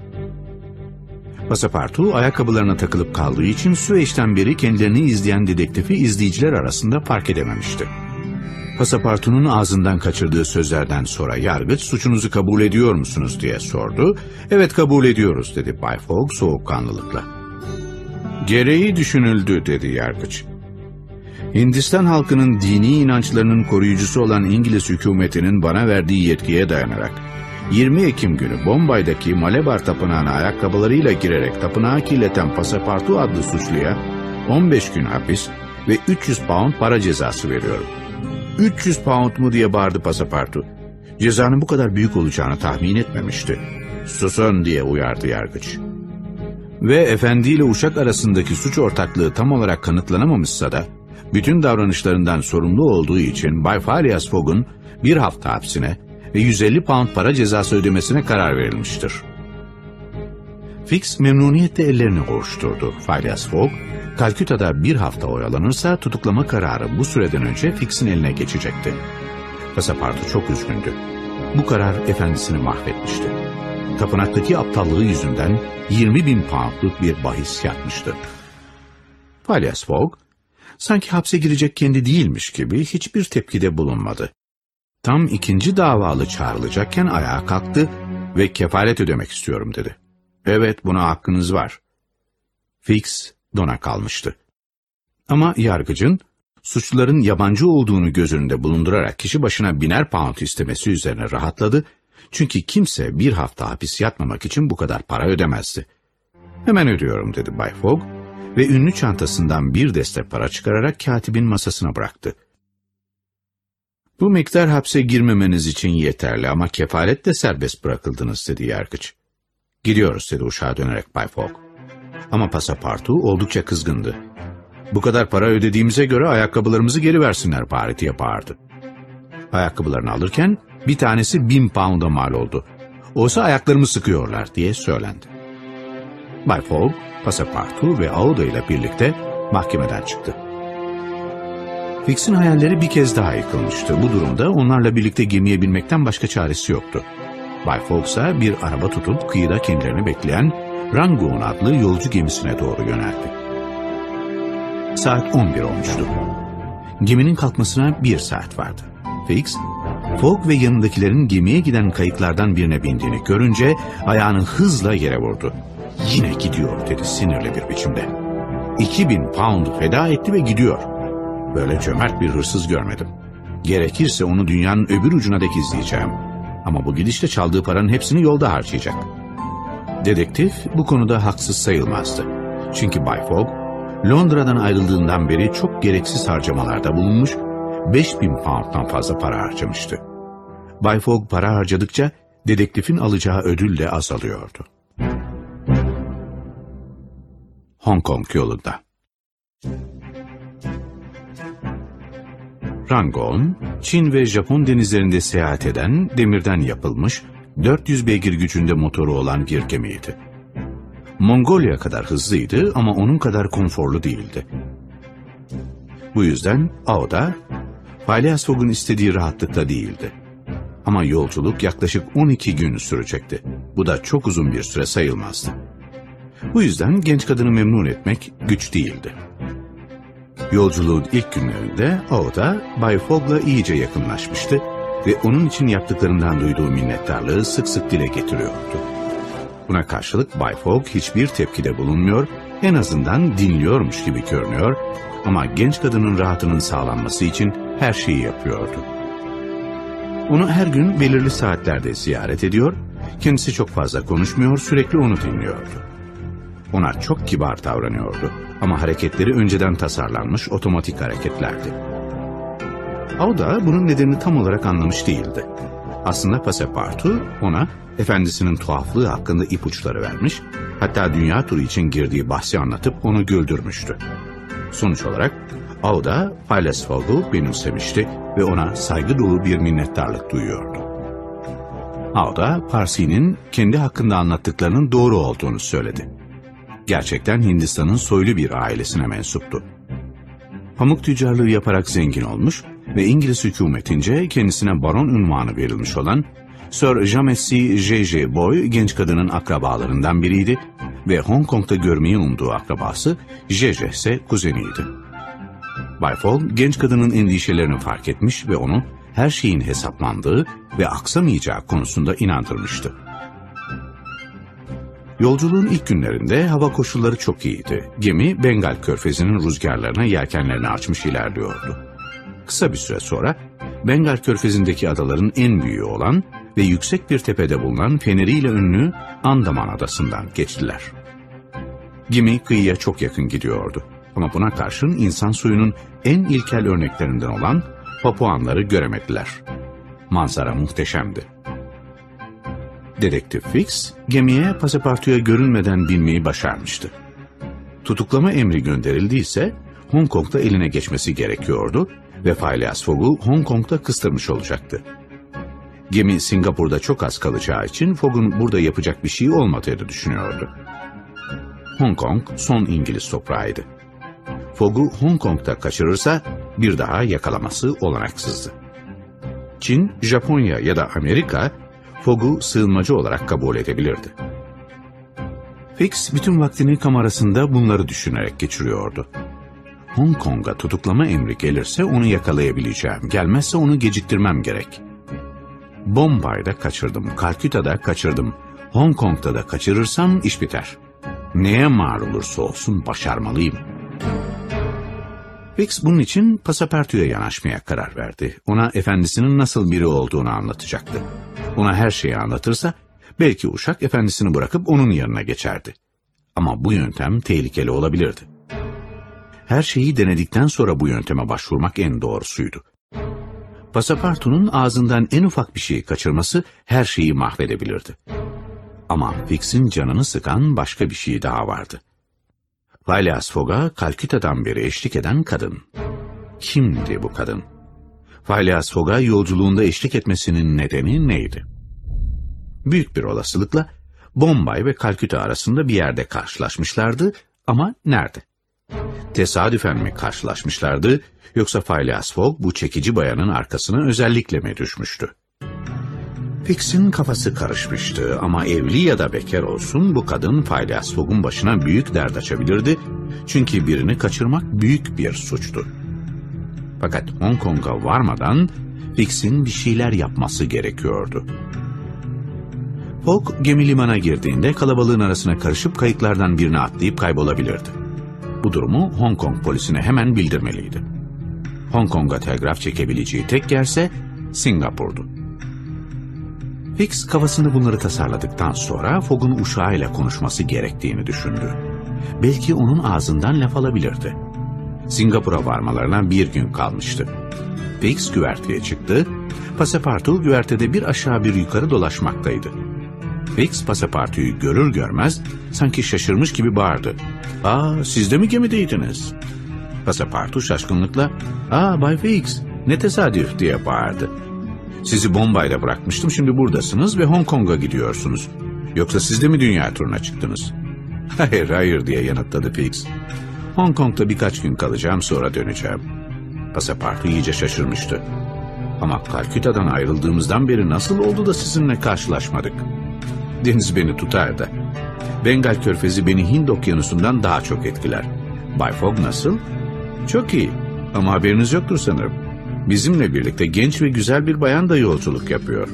Pasapartu ayakkabılarına takılıp kaldığı için Süveyş'ten beri kendilerini izleyen dedektifi izleyiciler arasında fark edememişti. Pasapartunun ağzından kaçırdığı sözlerden sonra yargıç suçunuzu kabul ediyor musunuz diye sordu. Evet kabul ediyoruz dedi Bay Fogg soğukkanlılıkla. Gereği düşünüldü dedi yargıç. Hindistan halkının dini inançlarının koruyucusu olan İngiliz hükümetinin bana verdiği yetkiye dayanarak 20 Ekim günü Bombay'daki Malebar Tapınağı'na ayakkabılarıyla girerek tapınağı kirleten Pasapartu adlı suçluya 15 gün hapis ve 300 pound para cezası veriyorum. 300 pound mu diye bağırdı Pasapartu. Cezanın bu kadar büyük olacağını tahmin etmemişti. Susun diye uyardı yargıç. Ve efendiyle uşak arasındaki suç ortaklığı tam olarak kanıtlanamamışsa da, bütün davranışlarından sorumlu olduğu için Bay Phileas Fogg'un bir hafta hapsine ve 150 pound para cezası ödemesine karar verilmiştir. Fix memnuniyetle ellerini ovuşturdu. Phileas Fogg, Kalküta'da bir hafta oyalanırsa tutuklama kararı bu süreden önce Fix'in eline geçecekti. Pasapartu çok üzgündü. Bu karar efendisini mahvetmişti. Tapınaktaki aptallığı yüzünden 20 bin poundluk bir bahis yatmıştı. Phileas Fogg, sanki hapse girecek kendi değilmiş gibi hiçbir tepkide bulunmadı. Tam ikinci davalı çağrılacakken ayağa kalktı ve kefalet ödemek istiyorum dedi. Evet buna hakkınız var. Fix dona kalmıştı. Ama yargıcın suçluların yabancı olduğunu göz önünde bulundurarak kişi başına biner pound istemesi üzerine rahatladı. Çünkü kimse bir hafta hapis yatmamak için bu kadar para ödemezdi. Hemen ödüyorum dedi Bay Fogg ve ünlü çantasından bir deste para çıkararak katibin masasına bıraktı. Bu miktar hapse girmemeniz için yeterli ama kefaletle serbest bırakıldınız dedi yargıç. Gidiyoruz dedi uşağa dönerek Bay Fogg. Ama pasapartu oldukça kızgındı. Bu kadar para ödediğimize göre ayakkabılarımızı geri versinler bari diye bağırdı. Ayakkabılarını alırken bir tanesi bin pound'a mal oldu. Oysa ayaklarımı sıkıyorlar diye söylendi. Bay Fogg, Passepartout ve Aouda ile birlikte mahkemeden çıktı. Fix'in hayalleri bir kez daha yıkılmıştı. Bu durumda onlarla birlikte gemiye binmekten başka çaresi yoktu. Bay Fogg ise bir araba tutup kıyıda kendilerini bekleyen Rangoon adlı yolcu gemisine doğru yöneldi. Saat 11 olmuştu. Geminin kalkmasına bir saat vardı. Fix, Fogg ve yanındakilerin gemiye giden kayıklardan birine bindiğini görünce ayağını hızla yere vurdu. Yine gidiyor dedi sinirli bir biçimde. 2000 pound feda etti ve gidiyor. Böyle cömert bir hırsız görmedim. Gerekirse onu dünyanın öbür ucuna dek izleyeceğim. Ama bu gidişle çaldığı paranın hepsini yolda harcayacak. Dedektif bu konuda haksız sayılmazdı. Çünkü Bay Fogg, Londra'dan ayrıldığından beri çok gereksiz harcamalarda bulunmuş, 5000 pound'dan fazla para harcamıştı. Bay Fogg para harcadıkça dedektifin alacağı ödül de azalıyordu. Hong Kong yolunda Rangoon, Çin ve Japon denizlerinde seyahat eden demirden yapılmış 400 beygir gücünde motoru olan bir gemiydi. Mongolia kadar hızlıydı ama onun kadar konforlu değildi. Bu yüzden Aoda, Phileas Fogg'un istediği rahatlıkta değildi. Ama yolculuk yaklaşık 12 gün sürecekti. Bu da çok uzun bir süre sayılmazdı. Bu yüzden genç kadını memnun etmek güç değildi. Yolculuğun ilk günlerinde Aoda, Bay Fogg'la iyice yakınlaşmıştı ve onun için yaptıklarından duyduğu minnettarlığı sık sık dile getiriyordu. Buna karşılık Bay Fogg hiçbir tepkide bulunmuyor, en azından dinliyormuş gibi görünüyor ama genç kadının rahatının sağlanması için her şeyi yapıyordu. Onu her gün belirli saatlerde ziyaret ediyor, kendisi çok fazla konuşmuyor, sürekli onu dinliyordu. Ona çok kibar davranıyordu ama hareketleri önceden tasarlanmış otomatik hareketlerdi. Auda bunun nedenini tam olarak anlamış değildi. Aslında Passepartout ona efendisinin tuhaflığı hakkında ipuçları vermiş, hatta dünya turu için girdiği bahsi anlatıp onu güldürmüştü. Sonuç olarak Auda Phileas Fogg'u benimsemişti ve ona saygı dolu bir minnettarlık duyuyordu. Auda, Parsi'nin kendi hakkında anlattıklarının doğru olduğunu söyledi. Gerçekten Hindistan'ın soylu bir ailesine mensuptu. Pamuk tüccarlığı yaparak zengin olmuş ve İngiliz hükümetince kendisine baron unvanı verilmiş olan Sir Jamessi J.J. Boy genç kadının akrabalarından biriydi ve Hong Kong'da görmeyi umduğu akrabası J.J. ise kuzeniydi. Bay Fogg genç kadının endişelerini fark etmiş ve onu her şeyin hesaplandığı ve aksamayacağı konusunda inandırmıştı. Yolculuğun ilk günlerinde hava koşulları çok iyiydi. Gemi Bengal körfezinin rüzgarlarına yelkenlerini açmış ilerliyordu. Kısa bir süre sonra Bengal körfezindeki adaların en büyüğü olan ve yüksek bir tepede bulunan feneriyle ünlü Andaman adasından geçtiler. Gemi kıyıya çok yakın gidiyordu. Ama buna karşın insan suyunun en ilkel örneklerinden olan Papuanları göremediler. Manzara muhteşemdi. Dedektif Fix, gemiye pasaportuya görünmeden binmeyi başarmıştı. Tutuklama emri gönderildiyse Hong Kong'da eline geçmesi gerekiyordu ve Phileas Fogg'u Hong Kong'da kıstırmış olacaktı. Gemi Singapur'da çok az kalacağı için Fogg'un burada yapacak bir şey olmadığını düşünüyordu. Hong Kong son İngiliz toprağıydı. Fogg'u Hong Kong'da kaçırırsa bir daha yakalaması olanaksızdı. Çin, Japonya ya da Amerika Fogg'u sığınmacı olarak kabul edebilirdi. Fix bütün vaktini kamerasında bunları düşünerek geçiriyordu. Hong Kong'a tutuklama emri gelirse onu yakalayabileceğim, gelmezse onu geciktirmem gerek. Bombay'da kaçırdım, Kalküta'da kaçırdım, Hong Kong'da da kaçırırsam iş biter. Neye mal olursa olsun başarmalıyım. Fix bunun için pasaportuya yanaşmaya karar verdi. Ona efendisinin nasıl biri olduğunu anlatacaktı. Ona her şeyi anlatırsa belki uşak efendisini bırakıp onun yanına geçerdi. Ama bu yöntem tehlikeli olabilirdi. Her şeyi denedikten sonra bu yönteme başvurmak en doğrusuydu. Pasapartunun ağzından en ufak bir şeyi kaçırması her şeyi mahvedebilirdi. Ama Fix'in canını sıkan başka bir şey daha vardı. Phileas Fogg'a Kalküta'dan beri eşlik eden kadın. Kimdi bu kadın? Phileas Fogg'a yolculuğunda eşlik etmesinin nedeni neydi? Büyük bir olasılıkla Bombay ve Kalküta arasında bir yerde karşılaşmışlardı ama nerede? Tesadüfen mi karşılaşmışlardı yoksa Phileas Fogg bu çekici bayanın arkasına özellikle mi düşmüştü? Fix'in kafası karışmıştı ama evli ya da bekar olsun bu kadın Phileas Fogg'un başına büyük dert açabilirdi çünkü birini kaçırmak büyük bir suçtu. Fakat Hong Kong'a varmadan Fix'in bir şeyler yapması gerekiyordu. Fogg gemi limana girdiğinde kalabalığın arasına karışıp kayıklardan birine atlayıp kaybolabilirdi. Bu durumu Hong Kong polisine hemen bildirmeliydi. Hong Kong'a telgraf çekebileceği tek yerse Singapur'du. Fix kafasında bunları tasarladıktan sonra Fogg'un uşağıyla konuşması gerektiğini düşündü. Belki onun ağzından laf alabilirdi. Singapur'a varmalarına bir gün kalmıştı. Fix güverteye çıktı, pasapartu güvertede bir aşağı bir yukarı dolaşmaktaydı. Fix pasapartuyu görür görmez sanki şaşırmış gibi bağırdı. ''Aa siz de mi gemideydiniz?'' Pasapartu şaşkınlıkla ''Aa Bay Fix ne tesadüf'' diye bağırdı. ''Sizi Bombay'da bırakmıştım şimdi buradasınız ve Hong Kong'a gidiyorsunuz. Yoksa siz de mi dünya turuna çıktınız?'' ''Hayır hayır'' diye yanıtladı Fix. ''Hong Kong'da birkaç gün kalacağım sonra döneceğim.'' Pasapartu iyice şaşırmıştı. ''Ama Kalküta'dan ayrıldığımızdan beri nasıl oldu da sizinle karşılaşmadık?'' Deniz beni tutar da. Bengal körfezi beni Hind okyanusundan daha çok etkiler. Bay Fogg nasıl? Çok iyi. Ama haberiniz yoktur sanırım. Bizimle birlikte genç ve güzel bir bayan da yolculuk yapıyor.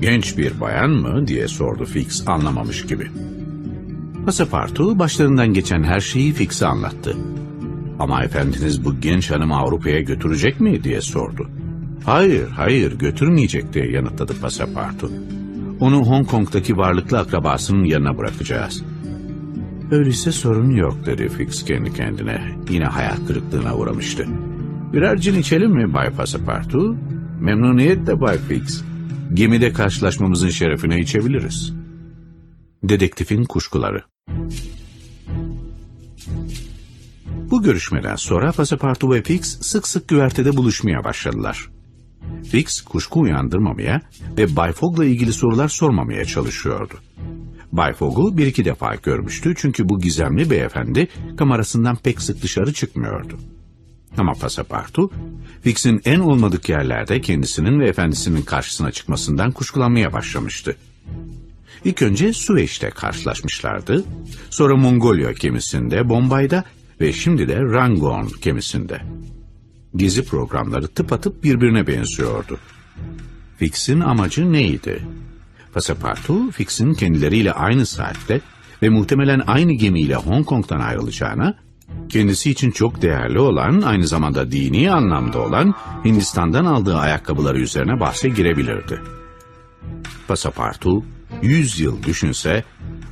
Genç bir bayan mı diye sordu Fix anlamamış gibi. Pasapartu başlarından geçen her şeyi Fix'e anlattı. Ama efendiniz bu genç hanımı Avrupa'ya götürecek mi diye sordu. Hayır, hayır götürmeyecek diye yanıtladı Pasapartu. Onu Hong Kong'daki varlıklı akrabasının yanına bırakacağız. Öyleyse sorun yok dedi Fix kendi kendine. Yine hayal kırıklığına uğramıştı. Birer cin içelim mi Bay Passepartout? Memnuniyetle Bay Fix. Gemide karşılaşmamızın şerefine içebiliriz. Dedektifin kuşkuları Bu görüşmeden sonra Passepartout ve Fix sık sık güvertede buluşmaya başladılar. Fix kuşku uyandırmamaya ve Bay Fogg'la ilgili sorular sormamaya çalışıyordu. Bay Fogg'u bir iki defa görmüştü çünkü bu gizemli beyefendi kamerasından pek sık dışarı çıkmıyordu. Ama Passepartout, Fix'in en olmadık yerlerde kendisinin ve efendisinin karşısına çıkmasından kuşkulanmaya başlamıştı. İlk önce Süveyş'te karşılaşmışlardı, sonra Mongolia gemisinde, Bombay'da ve şimdi de Rangoon gemisinde. Gezi programları tıpatıp birbirine benziyordu. Fix'in amacı neydi? Passepartout, Fix'in kendileriyle aynı saatte ve muhtemelen aynı gemiyle Hong Kong'dan ayrılacağına, kendisi için çok değerli olan, aynı zamanda dini anlamda olan Hindistan'dan aldığı ayakkabıları üzerine bahse girebilirdi. Passepartout, yüz yıl düşünse,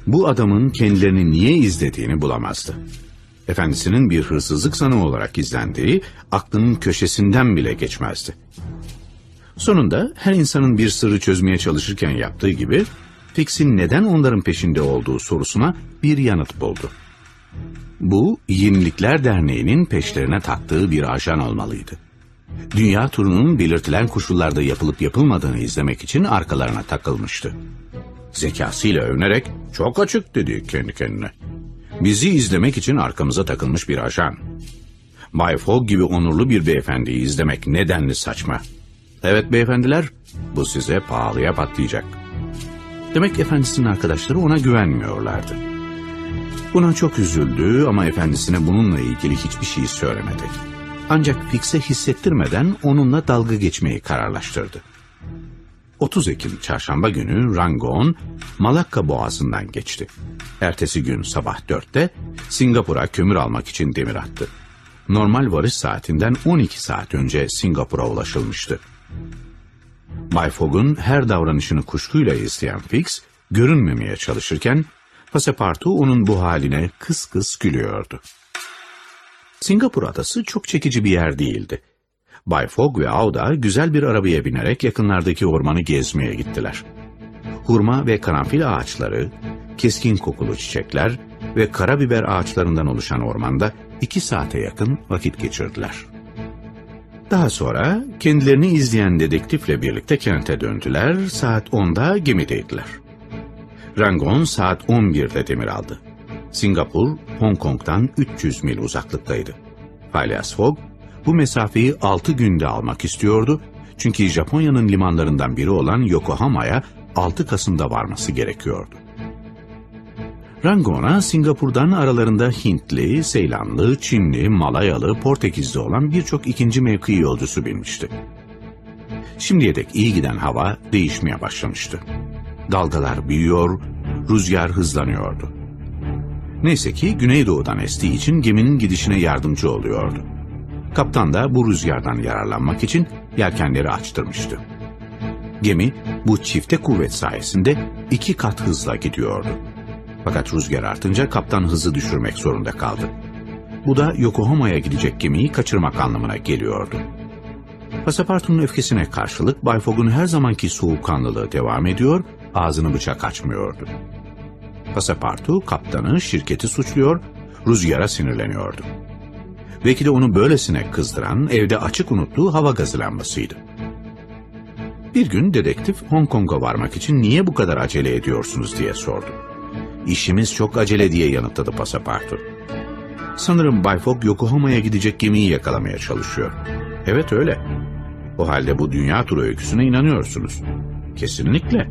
bu adamın kendilerini niye izlediğini bulamazdı efendisinin bir hırsızlık sanığı olarak izlendiği aklının köşesinden bile geçmezdi. Sonunda her insanın bir sırrı çözmeye çalışırken yaptığı gibi Fix'in neden onların peşinde olduğu sorusuna bir yanıt buldu. Bu Yenilikler Derneği'nin peşlerine taktığı bir ajan olmalıydı. Dünya turunun belirtilen koşullarda yapılıp yapılmadığını izlemek için arkalarına takılmıştı. Zekasıyla övünerek çok açık dedi kendi kendine. Bizi izlemek için arkamıza takılmış bir ajan. Bay Fogg gibi onurlu bir beyefendiyi izlemek nedenli saçma. Evet beyefendiler, bu size pahalıya patlayacak. Demek efendisinin arkadaşları ona güvenmiyorlardı. Buna çok üzüldü ama efendisine bununla ilgili hiçbir şey söylemedi. Ancak Fix'e hissettirmeden onunla dalga geçmeyi kararlaştırdı. 30 Ekim çarşamba günü Rangoon, Malakka boğazından geçti. Ertesi gün sabah dörtte Singapur'a kömür almak için demir attı. Normal varış saatinden 12 saat önce Singapur'a ulaşılmıştı. Bay Fogg'un her davranışını kuşkuyla izleyen Fix, görünmemeye çalışırken, Passepartout onun bu haline kıs kıs gülüyordu. Singapur adası çok çekici bir yer değildi. Bay Fogg ve Auda güzel bir arabaya binerek yakınlardaki ormanı gezmeye gittiler. Hurma ve karanfil ağaçları, keskin kokulu çiçekler, ve karabiber ağaçlarından oluşan ormanda iki saate yakın vakit geçirdiler. Daha sonra kendilerini izleyen dedektifle birlikte kente döndüler, saat 10'da gemideydiler. Rangon saat 11'de demir aldı. Singapur, Hong Kong'dan 300 mil uzaklıktaydı. Phileas Fogg bu mesafeyi 6 günde almak istiyordu çünkü Japonya'nın limanlarından biri olan Yokohama'ya 6 Kasım'da varması gerekiyordu. Rangoon'a Singapur'dan aralarında Hintli, Seylanlı, Çinli, Malayalı, Portekizli olan birçok ikinci mevki yolcusu binmişti. Şimdiye dek iyi giden hava değişmeye başlamıştı. Dalgalar büyüyor, rüzgar hızlanıyordu. Neyse ki güneydoğudan estiği için geminin gidişine yardımcı oluyordu. Kaptan da bu rüzgardan yararlanmak için yelkenleri açtırmıştı. Gemi bu çifte kuvvet sayesinde iki kat hızla gidiyordu. Fakat rüzgar artınca kaptan hızı düşürmek zorunda kaldı. Bu da Yokohama'ya gidecek gemiyi kaçırmak anlamına geliyordu. Pasapartunun öfkesine karşılık Bay Fogg'un her zamanki soğukkanlılığı devam ediyor, ağzını bıçak açmıyordu. Pasapartu kaptanı, şirketi suçluyor, rüzgara sinirleniyordu. Belki de onu böylesine kızdıran evde açık unuttuğu hava gazı lambasıydı. Bir gün dedektif Hong Kong'a varmak için niye bu kadar acele ediyorsunuz diye sordu. İşimiz çok acele diye yanıtladı pasapartu. Sanırım Bay Fogg Yokohama'ya gidecek gemiyi yakalamaya çalışıyor. Evet öyle. O halde bu dünya turu öyküsüne inanıyorsunuz. Kesinlikle.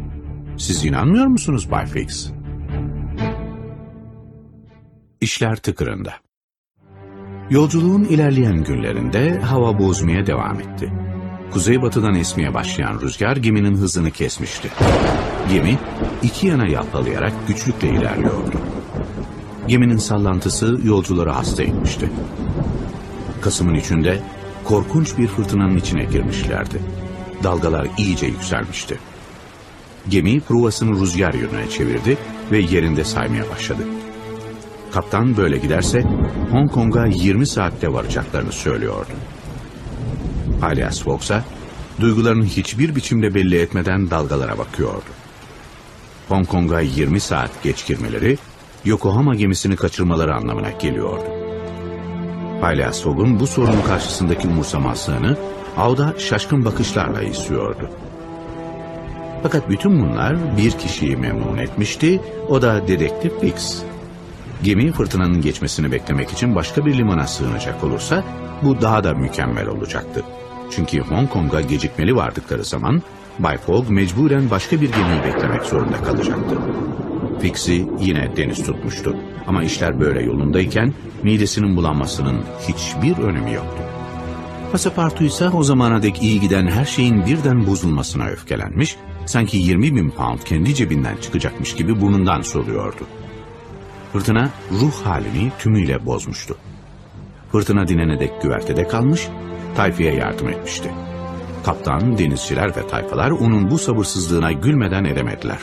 Siz inanmıyor musunuz Bay Fix? İşler tıkırında. Yolculuğun ilerleyen günlerinde hava bozmaya devam etti. Kuzeybatıdan esmeye başlayan rüzgar geminin hızını kesmişti. Gemi iki yana yalpalayarak güçlükle ilerliyordu. Geminin sallantısı yolcuları hasta etmişti. Kasım'ın içinde korkunç bir fırtınanın içine girmişlerdi. Dalgalar iyice yükselmişti. Gemi provasını rüzgar yönüne çevirdi ve yerinde saymaya başladı. Kaptan böyle giderse Hong Kong'a 20 saatte varacaklarını söylüyordu. Alias Fox'a duygularını hiçbir biçimde belli etmeden dalgalara bakıyordu. Hong Kong'a 20 saat geç girmeleri Yokohama gemisini kaçırmaları anlamına geliyordu. Alias Fogg'un bu sorunun karşısındaki umursamazlığını avda şaşkın bakışlarla izliyordu. Fakat bütün bunlar bir kişiyi memnun etmişti, o da dedektif Fix. Gemi fırtınanın geçmesini beklemek için başka bir limana sığınacak olursa bu daha da mükemmel olacaktı. Çünkü Hong Kong'a gecikmeli vardıkları zaman Bay Fogg mecburen başka bir gemiyi beklemek zorunda kalacaktı. Fix'i yine deniz tutmuştu. Ama işler böyle yolundayken midesinin bulanmasının hiçbir önemi yoktu. Pasapartu ise o zamana dek iyi giden her şeyin birden bozulmasına öfkelenmiş, sanki 20 bin pound kendi cebinden çıkacakmış gibi burnundan soluyordu. Fırtına ruh halini tümüyle bozmuştu. Fırtına dinene dek güvertede kalmış, tayfaya yardım etmişti. Kaptan, denizciler ve tayfalar onun bu sabırsızlığına gülmeden edemediler.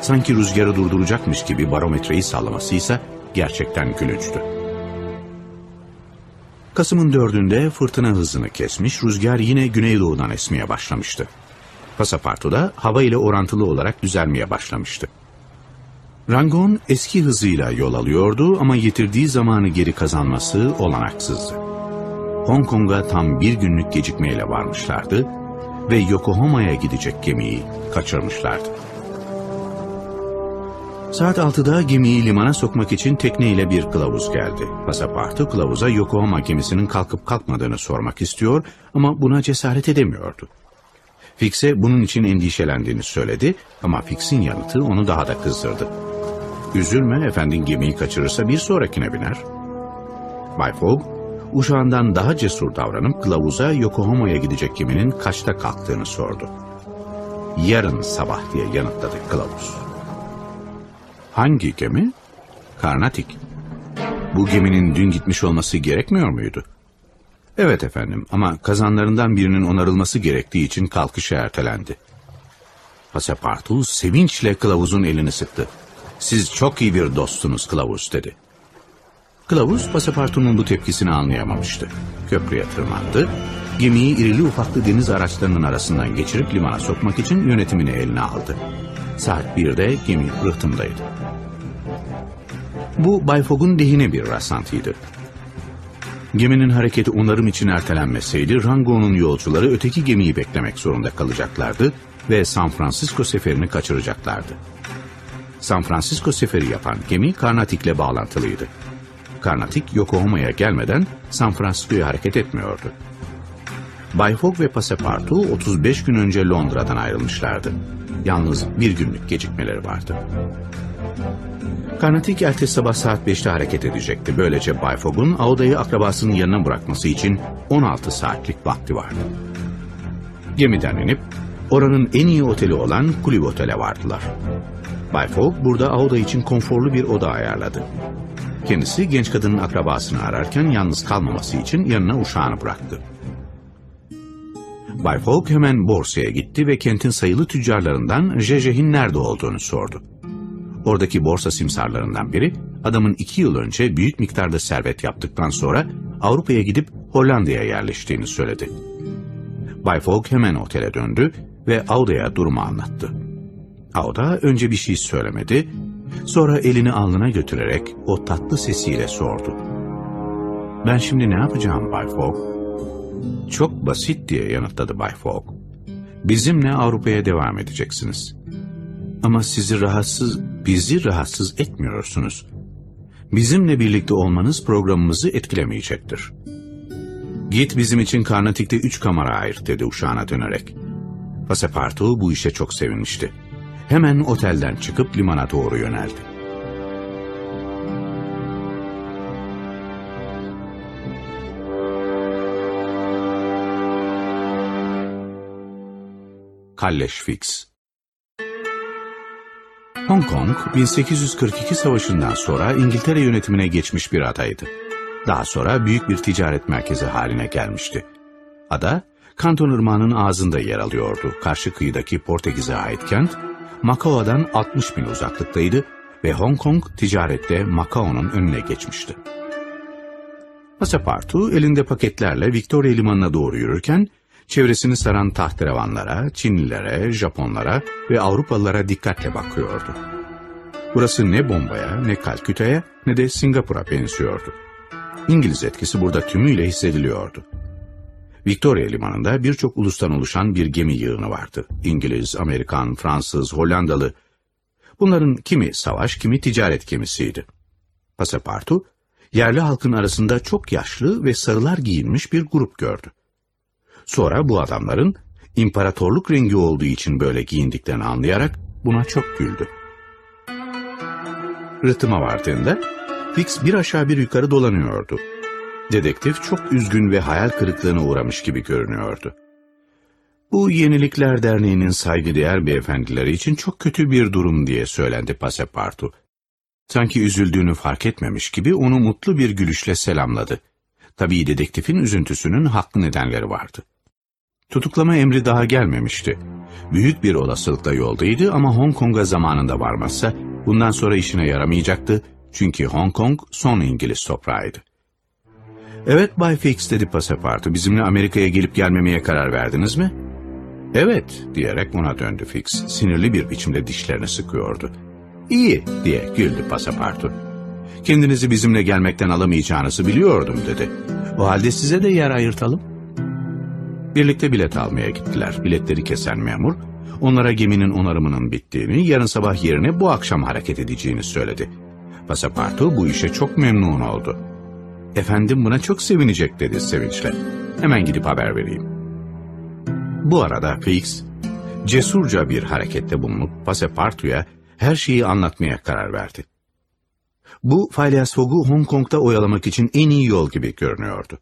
Sanki rüzgarı durduracakmış gibi barometreyi sallaması ise gerçekten gülünçtü. Kasım'ın dördünde fırtına hızını kesmiş, rüzgar yine güneydoğudan esmeye başlamıştı. Pasapartu da hava ile orantılı olarak düzelmeye başlamıştı. Rangon eski hızıyla yol alıyordu ama yitirdiği zamanı geri kazanması olanaksızdı. Hong Kong'a tam bir günlük gecikmeyle varmışlardı ve Yokohama'ya gidecek gemiyi kaçırmışlardı. Saat 6'da gemiyi limana sokmak için tekneyle bir kılavuz geldi. Pasapartu kılavuza Yokohama gemisinin kalkıp kalkmadığını sormak istiyor ama buna cesaret edemiyordu. Fix'e bunun için endişelendiğini söyledi ama Fix'in yanıtı onu daha da kızdırdı. Üzülme efendin gemiyi kaçırırsa bir sonrakine biner. Bay Fogg, uşağından daha cesur davranıp kılavuza Yokohama'ya gidecek geminin kaçta kalktığını sordu. Yarın sabah diye yanıtladı kılavuz. Hangi gemi? Karnatik. Bu geminin dün gitmiş olması gerekmiyor muydu? Evet efendim ama kazanlarından birinin onarılması gerektiği için kalkışı ertelendi. Pasapartu sevinçle kılavuzun elini sıktı. Siz çok iyi bir dostunuz kılavuz dedi. Kılavuz pasapartunun bu tepkisini anlayamamıştı. Köprüye tırmandı, gemiyi irili ufaklı deniz araçlarının arasından geçirip limana sokmak için yönetimini eline aldı. Saat 1'de gemi rıhtımdaydı. Bu Bay Fogg'un lehine bir rastlantıydı. Geminin hareketi onarım için ertelenmeseydi Rango'nun yolcuları öteki gemiyi beklemek zorunda kalacaklardı ve San Francisco seferini kaçıracaklardı. San Francisco seferi yapan gemi Karnatik'le bağlantılıydı. Karnatik Yokohama'ya gelmeden San Francisco'ya hareket etmiyordu. Bay Fogg ve Passepartout 35 gün önce Londra'dan ayrılmışlardı. Yalnız bir günlük gecikmeleri vardı. Karnatik ertesi sabah saat 5'te hareket edecekti. Böylece Bay Fogg'un Auda'yı akrabasının yanına bırakması için 16 saatlik vakti vardı. Gemiden inip oranın en iyi oteli olan Kulüp Otel'e vardılar. Bay Fogg burada Auda için konforlu bir oda ayarladı. Kendisi genç kadının akrabasını ararken yalnız kalmaması için yanına uşağını bıraktı. Bay Fogg hemen borsaya gitti ve kentin sayılı tüccarlarından Jejeh'in nerede olduğunu sordu. Oradaki borsa simsarlarından biri, adamın iki yıl önce büyük miktarda servet yaptıktan sonra Avrupa'ya gidip Hollanda'ya yerleştiğini söyledi. Bay Fogg hemen otele döndü ve Auda'ya durumu anlattı. Auda önce bir şey söylemedi, sonra elini alnına götürerek o tatlı sesiyle sordu. Ben şimdi ne yapacağım Bay Fogg? Çok basit diye yanıtladı Bay Fogg. Bizimle Avrupa'ya devam edeceksiniz. Ama sizi rahatsız, bizi rahatsız etmiyorsunuz. Bizimle birlikte olmanız programımızı etkilemeyecektir. Git bizim için Karnatik'te üç kamera ayırt dedi uşağına dönerek. Passepartout bu işe çok sevinmişti. Hemen otelden çıkıp limana doğru yöneldi. Kalleş Fix Hong Kong, 1842 savaşından sonra İngiltere yönetimine geçmiş bir adaydı. Daha sonra büyük bir ticaret merkezi haline gelmişti. Ada, Kanton Irmağı'nın ağzında yer alıyordu. Karşı kıyıdaki Portekiz'e ait kent, Macao'dan 60 bin uzaklıktaydı ve Hong Kong ticarette Macao'nun önüne geçmişti. Passepartout elinde paketlerle Victoria Limanı'na doğru yürürken, çevresini saran tahterevanlara, Çinlilere, Japonlara ve Avrupalılara dikkatle bakıyordu. Burası ne bombaya, ne Kalküta'ya, ne de Singapur'a benziyordu. İngiliz etkisi burada tümüyle hissediliyordu. Victoria Limanı'nda birçok ulustan oluşan bir gemi yığını vardı. İngiliz, Amerikan, Fransız, Hollandalı. Bunların kimi savaş, kimi ticaret gemisiydi. Passepartout, yerli halkın arasında çok yaşlı ve sarılar giyinmiş bir grup gördü. Sonra bu adamların imparatorluk rengi olduğu için böyle giyindiklerini anlayarak buna çok güldü. Rıtıma vardığında Fix bir aşağı bir yukarı dolanıyordu. Dedektif çok üzgün ve hayal kırıklığına uğramış gibi görünüyordu. Bu Yenilikler Derneği'nin saygıdeğer beyefendileri için çok kötü bir durum diye söylendi Passepartout. Sanki üzüldüğünü fark etmemiş gibi onu mutlu bir gülüşle selamladı. Tabii dedektifin üzüntüsünün haklı nedenleri vardı. Tutuklama emri daha gelmemişti. Büyük bir olasılıkla yoldaydı ama Hong Kong'a zamanında varmazsa bundan sonra işine yaramayacaktı çünkü Hong Kong son İngiliz toprağıydı. Evet Bay Fix dedi Passepartout bizimle Amerika'ya gelip gelmemeye karar verdiniz mi? Evet diyerek ona döndü Fix. Sinirli bir biçimde dişlerini sıkıyordu. İyi diye güldü Passepartout. Kendinizi bizimle gelmekten alamayacağınızı biliyordum dedi. O halde size de yer ayırtalım. Birlikte bilet almaya gittiler. Biletleri kesen memur, onlara geminin onarımının bittiğini, yarın sabah yerine bu akşam hareket edeceğini söyledi. Passepartout bu işe çok memnun oldu. Efendim buna çok sevinecek dedi sevinçle. Hemen gidip haber vereyim. Bu arada Fix, cesurca bir harekette bulunup Passepartout'a her şeyi anlatmaya karar verdi. Bu Phileas Fogg'u Hong Kong'da oyalamak için en iyi yol gibi görünüyordu.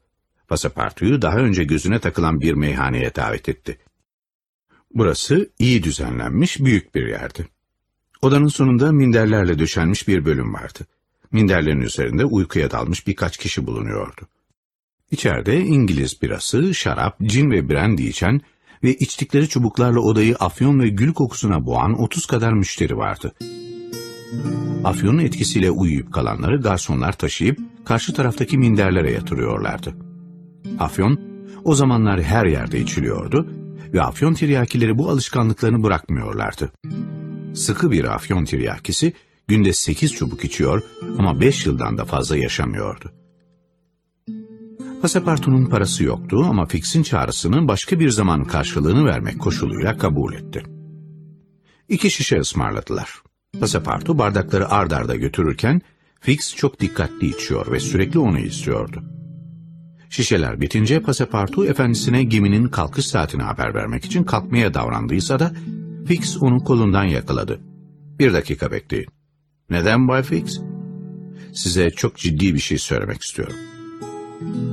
Passepartout'u daha önce gözüne takılan bir meyhaneye davet etti. Burası iyi düzenlenmiş büyük bir yerdi. Odanın sonunda minderlerle döşenmiş bir bölüm vardı. Minderlerin üzerinde uykuya dalmış birkaç kişi bulunuyordu. İçeride İngiliz birası, şarap, cin ve brandy içen ve içtikleri çubuklarla odayı afyon ve gül kokusuna boğan 30 kadar müşteri vardı. Afyonun etkisiyle uyuyup kalanları garsonlar taşıyıp karşı taraftaki minderlere yatırıyorlardı. Afyon o zamanlar her yerde içiliyordu ve afyon tiryakileri bu alışkanlıklarını bırakmıyorlardı. Sıkı bir afyon tiryakisi Günde sekiz çubuk içiyor ama beş yıldan da fazla yaşamıyordu. Pasapartu'nun parası yoktu ama Fix'in çağrısını başka bir zaman karşılığını vermek koşuluyla kabul etti. İki şişe ısmarladılar. Pasapartu bardakları ard arda götürürken Fix çok dikkatli içiyor ve sürekli onu istiyordu. Şişeler bitince Pasapartu efendisine geminin kalkış saatini haber vermek için kalkmaya davrandıysa da Fix onu kolundan yakaladı. Bir dakika bekleyin. Neden Bay Fix? Size çok ciddi bir şey söylemek istiyorum.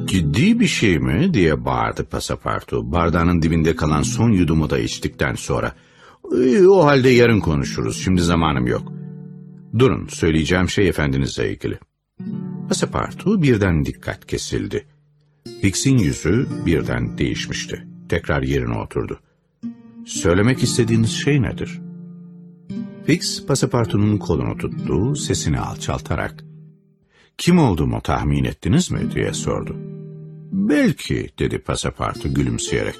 Ciddi bir şey mi diye bağırdı Pasapartu bardağının dibinde kalan son yudumu da içtikten sonra. "İyi, O halde yarın konuşuruz şimdi zamanım yok. Durun söyleyeceğim şey efendinizle ilgili. Pasapartu birden dikkat kesildi. Fix'in yüzü birden değişmişti. Tekrar yerine oturdu. Söylemek istediğiniz şey nedir? Fix, pasapartunun kolunu tuttu, sesini alçaltarak. Kim olduğumu tahmin ettiniz mi diye sordu. Belki, dedi pasapartu gülümseyerek.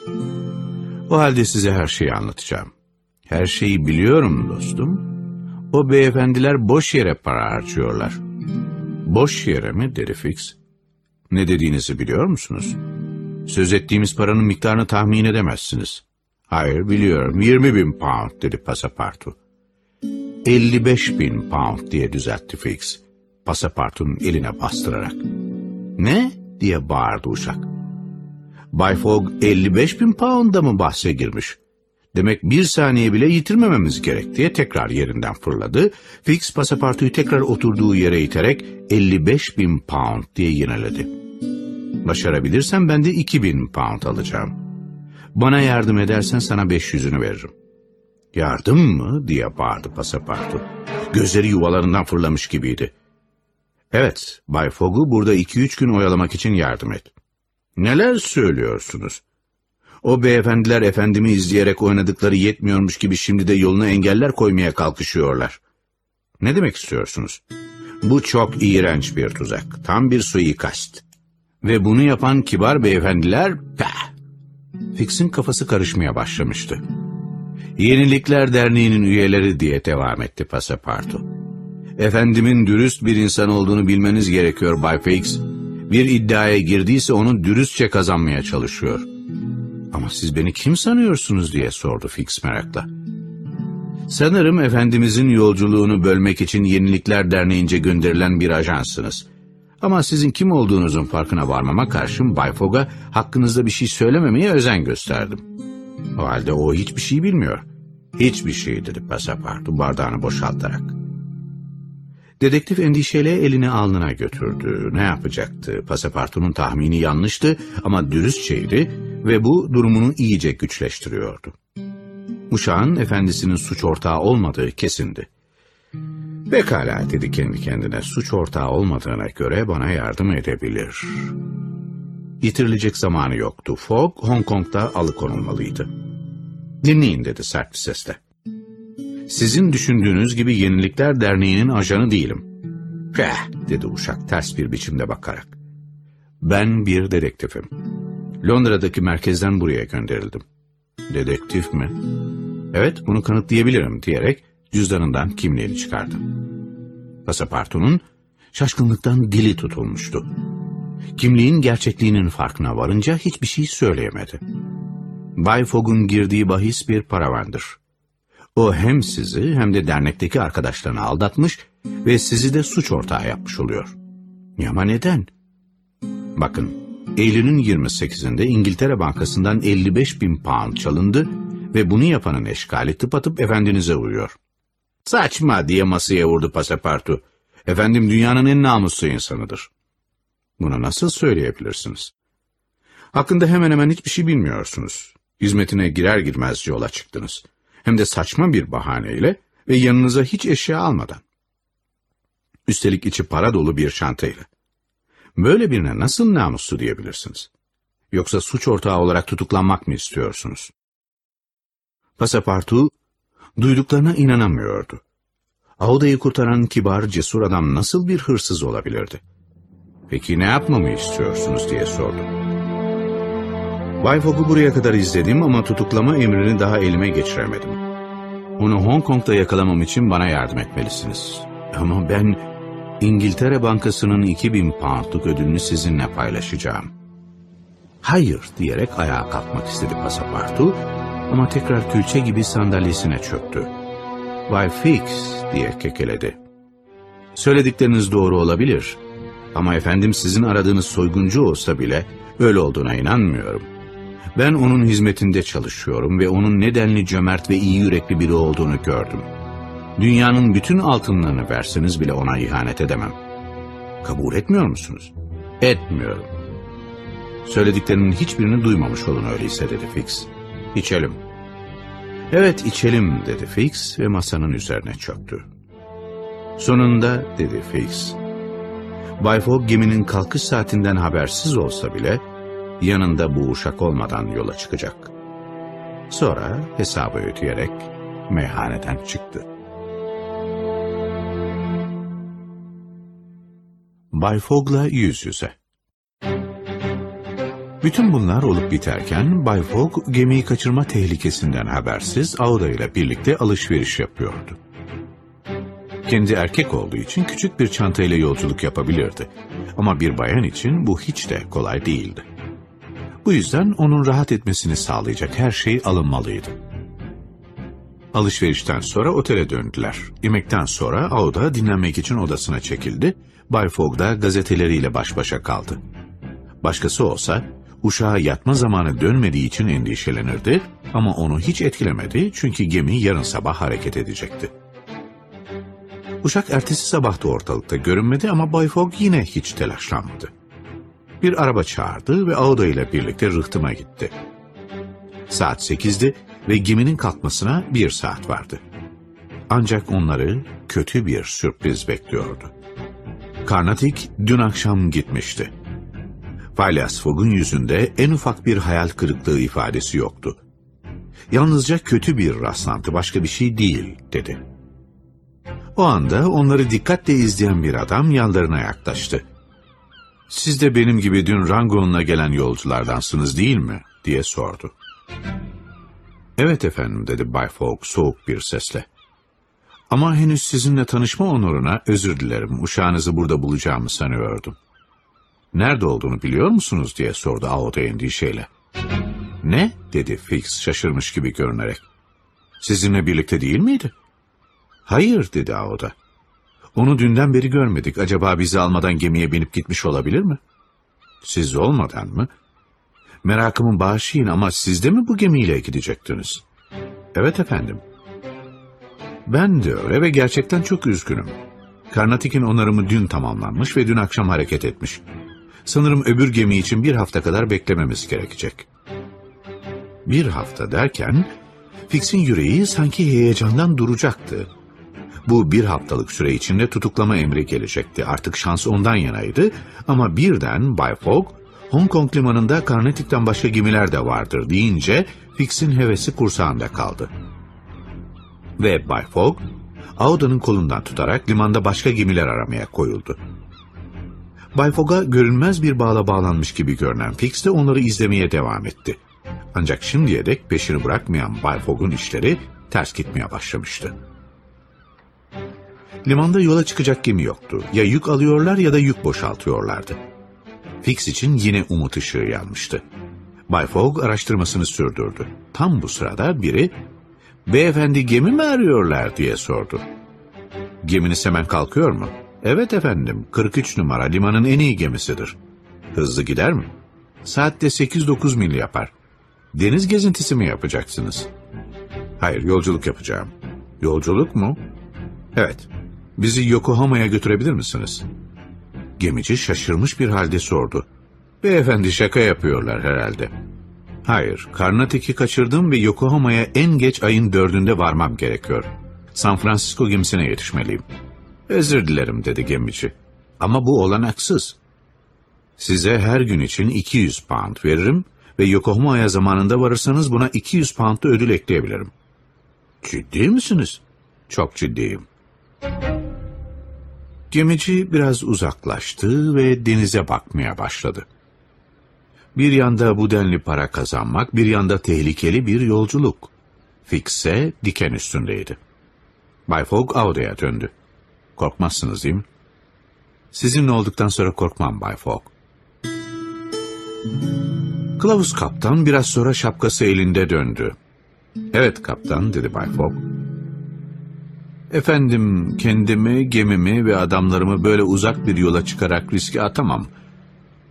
O halde size her şeyi anlatacağım. Her şeyi biliyorum dostum. O beyefendiler boş yere para harcıyorlar. Boş yere mi, dedi Fix. Ne dediğinizi biliyor musunuz? Söz ettiğimiz paranın miktarını tahmin edemezsiniz. Hayır biliyorum 20 bin pound dedi pasapartu. 55 bin pound diye düzeltti Fix. Pasapartunun eline bastırarak. Ne? diye bağırdı uşak. Bay Fogg 55 bin pound'a mı bahse girmiş? Demek bir saniye bile yitirmememiz gerek diye tekrar yerinden fırladı. Fix pasapartuyu tekrar oturduğu yere iterek 55 bin pound diye yineledi. Başarabilirsem ben de 2000 pound alacağım. Bana yardım edersen sana 500'ünü veririm. Yardım mı diye bağırdı pasapartu. Gözleri yuvalarından fırlamış gibiydi. Evet, Bay Fogg'u burada iki üç gün oyalamak için yardım et. Neler söylüyorsunuz? O beyefendiler efendimi izleyerek oynadıkları yetmiyormuş gibi şimdi de yoluna engeller koymaya kalkışıyorlar. Ne demek istiyorsunuz? Bu çok iğrenç bir tuzak, tam bir suikast. Ve bunu yapan kibar beyefendiler, peh! Fix'in kafası karışmaya başlamıştı. Yenilikler Derneği'nin üyeleri diye devam etti pasapartu. Efendimin dürüst bir insan olduğunu bilmeniz gerekiyor Bay Fix. Bir iddiaya girdiyse onu dürüstçe kazanmaya çalışıyor. Ama siz beni kim sanıyorsunuz diye sordu Fix merakla. Sanırım Efendimizin yolculuğunu bölmek için Yenilikler Derneği'nce gönderilen bir ajansınız. Ama sizin kim olduğunuzun farkına varmama karşın Bay Fogg'a hakkınızda bir şey söylememeye özen gösterdim. O halde o hiçbir şey bilmiyor. Hiçbir şey dedi pasapartu bardağını boşaltarak. Dedektif endişeyle elini alnına götürdü. Ne yapacaktı? Pasapartunun tahmini yanlıştı ama dürüstçeydi ve bu durumunu iyice güçleştiriyordu. Uşağın efendisinin suç ortağı olmadığı kesindi. Pekala dedi kendi kendine suç ortağı olmadığına göre bana yardım edebilir. Yitirilecek zamanı yoktu. Fogg Hong Kong'da alıkonulmalıydı. Dinleyin dedi sert bir sesle. Sizin düşündüğünüz gibi Yenilikler Derneği'nin ajanı değilim. Peh dedi uşak ters bir biçimde bakarak. Ben bir dedektifim. Londra'daki merkezden buraya gönderildim. Dedektif mi? Evet bunu kanıtlayabilirim diyerek cüzdanından kimliğini çıkardı. Pasapartunun şaşkınlıktan dili tutulmuştu. Kimliğin gerçekliğinin farkına varınca hiçbir şey söyleyemedi. Bay Fogg'un girdiği bahis bir paravandır. O hem sizi hem de dernekteki arkadaşlarını aldatmış ve sizi de suç ortağı yapmış oluyor. Ama neden? Bakın, Eylül'ün 28'inde İngiltere Bankası'ndan 55 bin pound çalındı ve bunu yapanın eşkali tıpatıp efendinize uyuyor. Saçma diye masaya vurdu pasapartu. Efendim dünyanın en namuslu insanıdır. Bunu nasıl söyleyebilirsiniz? Hakkında hemen hemen hiçbir şey bilmiyorsunuz. Hizmetine girer girmez yola çıktınız. Hem de saçma bir bahaneyle ve yanınıza hiç eşya almadan. Üstelik içi para dolu bir çantayla. Böyle birine nasıl namuslu diyebilirsiniz? Yoksa suç ortağı olarak tutuklanmak mı istiyorsunuz? Pasapartu duyduklarına inanamıyordu. Auda'yı kurtaran kibar, cesur adam nasıl bir hırsız olabilirdi? Peki ne yapmamı istiyorsunuz diye sordu. Bay Fogg'u buraya kadar izledim ama tutuklama emrini daha elime geçiremedim. Onu Hong Kong'da yakalamam için bana yardım etmelisiniz. Ama ben İngiltere Bankası'nın 2000 poundluk ödülünü sizinle paylaşacağım. Hayır diyerek ayağa kalkmak istedi pasapartu ama tekrar külçe gibi sandalyesine çöktü. Bay Fix diye kekeledi. Söyledikleriniz doğru olabilir. Ama efendim sizin aradığınız soyguncu olsa bile öyle olduğuna inanmıyorum. Ben onun hizmetinde çalışıyorum ve onun nedenli cömert ve iyi yürekli biri olduğunu gördüm. Dünyanın bütün altınlarını verseniz bile ona ihanet edemem. Kabul etmiyor musunuz? Etmiyorum. Söylediklerinin hiçbirini duymamış olun öyleyse dedi Fix. İçelim. Evet içelim dedi Fix ve masanın üzerine çöktü. Sonunda dedi Fix. Bay Fogg geminin kalkış saatinden habersiz olsa bile yanında bu uşak olmadan yola çıkacak. Sonra hesabı ödeyerek meyhaneden çıktı. Bay Fogg'la yüz yüze. Bütün bunlar olup biterken Bay Fogg gemiyi kaçırma tehlikesinden habersiz Auda ile birlikte alışveriş yapıyordu. Kendi erkek olduğu için küçük bir çantayla yolculuk yapabilirdi. Ama bir bayan için bu hiç de kolay değildi. Bu yüzden onun rahat etmesini sağlayacak her şey alınmalıydı. Alışverişten sonra otele döndüler. Yemekten sonra Auda dinlenmek için odasına çekildi. Bay Fogg da gazeteleriyle baş başa kaldı. Başkası olsa uşağa yatma zamanı dönmediği için endişelenirdi ama onu hiç etkilemedi çünkü gemi yarın sabah hareket edecekti. Uşak ertesi sabah da ortalıkta görünmedi ama Bay Fogg yine hiç telaşlanmadı. Bir araba çağırdı ve Auda ile birlikte rıhtıma gitti. Saat sekizdi ve geminin kalkmasına bir saat vardı. Ancak onları kötü bir sürpriz bekliyordu. Karnatik dün akşam gitmişti. Phileas Fogg'un yüzünde en ufak bir hayal kırıklığı ifadesi yoktu. Yalnızca kötü bir rastlantı başka bir şey değil dedi. O anda onları dikkatle izleyen bir adam yanlarına yaklaştı. Siz de benim gibi dün Rangoon'a gelen yolculardansınız değil mi? diye sordu. Evet efendim dedi Bay Fogg soğuk bir sesle. Ama henüz sizinle tanışma onuruna özür dilerim. Uşağınızı burada bulacağımı sanıyordum. Nerede olduğunu biliyor musunuz diye sordu Aoda endişeyle. Ne? dedi Fix şaşırmış gibi görünerek. Sizinle birlikte değil miydi? Hayır dedi Aoda. Onu dünden beri görmedik. Acaba bizi almadan gemiye binip gitmiş olabilir mi? Siz olmadan mı? Merakımın bağışlayın ama siz de mi bu gemiyle gidecektiniz? Evet efendim. Ben de öyle ve gerçekten çok üzgünüm. Karnatik'in onarımı dün tamamlanmış ve dün akşam hareket etmiş. Sanırım öbür gemi için bir hafta kadar beklememiz gerekecek. Bir hafta derken, Fix'in yüreği sanki heyecandan duracaktı. Bu bir haftalık süre içinde tutuklama emri gelecekti. Artık şans ondan yanaydı ama birden Bay Fogg, Hong Kong limanında Karnatik'ten başka gemiler de vardır deyince Fix'in hevesi kursağında kaldı. Ve Bay Fogg, Auda'nın kolundan tutarak limanda başka gemiler aramaya koyuldu. Bay Fogg'a görünmez bir bağla bağlanmış gibi görünen Fix de onları izlemeye devam etti. Ancak şimdiye dek peşini bırakmayan Bay Fogg'un işleri ters gitmeye başlamıştı. Limanda yola çıkacak gemi yoktu. Ya yük alıyorlar ya da yük boşaltıyorlardı. Fix için yine umut ışığı yanmıştı. Bay Fogg araştırmasını sürdürdü. Tam bu sırada biri, ''Beyefendi gemi mi arıyorlar?'' diye sordu. ''Geminiz hemen kalkıyor mu?'' ''Evet efendim, 43 numara limanın en iyi gemisidir.'' ''Hızlı gider mi?'' ''Saatte 8-9 mil yapar.'' ''Deniz gezintisi mi yapacaksınız?'' ''Hayır, yolculuk yapacağım.'' ''Yolculuk mu?'' ''Evet, bizi Yokohama'ya götürebilir misiniz?'' Gemici şaşırmış bir halde sordu. Beyefendi şaka yapıyorlar herhalde. Hayır, Karnatik'i kaçırdım ve Yokohama'ya en geç ayın dördünde varmam gerekiyor. San Francisco gemisine yetişmeliyim. Özür dilerim dedi gemici. Ama bu olanaksız. Size her gün için 200 pound veririm ve Yokohama'ya zamanında varırsanız buna 200 pound da ödül ekleyebilirim. Ciddi misiniz? Çok ciddiyim. Gemici biraz uzaklaştı ve denize bakmaya başladı. Bir yanda bu denli para kazanmak, bir yanda tehlikeli bir yolculuk. Fix'e diken üstündeydi. Bay Fogg Auda'ya döndü. Korkmazsınız değil mi? Sizinle olduktan sonra korkmam Bay Fogg. Kılavuz kaptan biraz sonra şapkası elinde döndü. Evet kaptan dedi Bay Fogg. Efendim kendimi, gemimi ve adamlarımı böyle uzak bir yola çıkarak riske atamam.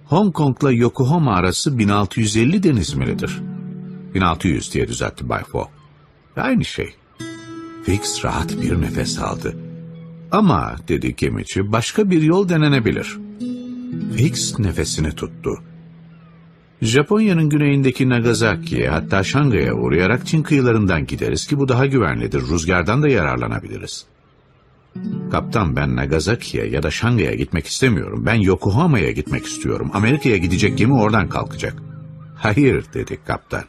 Hong Kong'la Yokohama arası 1650 deniz milidir. 1600 diye düzeltti Bay Fogg. Aynı şey. Fix rahat bir nefes aldı. Ama dedi gemici başka bir yol denenebilir. Fix nefesini tuttu. Japonya'nın güneyindeki Nagasaki'ye hatta Şangay'a uğrayarak Çin kıyılarından gideriz ki bu daha güvenlidir. Rüzgardan da yararlanabiliriz. Kaptan ben Nagasaki'ye ya da Şangay'a gitmek istemiyorum. Ben Yokohama'ya gitmek istiyorum. Amerika'ya gidecek gemi oradan kalkacak. Hayır dedi kaptan.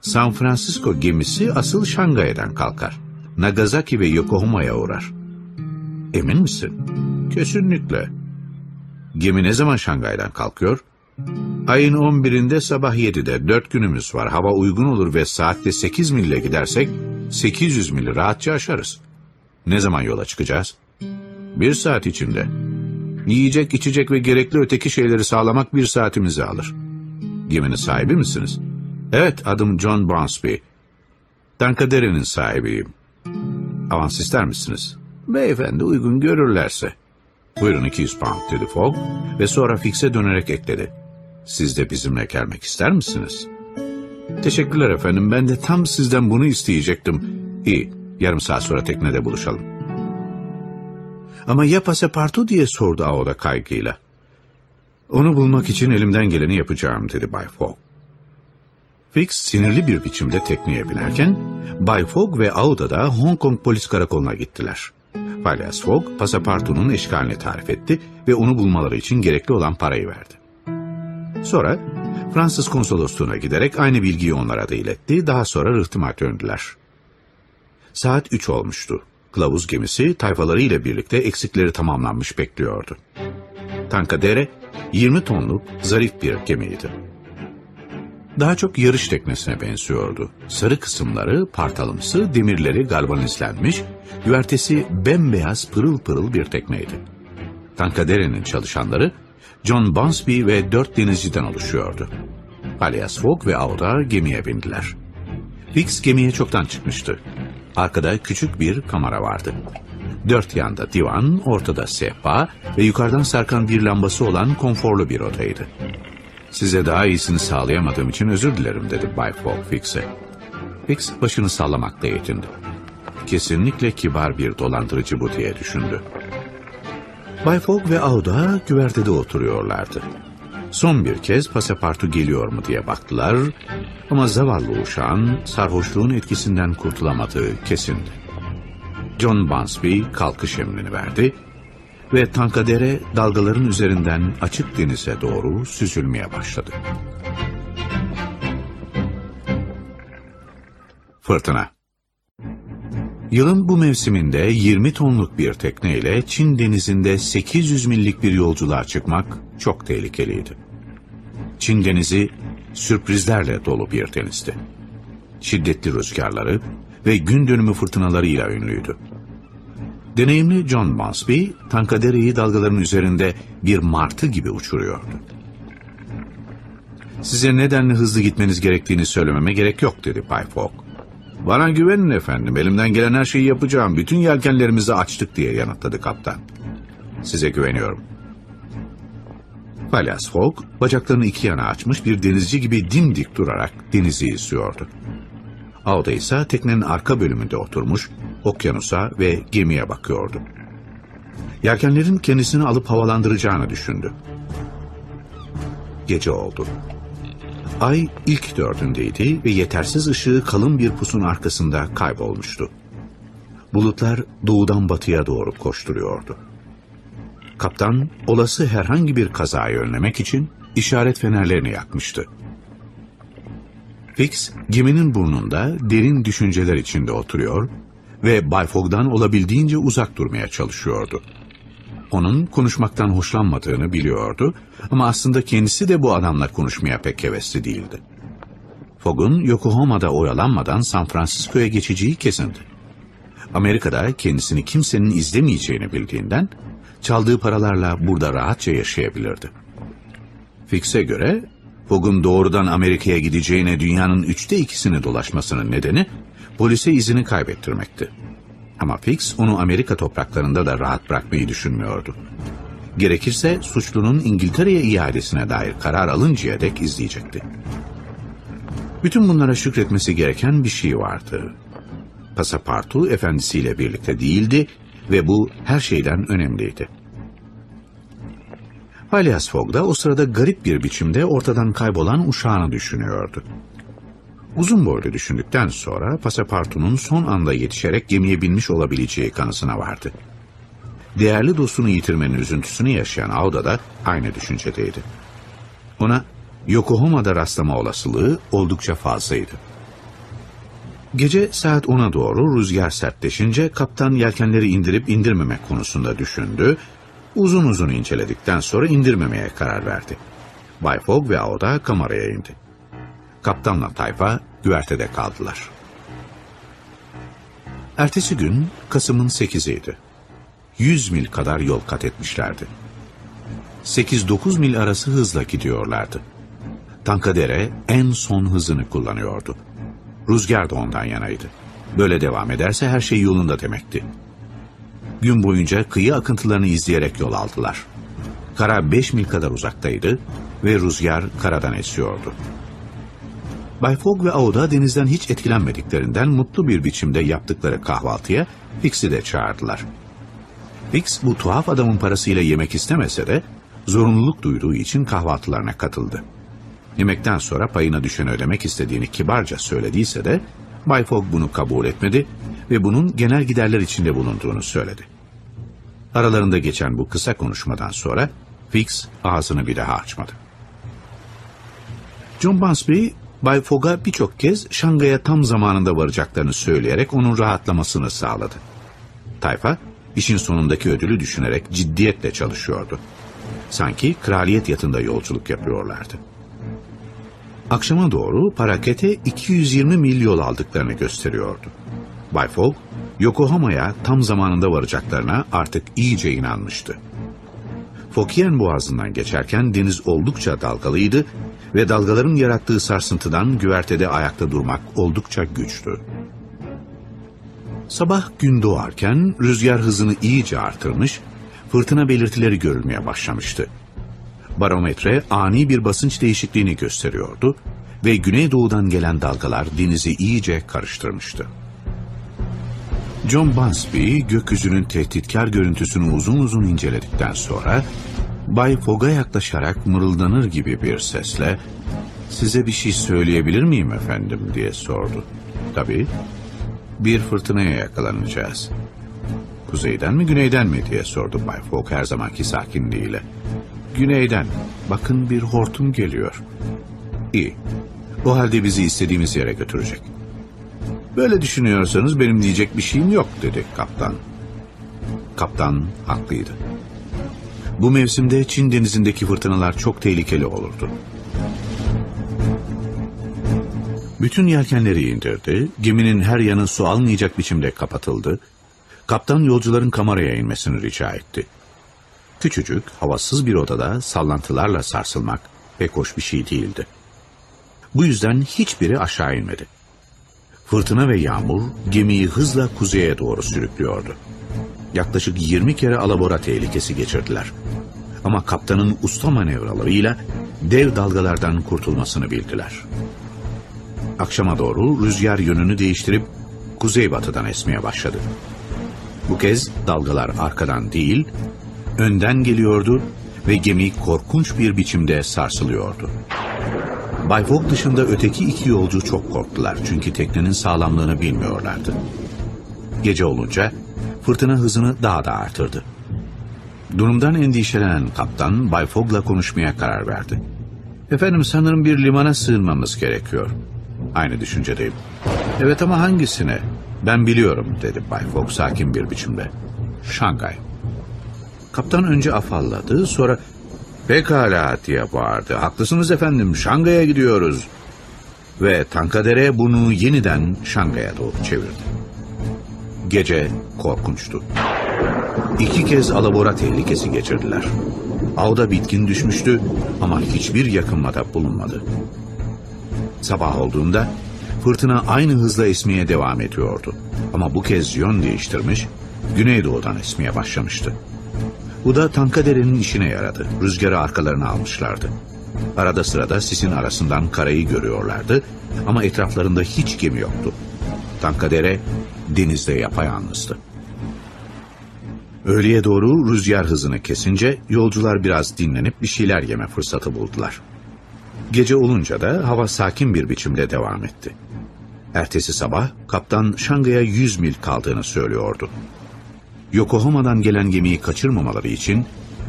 San Francisco gemisi asıl Şangay'dan kalkar. Nagasaki ve Yokohama'ya uğrar. Emin misin? Kesinlikle. Gemi ne zaman Şangay'dan kalkıyor? Ayın 11'inde sabah 7'de 4 günümüz var. Hava uygun olur ve saatte 8 mille gidersek 800 mili rahatça aşarız. Ne zaman yola çıkacağız? Bir saat içinde. Yiyecek, içecek ve gerekli öteki şeyleri sağlamak bir saatimizi alır. Geminin sahibi misiniz? Evet, adım John Bronsby. Tankadere'nin sahibiyim. Avans ister misiniz? Beyefendi uygun görürlerse. Buyurun 200 pound dedi Fogg ve sonra Fix'e dönerek ekledi. Siz de bizimle gelmek ister misiniz? Teşekkürler efendim. Ben de tam sizden bunu isteyecektim. İyi. Yarım saat sonra teknede buluşalım. Ama ya pasapartu diye sordu Aoda kaygıyla. Onu bulmak için elimden geleni yapacağım dedi Bay Fogg. Fix sinirli bir biçimde tekneye binerken Bay Fogg ve Aoda da Hong Kong polis karakoluna gittiler. Phileas Fogg pasapartunun eşkalini tarif etti ve onu bulmaları için gerekli olan parayı verdi. Sonra Fransız konsolosluğuna giderek aynı bilgiyi onlara da iletti. Daha sonra rıhtıma döndüler. Saat üç olmuştu. Kılavuz gemisi tayfalarıyla birlikte eksikleri tamamlanmış bekliyordu. Tankadere 20 tonluk zarif bir gemiydi. Daha çok yarış teknesine benziyordu. Sarı kısımları partalımsı, demirleri galvanizlenmiş, güvertesi bembeyaz pırıl pırıl bir tekneydi. Tankadere'nin çalışanları John Bunsby ve dört denizciden oluşuyordu. Phileas Fogg ve Aoda gemiye bindiler. Fix gemiye çoktan çıkmıştı. Arkada küçük bir kamera vardı. Dört yanda divan, ortada sehpa ve yukarıdan sarkan bir lambası olan konforlu bir odaydı. Size daha iyisini sağlayamadığım için özür dilerim dedi Bay Fogg Fix'e. Fix başını sallamakla yetindi. Kesinlikle kibar bir dolandırıcı bu diye düşündü. Bay Fogg ve Auda güvertede oturuyorlardı. Son bir kez pasapartu geliyor mu diye baktılar ama zavallı uşağın sarhoşluğun etkisinden kurtulamadığı kesindi. John Bunsby kalkış emrini verdi ve tankadere dalgaların üzerinden açık denize doğru süzülmeye başladı. Fırtına Yılın bu mevsiminde 20 tonluk bir tekneyle Çin denizinde 800 millik bir yolculuğa çıkmak çok tehlikeliydi. Çin denizi sürprizlerle dolu bir denizdi. Şiddetli rüzgarları ve gün dönümü fırtınalarıyla ünlüydü. Deneyimli John Bunsby, Tankadere'yi dalgaların üzerinde bir martı gibi uçuruyordu. Size nedenle hızlı gitmeniz gerektiğini söylememe gerek yok dedi Bay Fogg. Bana güvenin efendim, elimden gelen her şeyi yapacağım. Bütün yelkenlerimizi açtık diye yanıtladı kaptan. Size güveniyorum. Phileas Fogg, bacaklarını iki yana açmış bir denizci gibi dimdik durarak denizi izliyordu. Auda ise teknenin arka bölümünde oturmuş, okyanusa ve gemiye bakıyordu. Yelkenlerin kendisini alıp havalandıracağını düşündü. Gece oldu. Ay ilk dördündeydi ve yetersiz ışığı kalın bir pusun arkasında kaybolmuştu. Bulutlar doğudan batıya doğru koşturuyordu. Kaptan olası herhangi bir kazayı önlemek için işaret fenerlerini yakmıştı. Fix geminin burnunda derin düşünceler içinde oturuyor ve Bay Fogg'dan olabildiğince uzak durmaya çalışıyordu. Onun konuşmaktan hoşlanmadığını biliyordu ama aslında kendisi de bu adamla konuşmaya pek hevesli değildi. Fogg'un Yokohama'da oyalanmadan San Francisco'ya geçeceği kesindi. Amerika'da kendisini kimsenin izlemeyeceğini bildiğinden çaldığı paralarla burada rahatça yaşayabilirdi. Fix'e göre Fogg'un doğrudan Amerika'ya gideceğine dünyanın üçte ikisini dolaşmasının nedeni polise izini kaybettirmekti. Ama Fix onu Amerika topraklarında da rahat bırakmayı düşünmüyordu. Gerekirse suçlunun İngiltere'ye iadesine dair karar alıncaya dek izleyecekti. Bütün bunlara şükretmesi gereken bir şey vardı. Pasapartu efendisiyle birlikte değildi ve bu her şeyden önemliydi. Phileas Fogg da o sırada garip bir biçimde ortadan kaybolan uşağını düşünüyordu. Uzun boylu düşündükten sonra pasapartunun son anda yetişerek gemiye binmiş olabileceği kanısına vardı. Değerli dostunu yitirmenin üzüntüsünü yaşayan Auda da aynı düşüncedeydi. Ona Yokohama'da rastlama olasılığı oldukça fazlaydı. Gece saat 10'a doğru rüzgar sertleşince kaptan yelkenleri indirip indirmemek konusunda düşündü. Uzun uzun inceledikten sonra indirmemeye karar verdi. Bay Fogg ve Aoda kameraya indi. Kaptanla tayfa güvertede kaldılar. Ertesi gün Kasım'ın 8'iydi. 100 mil kadar yol kat etmişlerdi. 8-9 mil arası hızla gidiyorlardı. Tankadere en son hızını kullanıyordu. Rüzgar da ondan yanaydı. Böyle devam ederse her şey yolunda demekti. Gün boyunca kıyı akıntılarını izleyerek yol aldılar. Kara 5 mil kadar uzaktaydı ve rüzgar karadan esiyordu. Bay Fogg ve Aoda denizden hiç etkilenmediklerinden mutlu bir biçimde yaptıkları kahvaltıya Fix'i de çağırdılar. Fix bu tuhaf adamın parasıyla yemek istemese de zorunluluk duyduğu için kahvaltılarına katıldı. Yemekten sonra payına düşeni ödemek istediğini kibarca söylediyse de Bay Fogg bunu kabul etmedi ve bunun genel giderler içinde bulunduğunu söyledi. Aralarında geçen bu kısa konuşmadan sonra Fix ağzını bir daha açmadı. John Bunsby, Bay Fogg'a birçok kez Şangay'a tam zamanında varacaklarını söyleyerek onun rahatlamasını sağladı. Tayfa, işin sonundaki ödülü düşünerek ciddiyetle çalışıyordu. Sanki kraliyet yatında yolculuk yapıyorlardı. Akşama doğru Parakete 220 mil yol aldıklarını gösteriyordu. Bay Fogg, Yokohama'ya tam zamanında varacaklarına artık iyice inanmıştı. Fokien boğazından geçerken deniz oldukça dalgalıydı ve dalgaların yarattığı sarsıntıdan güvertede ayakta durmak oldukça güçtü. Sabah gün doğarken rüzgar hızını iyice artırmış, fırtına belirtileri görülmeye başlamıştı. Barometre ani bir basınç değişikliğini gösteriyordu ve güneydoğudan gelen dalgalar denizi iyice karıştırmıştı. John Bunsby gökyüzünün tehditkar görüntüsünü uzun uzun inceledikten sonra Bay Fogg'a yaklaşarak mırıldanır gibi bir sesle ''Size bir şey söyleyebilir miyim efendim?'' diye sordu. ''Tabii. Bir fırtınaya yakalanacağız.'' ''Kuzeyden mi güneyden mi?'' diye sordu Bay Fogg her zamanki sakinliğiyle. ''Güneyden. Bakın bir hortum geliyor.'' ''İyi. O halde bizi istediğimiz yere götürecek.'' Böyle düşünüyorsanız benim diyecek bir şeyim yok dedi kaptan. Kaptan haklıydı. Bu mevsimde Çin denizindeki fırtınalar çok tehlikeli olurdu. Bütün yelkenleri indirdi, geminin her yanı su almayacak biçimde kapatıldı. Kaptan yolcuların kameraya inmesini rica etti. Küçücük, havasız bir odada sallantılarla sarsılmak pek hoş bir şey değildi. Bu yüzden hiçbiri aşağı inmedi. Fırtına ve yağmur gemiyi hızla kuzeye doğru sürüklüyordu. Yaklaşık 20 kere alabora tehlikesi geçirdiler. Ama kaptanın usta manevralarıyla dev dalgalardan kurtulmasını bildiler. Akşama doğru rüzgar yönünü değiştirip kuzeybatıdan esmeye başladı. Bu kez dalgalar arkadan değil, önden geliyordu ve gemi korkunç bir biçimde sarsılıyordu. Bay Fogg dışında öteki iki yolcu çok korktular çünkü teknenin sağlamlığını bilmiyorlardı. Gece olunca fırtına hızını daha da artırdı. Durumdan endişelenen kaptan Bay Fogg'la konuşmaya karar verdi. Efendim sanırım bir limana sığınmamız gerekiyor. Aynı düşüncedeyim. Evet ama hangisine? Ben biliyorum dedi Bay Fogg sakin bir biçimde. Şangay. Kaptan önce afalladı sonra Pekala diye bağırdı. Haklısınız efendim Şangay'a gidiyoruz. Ve Tankadere bunu yeniden Şangay'a doğru çevirdi. Gece korkunçtu. İki kez alabora tehlikesi geçirdiler. Avda bitkin düşmüştü ama hiçbir yakınmada bulunmadı. Sabah olduğunda fırtına aynı hızla esmeye devam ediyordu. Ama bu kez yön değiştirmiş, güneydoğudan esmeye başlamıştı. Bu da Tankadere'nin işine yaradı. Rüzgarı arkalarına almışlardı. Arada sırada sisin arasından karayı görüyorlardı ama etraflarında hiç gemi yoktu. Tankadere denizde yapayalnızdı. Öğleye doğru rüzgar hızını kesince yolcular biraz dinlenip bir şeyler yeme fırsatı buldular. Gece olunca da hava sakin bir biçimde devam etti. Ertesi sabah kaptan Şangay'a 100 mil kaldığını söylüyordu. Yokohama'dan gelen gemiyi kaçırmamaları için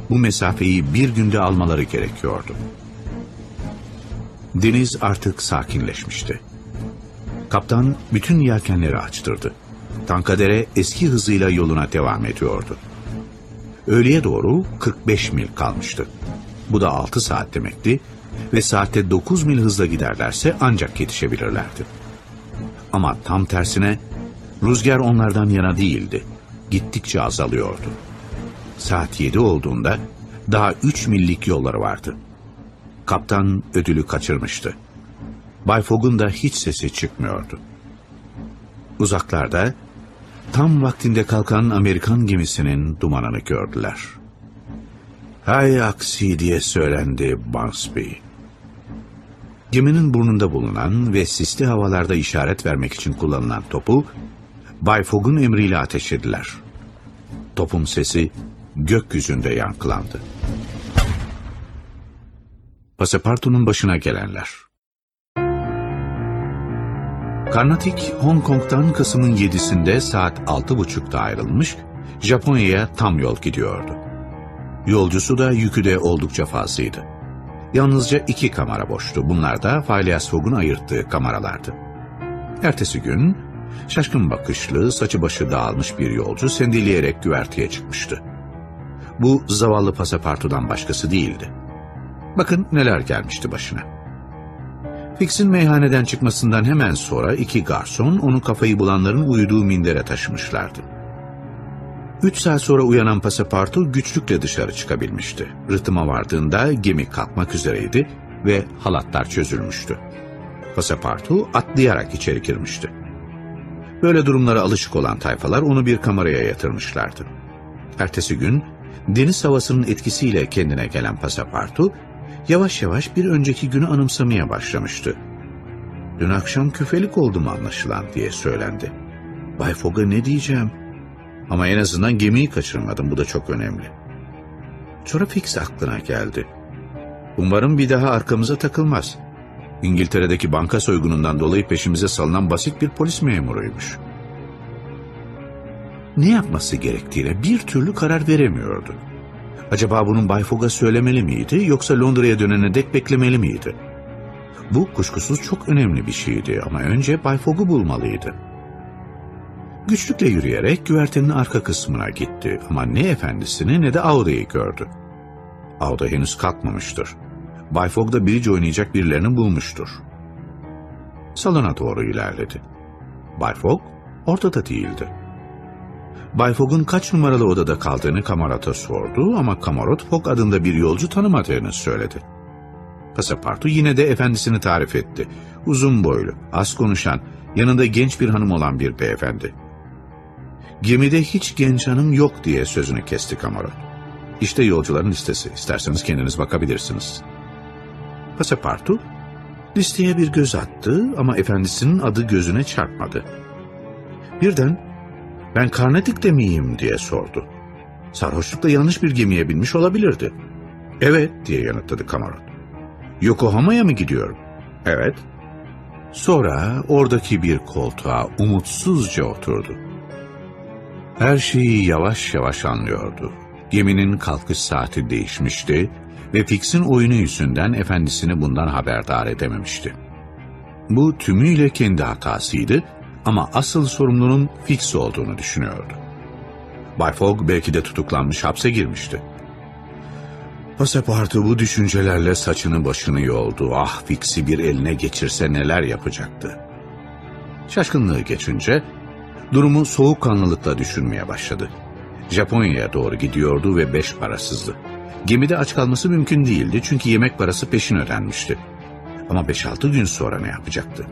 bu mesafeyi bir günde almaları gerekiyordu. Deniz artık sakinleşmişti. Kaptan bütün yelkenleri açtırdı. Tankadere eski hızıyla yoluna devam ediyordu. Öğleye doğru 45 mil kalmıştı. Bu da 6 saat demekti ve saatte 9 mil hızla giderlerse ancak yetişebilirlerdi. Ama tam tersine rüzgar onlardan yana değildi. Gittikçe azalıyordu. Saat 7 olduğunda daha 3 millik yolları vardı. Kaptan ödülü kaçırmıştı. Bay Fogg'un da hiç sesi çıkmıyordu. Uzaklarda tam vaktinde kalkan Amerikan gemisinin dumanını gördüler. Hay aksi diye söylendi Bunsby. Geminin burnunda bulunan ve sisli havalarda işaret vermek için kullanılan topu Bay Fogg'un emriyle ateşlediler. Topun sesi gökyüzünde yankılandı. Pasapartu'nun başına gelenler. Karnatik, Hong Kong'dan Kasım'ın 7'sinde saat 6.30'da ayrılmış, Japonya'ya tam yol gidiyordu. Yolcusu da yükü de oldukça fazlaydı. Yalnızca iki kamera boştu. Bunlar da Phileas Fogg'un ayırttığı kameralardı. Ertesi gün, şaşkın bakışlı, saçı başı dağılmış bir yolcu sendeleyerek güverteye çıkmıştı. Bu zavallı pasapartudan başkası değildi. Bakın neler gelmişti başına. Fix'in meyhaneden çıkmasından hemen sonra iki garson onu kafayı bulanların uyuduğu mindere taşımışlardı. Üç saat sonra uyanan pasapartu güçlükle dışarı çıkabilmişti. Rıhtıma vardığında gemi kalkmak üzereydi ve halatlar çözülmüştü. Pasapartu atlayarak içeri girmişti. Böyle durumlara alışık olan tayfalar onu bir kameraya yatırmışlardı. Ertesi gün deniz havasının etkisiyle kendine gelen pasapartu yavaş yavaş bir önceki günü anımsamaya başlamıştı. Dün akşam küfelik oldum anlaşılan diye söylendi. Bay Fogg'a ne diyeceğim? Ama en azından gemiyi kaçırmadım bu da çok önemli. Sonra Fix aklına geldi. Umarım bir daha arkamıza takılmaz. İngiltere'deki banka soygunundan dolayı peşimize salınan basit bir polis memuruymuş. Ne yapması gerektiğine bir türlü karar veremiyordu. Acaba bunun Bay Fogg'a söylemeli miydi yoksa Londra'ya dönene dek beklemeli miydi? Bu kuşkusuz çok önemli bir şeydi ama önce Bay Fogg'u bulmalıydı. Güçlükle yürüyerek güvertenin arka kısmına gitti ama ne efendisini ne de Auda'yı gördü. Auda henüz kalkmamıştır. Bay Fogg da bridge oynayacak birilerini bulmuştur. Salona doğru ilerledi. Bay Fogg ortada değildi. Bay Fogg'un kaç numaralı odada kaldığını kamarata sordu ama kamarot Fogg adında bir yolcu tanımadığını söyledi. Pasapartu yine de efendisini tarif etti. Uzun boylu, az konuşan, yanında genç bir hanım olan bir beyefendi. Gemide hiç genç hanım yok diye sözünü kesti kamarot. İşte yolcuların listesi. İsterseniz kendiniz bakabilirsiniz. Pasapartu listeye bir göz attı ama efendisinin adı gözüne çarpmadı. Birden ben Karnatik'te miyim diye sordu. Sarhoşlukla yanlış bir gemiye binmiş olabilirdi. Evet diye yanıtladı Kamarot. Yokohama'ya mı gidiyorum? Evet. Sonra oradaki bir koltuğa umutsuzca oturdu. Her şeyi yavaş yavaş anlıyordu. Geminin kalkış saati değişmişti ve Fix'in oyunu yüzünden efendisini bundan haberdar edememişti. Bu tümüyle kendi hatasıydı ama asıl sorumlunun Fix olduğunu düşünüyordu. Bay Fogg belki de tutuklanmış hapse girmişti. Pasapartu bu düşüncelerle saçını başını yoldu. Ah Fix'i bir eline geçirse neler yapacaktı. Şaşkınlığı geçince Durumu soğukkanlılıkla düşünmeye başladı. Japonya'ya doğru gidiyordu ve beş parasızdı. Gemide aç kalması mümkün değildi çünkü yemek parası peşin ödenmişti. Ama 5-6 gün sonra ne yapacaktı?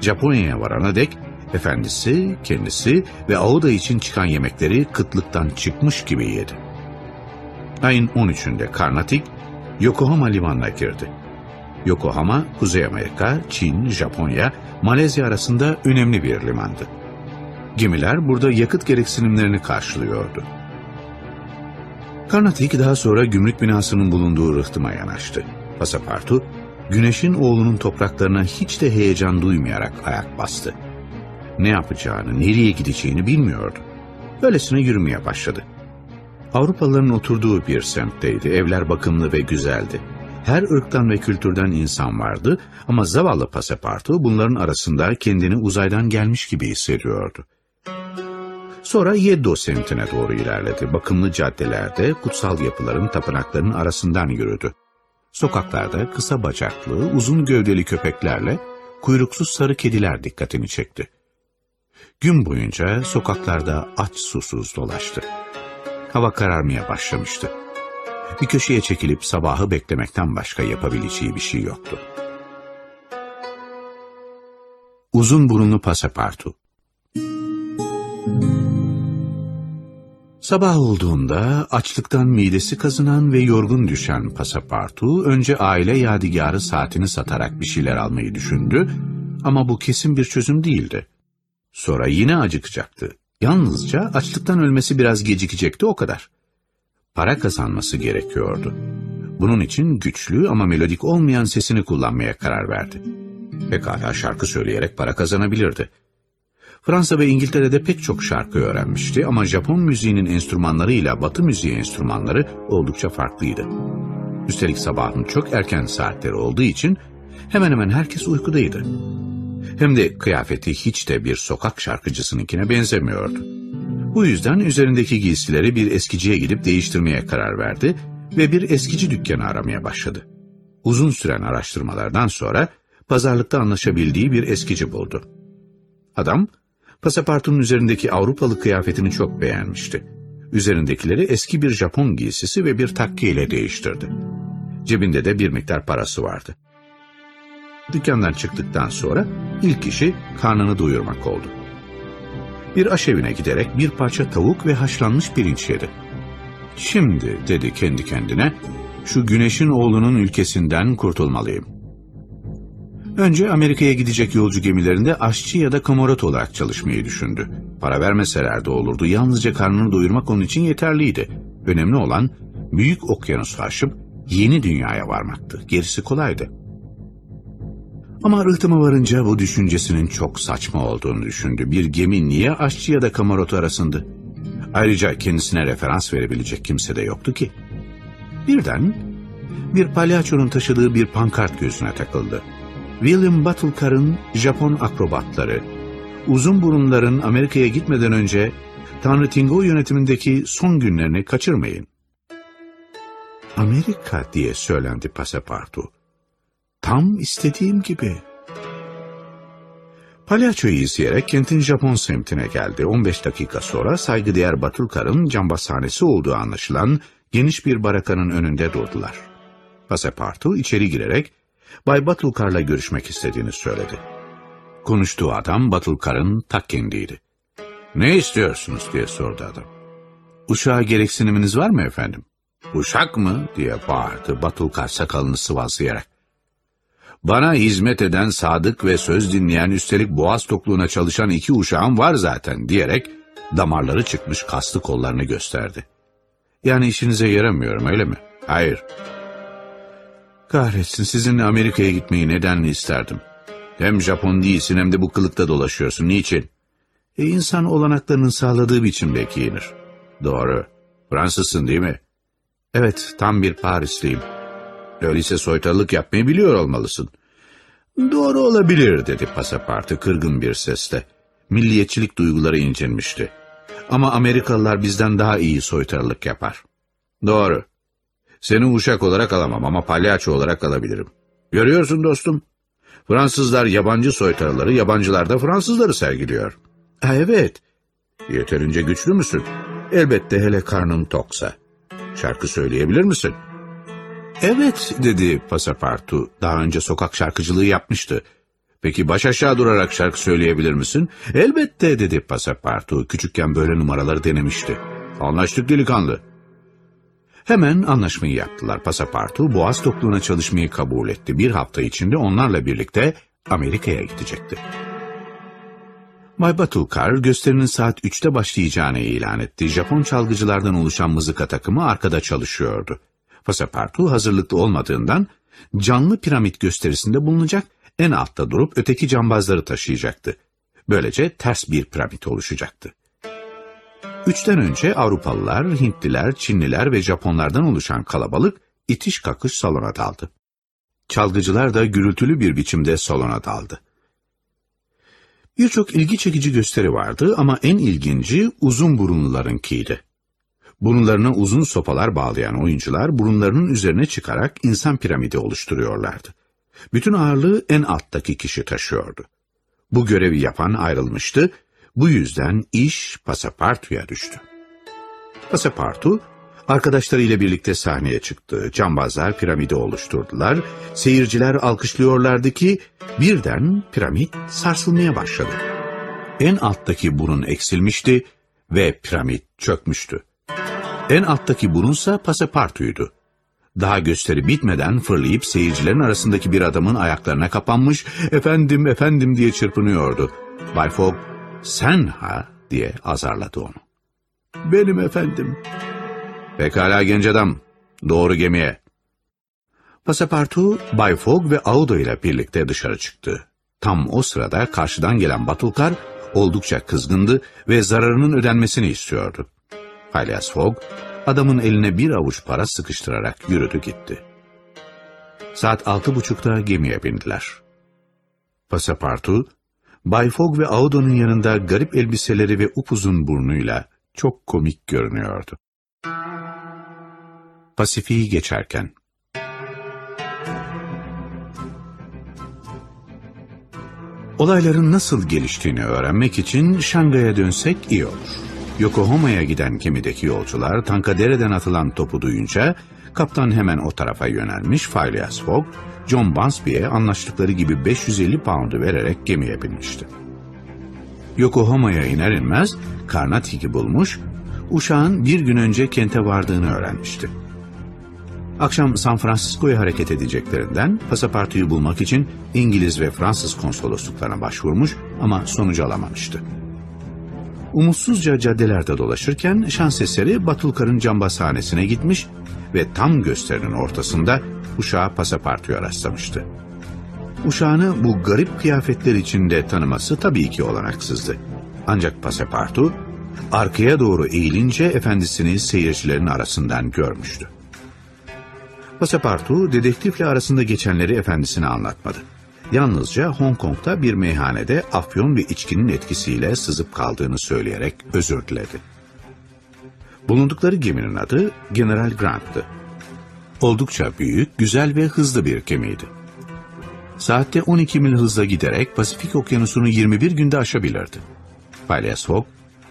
Japonya'ya varana dek efendisi, kendisi ve Aoda için çıkan yemekleri kıtlıktan çıkmış gibi yedi. Ayın 13'ünde Karnatik, Yokohama limanına girdi. Yokohama, Kuzey Amerika, Çin, Japonya, Malezya arasında önemli bir limandı. Gemiler burada yakıt gereksinimlerini karşılıyordu. Karnatik daha sonra gümrük binasının bulunduğu rıhtıma yanaştı. Pasapartu, güneşin oğlunun topraklarına hiç de heyecan duymayarak ayak bastı. Ne yapacağını, nereye gideceğini bilmiyordu. Böylesine yürümeye başladı. Avrupalıların oturduğu bir semtteydi. Evler bakımlı ve güzeldi. Her ırktan ve kültürden insan vardı ama zavallı Pasapartu bunların arasında kendini uzaydan gelmiş gibi hissediyordu. Sonra Yeddo semtine doğru ilerledi. Bakımlı caddelerde kutsal yapıların, tapınakların arasından yürüdü. Sokaklarda kısa bacaklı, uzun gövdeli köpeklerle kuyruksuz sarı kediler dikkatini çekti. Gün boyunca sokaklarda aç susuz dolaştı. Hava kararmaya başlamıştı. Bir köşeye çekilip sabahı beklemekten başka yapabileceği bir şey yoktu. Uzun burunlu pasapartu. Sabah olduğunda açlıktan midesi kazınan ve yorgun düşen pasapartu önce aile yadigarı saatini satarak bir şeyler almayı düşündü ama bu kesin bir çözüm değildi. Sonra yine acıkacaktı. Yalnızca açlıktan ölmesi biraz gecikecekti o kadar. Para kazanması gerekiyordu. Bunun için güçlü ama melodik olmayan sesini kullanmaya karar verdi. Pekala şarkı söyleyerek para kazanabilirdi. Fransa ve İngiltere'de pek çok şarkı öğrenmişti ama Japon müziğinin enstrümanlarıyla Batı müziği enstrümanları oldukça farklıydı. Üstelik sabahın çok erken saatleri olduğu için hemen hemen herkes uykudaydı. Hem de kıyafeti hiç de bir sokak şarkıcısınınkine benzemiyordu. Bu yüzden üzerindeki giysileri bir eskiciye gidip değiştirmeye karar verdi ve bir eskici dükkanı aramaya başladı. Uzun süren araştırmalardan sonra pazarlıkta anlaşabildiği bir eskici buldu. Adam, pasapartunun üzerindeki Avrupalı kıyafetini çok beğenmişti. Üzerindekileri eski bir Japon giysisi ve bir takke ile değiştirdi. Cebinde de bir miktar parası vardı. Dükkandan çıktıktan sonra ilk işi karnını doyurmak oldu. Bir aşevine giderek bir parça tavuk ve haşlanmış pirinç yedi. Şimdi dedi kendi kendine, şu güneşin oğlunun ülkesinden kurtulmalıyım. Önce Amerika'ya gidecek yolcu gemilerinde aşçı ya da kamorat olarak çalışmayı düşündü. Para vermeseler de olurdu, yalnızca karnını doyurmak onun için yeterliydi. Önemli olan büyük okyanus aşıp yeni dünyaya varmaktı. Gerisi kolaydı. Ama rıhtıma varınca bu düşüncesinin çok saçma olduğunu düşündü. Bir gemi niye aşçı ya da kamarot arasındı? Ayrıca kendisine referans verebilecek kimse de yoktu ki. Birden bir palyaçonun taşıdığı bir pankart gözüne takıldı. William Battlecar'ın Japon akrobatları, uzun burunların Amerika'ya gitmeden önce Tanrı Tingo yönetimindeki son günlerini kaçırmayın. Amerika diye söylendi pasapartu. Tam istediğim gibi. Palyaçoyu izleyerek kentin Japon semtine geldi. 15 dakika sonra saygıdeğer Batılkar'ın cambazhanesi olduğu anlaşılan geniş bir barakanın önünde durdular. Pasapartu içeri girerek Bay Batılkar'la görüşmek istediğini söyledi. Konuştuğu adam Batılkar'ın tak kendiydi. Ne istiyorsunuz diye sordu adam. Uşağa gereksiniminiz var mı efendim? Uşak mı diye bağırdı Batılkar sakalını sıvazlayarak. Bana hizmet eden, sadık ve söz dinleyen, üstelik boğaz tokluğuna çalışan iki uşağım var zaten diyerek damarları çıkmış kaslı kollarını gösterdi. Yani işinize yaramıyorum öyle mi? Hayır. Kahretsin sizinle Amerika'ya gitmeyi nedenle isterdim. Hem Japon değilsin hem de bu kılıkta dolaşıyorsun. Niçin? E insan olanaklarının sağladığı biçimde giyinir. Doğru. Fransızsın değil mi? Evet, tam bir Parisliyim. Öyleyse soytarılık yapmayı biliyor olmalısın. Doğru olabilir dedi pasapartı kırgın bir sesle. Milliyetçilik duyguları incinmişti. Ama Amerikalılar bizden daha iyi soytarılık yapar. Doğru. Seni uşak olarak alamam ama palyaço olarak alabilirim. Görüyorsun dostum. Fransızlar yabancı soytarıları, yabancılar da Fransızları sergiliyor. Evet. Yeterince güçlü müsün? Elbette hele karnın toksa. Şarkı söyleyebilir misin? Evet dedi Pasapartu. Daha önce sokak şarkıcılığı yapmıştı. Peki baş aşağı durarak şarkı söyleyebilir misin? Elbette dedi Pasapartu. Küçükken böyle numaraları denemişti. Anlaştık delikanlı. Hemen anlaşmayı yaptılar. Pasapartu Boğaz topluğuna çalışmayı kabul etti. Bir hafta içinde onlarla birlikte Amerika'ya gidecekti. Bay Batulkar gösterinin saat 3'te başlayacağını ilan etti. Japon çalgıcılardan oluşan mızıka takımı arkada çalışıyordu. Pasapartu hazırlıklı olmadığından canlı piramit gösterisinde bulunacak, en altta durup öteki cambazları taşıyacaktı. Böylece ters bir piramit oluşacaktı. Üçten önce Avrupalılar, Hintliler, Çinliler ve Japonlardan oluşan kalabalık itiş kakış salona daldı. Çalgıcılar da gürültülü bir biçimde salona daldı. Birçok ilgi çekici gösteri vardı ama en ilginci uzun burunlularınkiydi. Burunlarına uzun sopalar bağlayan oyuncular burunlarının üzerine çıkarak insan piramidi oluşturuyorlardı. Bütün ağırlığı en alttaki kişi taşıyordu. Bu görevi yapan ayrılmıştı, bu yüzden iş Pasapartu'ya düştü. Pasapartu, arkadaşlarıyla birlikte sahneye çıktı. Cambazlar piramidi oluşturdular. Seyirciler alkışlıyorlardı ki birden piramit sarsılmaya başladı. En alttaki burun eksilmişti ve piramit çökmüştü. En alttaki burunsa Pasapartu'ydu. Daha gösteri bitmeden fırlayıp seyircilerin arasındaki bir adamın ayaklarına kapanmış, efendim efendim diye çırpınıyordu. Bay Fogg, sen ha diye azarladı onu. Benim efendim. Pekala genç adam, doğru gemiye. Pasapartu, Bay Fogg ve Audo ile birlikte dışarı çıktı. Tam o sırada karşıdan gelen Batulkar oldukça kızgındı ve zararının ödenmesini istiyordu. Phileas Fogg, adamın eline bir avuç para sıkıştırarak yürüdü gitti. Saat altı buçukta gemiye bindiler. Pasapartu, Bay Fogg ve Audo'nun yanında garip elbiseleri ve upuzun burnuyla çok komik görünüyordu. Pasifik'i geçerken Olayların nasıl geliştiğini öğrenmek için Şangay'a dönsek iyi olur. Yokohama'ya giden gemideki yolcular Tankadere'den atılan topu duyunca kaptan hemen o tarafa yönelmiş Phileas Fogg, John Bunsby'e anlaştıkları gibi 550 pound'u vererek gemiye binmişti. Yokohama'ya iner inmez Carnatike'i bulmuş, uşağın bir gün önce kente vardığını öğrenmişti. Akşam San Francisco'ya hareket edeceklerinden pasaportuyu bulmak için İngiliz ve Fransız konsolosluklarına başvurmuş ama sonucu alamamıştı. Umutsuzca caddelerde dolaşırken şans eseri Batulkar'ın cambazhanesine gitmiş ve tam gösterinin ortasında uşağı pasaportuya rastlamıştı. Uşağını bu garip kıyafetler içinde tanıması tabii ki olanaksızdı. Ancak pasaportu arkaya doğru eğilince efendisini seyircilerin arasından görmüştü. Pasaportu dedektifle arasında geçenleri efendisine anlatmadı. Yalnızca Hong Kong'da bir meyhanede afyon ve içkinin etkisiyle sızıp kaldığını söyleyerek özür diledi. Bulundukları geminin adı General Grant'tı. Oldukça büyük, güzel ve hızlı bir gemiydi. Saatte 12 mil hızla giderek Pasifik Okyanusu'nu 21 günde aşabilirdi. Phileas Fogg,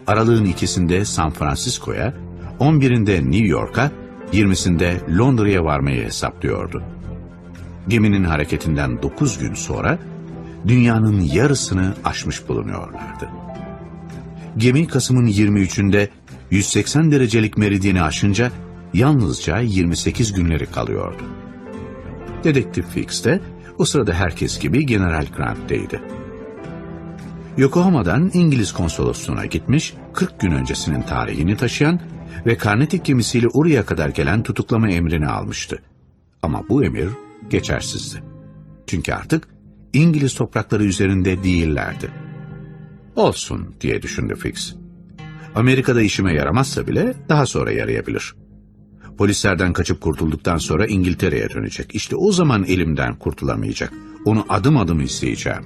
aralığın ikisinde San Francisco'ya, 11'inde New York'a, 20'sinde Londra'ya varmayı hesaplıyordu. Geminin hareketinden 9 gün sonra dünyanın yarısını aşmış bulunuyorlardı. Gemi Kasım'ın 23'ünde 180 derecelik meridyeni aşınca yalnızca 28 günleri kalıyordu. Dedektif Fix de o sırada herkes gibi General Grant'teydi. Yokohama'dan İngiliz konsolosluğuna gitmiş, 40 gün öncesinin tarihini taşıyan ve Carnatic gemisiyle oraya kadar gelen tutuklama emrini almıştı. Ama bu emir geçersizdi. Çünkü artık İngiliz toprakları üzerinde değillerdi. Olsun diye düşündü Fix. Amerika'da işime yaramazsa bile daha sonra yarayabilir. Polislerden kaçıp kurtulduktan sonra İngiltere'ye dönecek. İşte o zaman elimden kurtulamayacak. Onu adım adım isteyeceğim.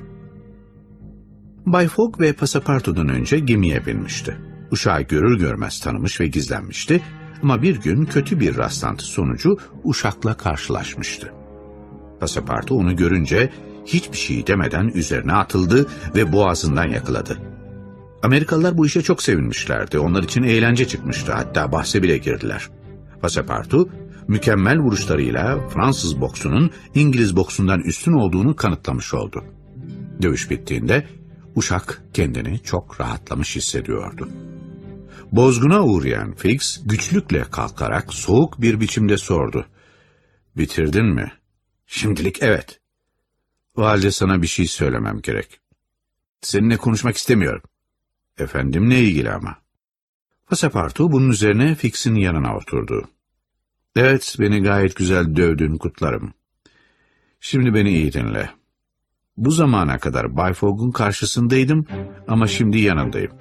Bay Fogg ve pasaportundan önce gemiye binmişti. Uşağı görür görmez tanımış ve gizlenmişti ama bir gün kötü bir rastlantı sonucu uşakla karşılaşmıştı. Pasaportu onu görünce hiçbir şey demeden üzerine atıldı ve boğazından yakaladı. Amerikalılar bu işe çok sevinmişlerdi. Onlar için eğlence çıkmıştı. Hatta bahse bile girdiler. Pasapartu, mükemmel vuruşlarıyla Fransız boksunun İngiliz boksundan üstün olduğunu kanıtlamış oldu. Dövüş bittiğinde uşak kendini çok rahatlamış hissediyordu. Bozguna uğrayan Fix güçlükle kalkarak soğuk bir biçimde sordu. Bitirdin mi? Şimdilik evet. O halde sana bir şey söylemem gerek. Seninle konuşmak istemiyorum. Efendim ne ilgili ama? Pasapartu bunun üzerine Fix'in yanına oturdu. Evet, beni gayet güzel dövdün, kutlarım. Şimdi beni iyi dinle. Bu zamana kadar Bay Fogg'un karşısındaydım ama şimdi yanındayım.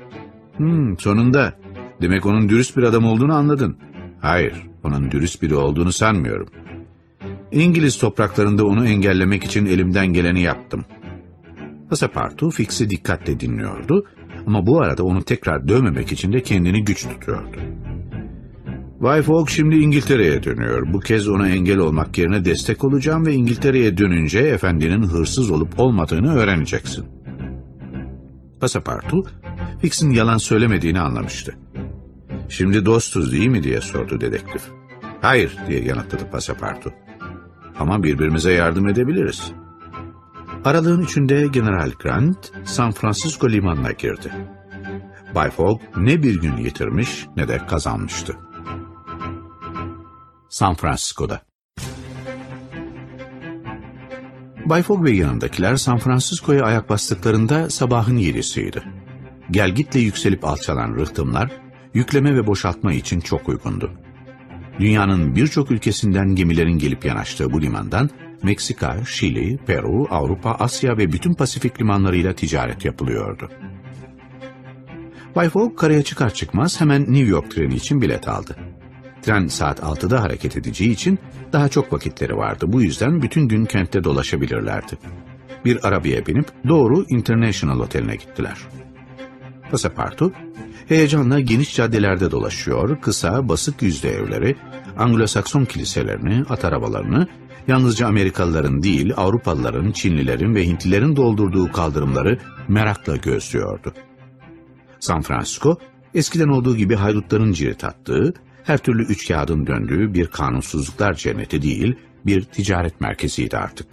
Hmm, sonunda. Demek onun dürüst bir adam olduğunu anladın. Hayır, onun dürüst biri olduğunu sanmıyorum. İngiliz topraklarında onu engellemek için elimden geleni yaptım. Pasapartu Fix'i dikkatle dinliyordu ama bu arada onu tekrar dövmemek için de kendini güç tutuyordu. Bay Fogg şimdi İngiltere'ye dönüyor. Bu kez ona engel olmak yerine destek olacağım ve İngiltere'ye dönünce efendinin hırsız olup olmadığını öğreneceksin. Pasapartu, Fix'in yalan söylemediğini anlamıştı. Şimdi dostuz değil mi diye sordu dedektif. Hayır diye yanıtladı Pasapartu. Ama birbirimize yardım edebiliriz. Aralığın içinde General Grant, San Francisco limanına girdi. Bay Fogg ne bir gün yitirmiş ne de kazanmıştı. San Francisco'da. Bay Fogg ve yanındakiler San Francisco'ya ayak bastıklarında sabahın yedisiydi. Gelgitle yükselip alçalan rıhtımlar, yükleme ve boşaltma için çok uygundu. Dünyanın birçok ülkesinden gemilerin gelip yanaştığı bu limandan, Meksika, Şili, Peru, Avrupa, Asya ve bütün Pasifik limanlarıyla ticaret yapılıyordu. Bay Fogg karaya çıkar çıkmaz hemen New York treni için bilet aldı. Tren saat 6'da hareket edeceği için daha çok vakitleri vardı. Bu yüzden bütün gün kentte dolaşabilirlerdi. Bir arabaya binip doğru International Otel'ine gittiler. Pasapartu, heyecanla geniş caddelerde dolaşıyor, kısa, basık yüzlü evleri, Anglo-Sakson kiliselerini, at arabalarını, yalnızca Amerikalıların değil, Avrupalıların, Çinlilerin ve Hintlilerin doldurduğu kaldırımları merakla gözlüyordu. San Francisco, eskiden olduğu gibi haydutların cirit attığı, her türlü üç kağıdın döndüğü bir kanunsuzluklar cenneti değil, bir ticaret merkeziydi artık.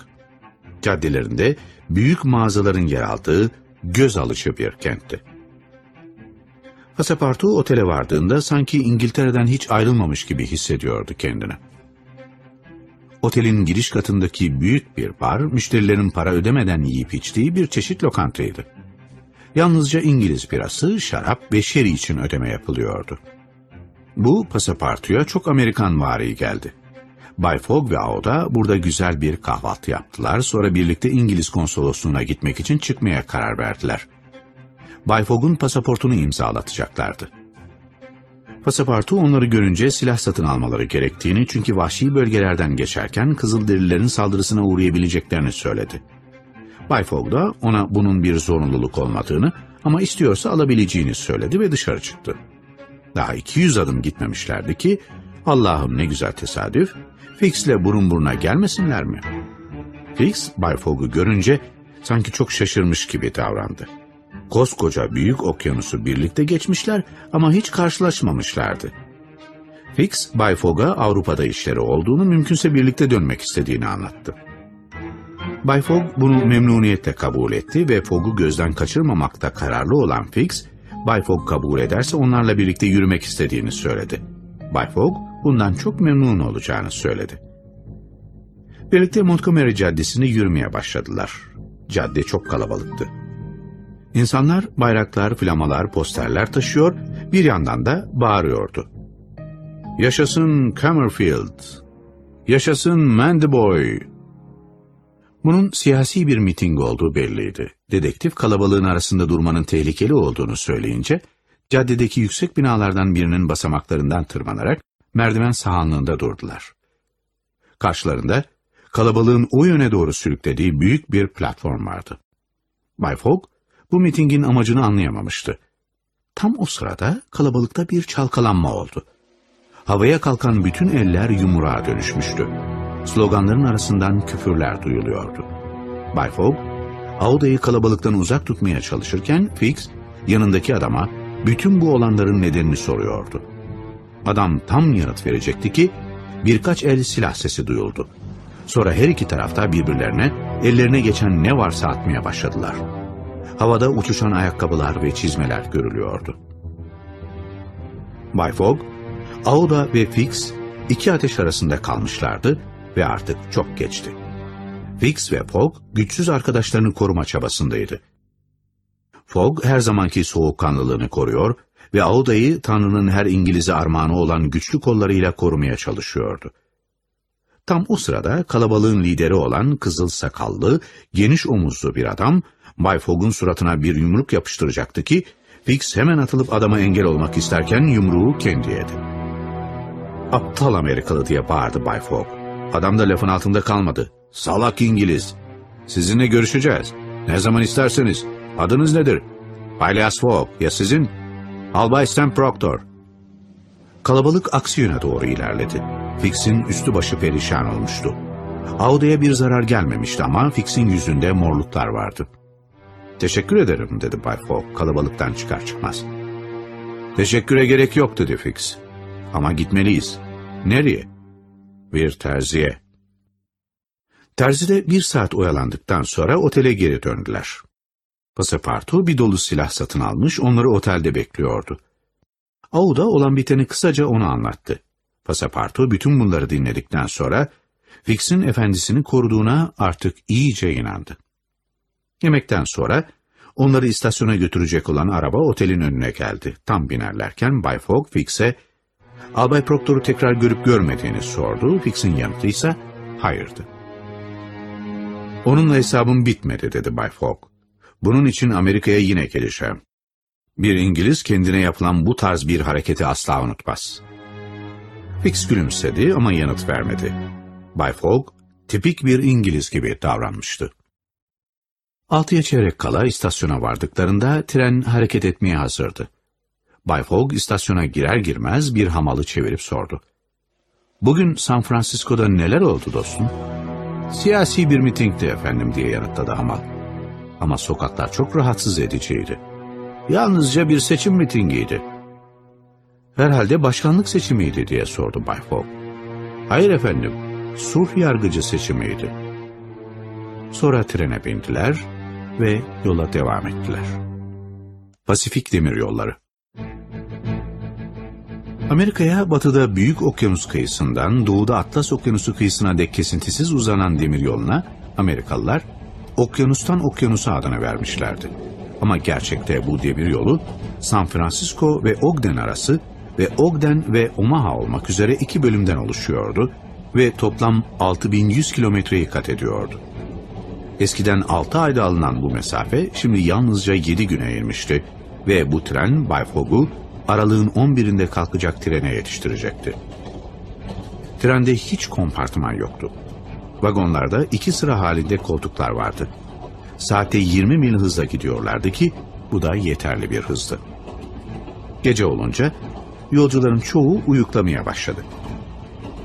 Caddelerinde büyük mağazaların yer aldığı göz alıcı bir kentti. Pasapartu otele vardığında sanki İngiltere'den hiç ayrılmamış gibi hissediyordu kendini. Otelin giriş katındaki büyük bir bar, müşterilerin para ödemeden yiyip içtiği bir çeşit lokantaydı. Yalnızca İngiliz birası, şarap ve şeri için ödeme yapılıyordu. Bu pasapartuya çok Amerikan vari geldi. Bay Fogg ve Aoda burada güzel bir kahvaltı yaptılar, sonra birlikte İngiliz konsolosluğuna gitmek için çıkmaya karar verdiler. Bay Fogg'un pasaportunu imzalatacaklardı. Pasaportu onları görünce silah satın almaları gerektiğini çünkü vahşi bölgelerden geçerken Kızılderililerin saldırısına uğrayabileceklerini söyledi. Bay Fogg da ona bunun bir zorunluluk olmadığını ama istiyorsa alabileceğini söyledi ve dışarı çıktı. Daha 200 adım gitmemişlerdi ki Allah'ım ne güzel tesadüf Fix'le burun buruna gelmesinler mi? Fix Bay Fogg'u görünce sanki çok şaşırmış gibi davrandı. Koskoca büyük okyanusu birlikte geçmişler ama hiç karşılaşmamışlardı. Fix, Bay Fogg'a Avrupa'da işleri olduğunu, mümkünse birlikte dönmek istediğini anlattı. Bay Fogg bunu memnuniyetle kabul etti ve Fogg'u gözden kaçırmamakta kararlı olan Fix, Bay Fogg kabul ederse onlarla birlikte yürümek istediğini söyledi. Bay Fogg bundan çok memnun olacağını söyledi. Birlikte Montgomery Caddesi'ni yürümeye başladılar. Cadde çok kalabalıktı. İnsanlar bayraklar, flamalar, posterler taşıyor, bir yandan da bağırıyordu. Yaşasın Camerfield! Yaşasın Mandyboy! Bunun siyasi bir miting olduğu belliydi. Dedektif kalabalığın arasında durmanın tehlikeli olduğunu söyleyince, caddedeki yüksek binalardan birinin basamaklarından tırmanarak merdiven sahanlığında durdular. Karşılarında kalabalığın o yöne doğru sürüklediği büyük bir platform vardı. Bay Fogg, bu mitingin amacını anlayamamıştı. Tam o sırada kalabalıkta bir çalkalanma oldu. Havaya kalkan bütün eller yumruğa dönüşmüştü. Sloganların arasından küfürler duyuluyordu. Bay Fogg, Auda'yı kalabalıktan uzak tutmaya çalışırken Fix, yanındaki adama bütün bu olanların nedenini soruyordu. Adam tam yanıt verecekti ki birkaç el silah sesi duyuldu. Sonra her iki tarafta birbirlerine ellerine geçen ne varsa atmaya başladılar. Havada uçuşan ayakkabılar ve çizmeler görülüyordu. Bay Fogg, Aouda ve Fix iki ateş arasında kalmışlardı ve artık çok geçti. Fix ve Fogg güçsüz arkadaşlarını koruma çabasındaydı. Fogg her zamanki soğukkanlılığını koruyor ve Auda'yı Tanrı'nın her İngiliz'e armağanı olan güçlü kollarıyla korumaya çalışıyordu. Tam o sırada kalabalığın lideri olan kızıl sakallı, geniş omuzlu bir adam, Bay Fogg'un suratına bir yumruk yapıştıracaktı ki, Fix hemen atılıp adama engel olmak isterken yumruğu kendi yedi. Aptal Amerikalı diye bağırdı Bay Fogg. Adam da lafın altında kalmadı. Salak İngiliz. Sizinle görüşeceğiz. Ne zaman isterseniz. Adınız nedir? Phileas Fogg. Ya sizin? Albay Stan Proctor. Kalabalık aksi yöne doğru ilerledi. Fix'in üstü başı perişan olmuştu. Audi'ye bir zarar gelmemişti ama Fix'in yüzünde morluklar vardı. Teşekkür ederim dedi Bay Fogg kalabalıktan çıkar çıkmaz. Teşekküre gerek yok dedi Fix. Ama gitmeliyiz. Nereye? Bir terziye. Terzide bir saat oyalandıktan sonra otele geri döndüler. Pasapartu bir dolu silah satın almış, onları otelde bekliyordu. Auda olan biteni kısaca ona anlattı. Pasapartu bütün bunları dinledikten sonra Fix'in efendisini koruduğuna artık iyice inandı. Yemekten sonra onları istasyona götürecek olan araba otelin önüne geldi. Tam binerlerken Bay Fogg Fix'e Albay Proctor'u tekrar görüp görmediğini sordu. Fix'in yanıtı ise hayırdı. Onunla hesabım bitmedi dedi Bay Fogg. Bunun için Amerika'ya yine geleceğim. Bir İngiliz kendine yapılan bu tarz bir hareketi asla unutmaz. Fix gülümsedi ama yanıt vermedi. Bay Fogg, tipik bir İngiliz gibi davranmıştı. Altıya çeyrek kala istasyona vardıklarında tren hareket etmeye hazırdı. Bay Fogg istasyona girer girmez bir hamalı çevirip sordu. Bugün San Francisco'da neler oldu dostum? Siyasi bir mitingdi efendim diye yanıtladı hamal. Ama sokaklar çok rahatsız ediciydi. Yalnızca bir seçim mitingiydi. Herhalde başkanlık seçimiydi diye sordu Bay Fogg. Hayır efendim, sulh yargıcı seçimiydi. Sonra trene bindiler ve yola devam ettiler. Pasifik Demir Yolları Amerika'ya batıda Büyük Okyanus kıyısından doğuda Atlas Okyanusu kıyısına dek kesintisiz uzanan demir yoluna Amerikalılar okyanustan okyanusa adını vermişlerdi. Ama gerçekte bu demir yolu San Francisco ve Ogden arası ve Ogden ve Omaha olmak üzere iki bölümden oluşuyordu ve toplam 6100 kilometreyi kat ediyordu. Eskiden 6 ayda alınan bu mesafe şimdi yalnızca 7 güne inmişti ve bu tren Bay Fogg'u aralığın 11'inde kalkacak trene yetiştirecekti. Trende hiç kompartıman yoktu. Vagonlarda iki sıra halinde koltuklar vardı. Saatte 20 mil hızla gidiyorlardı ki bu da yeterli bir hızdı. Gece olunca yolcuların çoğu uyuklamaya başladı.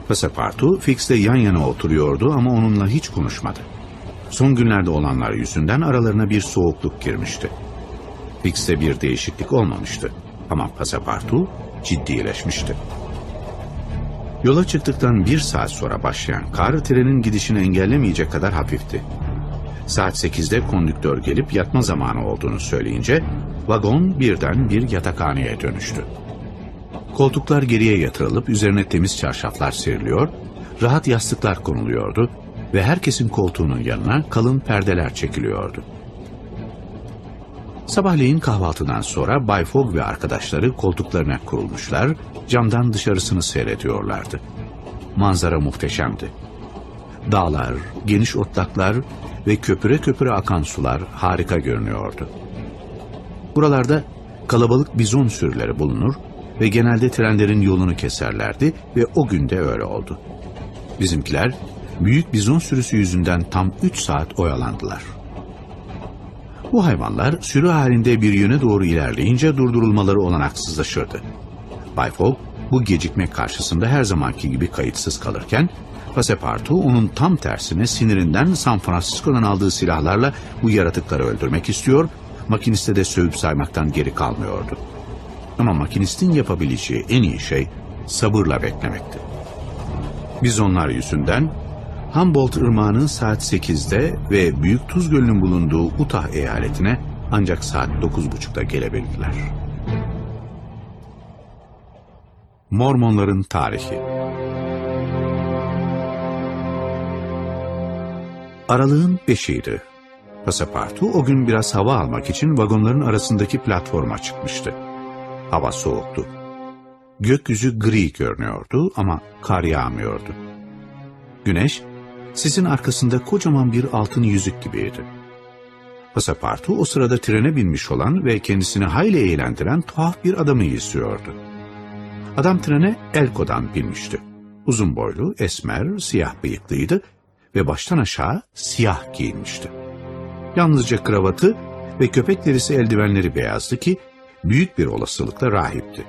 Pasapartu Fix'le yan yana oturuyordu ama onunla hiç konuşmadı. Son günlerde olanlar yüzünden aralarına bir soğukluk girmişti. Fix'te bir değişiklik olmamıştı. Ama pasapartu ciddileşmişti. Yola çıktıktan bir saat sonra başlayan kar trenin gidişini engellemeyecek kadar hafifti. Saat sekizde kondüktör gelip yatma zamanı olduğunu söyleyince vagon birden bir yatakhaneye dönüştü. Koltuklar geriye yatırılıp üzerine temiz çarşaflar seriliyor, rahat yastıklar konuluyordu ve herkesin koltuğunun yanına kalın perdeler çekiliyordu. Sabahleyin kahvaltıdan sonra Bay Fogg ve arkadaşları koltuklarına kurulmuşlar, camdan dışarısını seyrediyorlardı. Manzara muhteşemdi. Dağlar, geniş otlaklar ve köpüre köpüre akan sular harika görünüyordu. Buralarda kalabalık bizon sürüleri bulunur ve genelde trenlerin yolunu keserlerdi ve o günde öyle oldu. Bizimkiler büyük bizon sürüsü yüzünden tam üç saat oyalandılar. Bu hayvanlar sürü halinde bir yöne doğru ilerleyince durdurulmaları olanaksızlaşırdı. Bay Fogg bu gecikme karşısında her zamanki gibi kayıtsız kalırken Pasepartu onun tam tersine sinirinden San Francisco'dan aldığı silahlarla bu yaratıkları öldürmek istiyor, makiniste de sövüp saymaktan geri kalmıyordu. Ama makinistin yapabileceği en iyi şey sabırla beklemekti. Biz onlar yüzünden Humboldt Irmağı'nın saat 8'de ve Büyük Tuz Gölü'nün bulunduğu Utah eyaletine ancak saat 9.30'da gelebildiler. Mormonların tarihi Aralığın beşiydi. Pasapartu o gün biraz hava almak için vagonların arasındaki platforma çıkmıştı. Hava soğuktu. Gökyüzü gri görünüyordu ama kar yağmıyordu. Güneş, sizin arkasında kocaman bir altın yüzük gibiydi. Pasapartu o sırada trene binmiş olan ve kendisini hayli eğlendiren tuhaf bir adamı izliyordu. Adam trene Elko'dan binmişti. Uzun boylu, esmer, siyah bıyıklıydı ve baştan aşağı siyah giyinmişti. Yalnızca kravatı ve köpek derisi eldivenleri beyazdı ki büyük bir olasılıkla rahipti.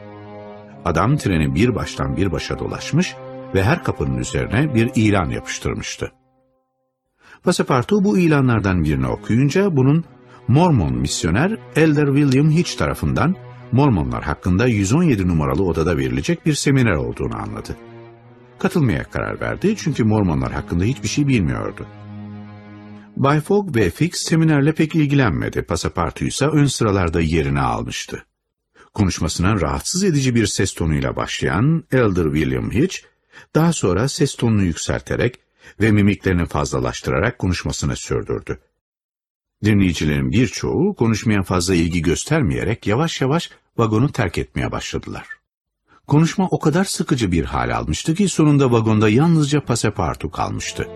Adam treni bir baştan bir başa dolaşmış ve her kapının üzerine bir ilan yapıştırmıştı. Pasapartu bu ilanlardan birini okuyunca bunun Mormon misyoner Elder William Hitch tarafından Mormonlar hakkında 117 numaralı odada verilecek bir seminer olduğunu anladı. Katılmaya karar verdi çünkü Mormonlar hakkında hiçbir şey bilmiyordu. Bay Fogg ve Fix seminerle pek ilgilenmedi, pasapartu ise ön sıralarda yerini almıştı. Konuşmasına rahatsız edici bir ses tonuyla başlayan Elder William Hitch, daha sonra ses tonunu yükselterek ve mimiklerini fazlalaştırarak konuşmasını sürdürdü. Dinleyicilerin birçoğu konuşmaya fazla ilgi göstermeyerek yavaş yavaş vagonu terk etmeye başladılar. Konuşma o kadar sıkıcı bir hal almıştı ki sonunda vagonda yalnızca pasapartu kalmıştı.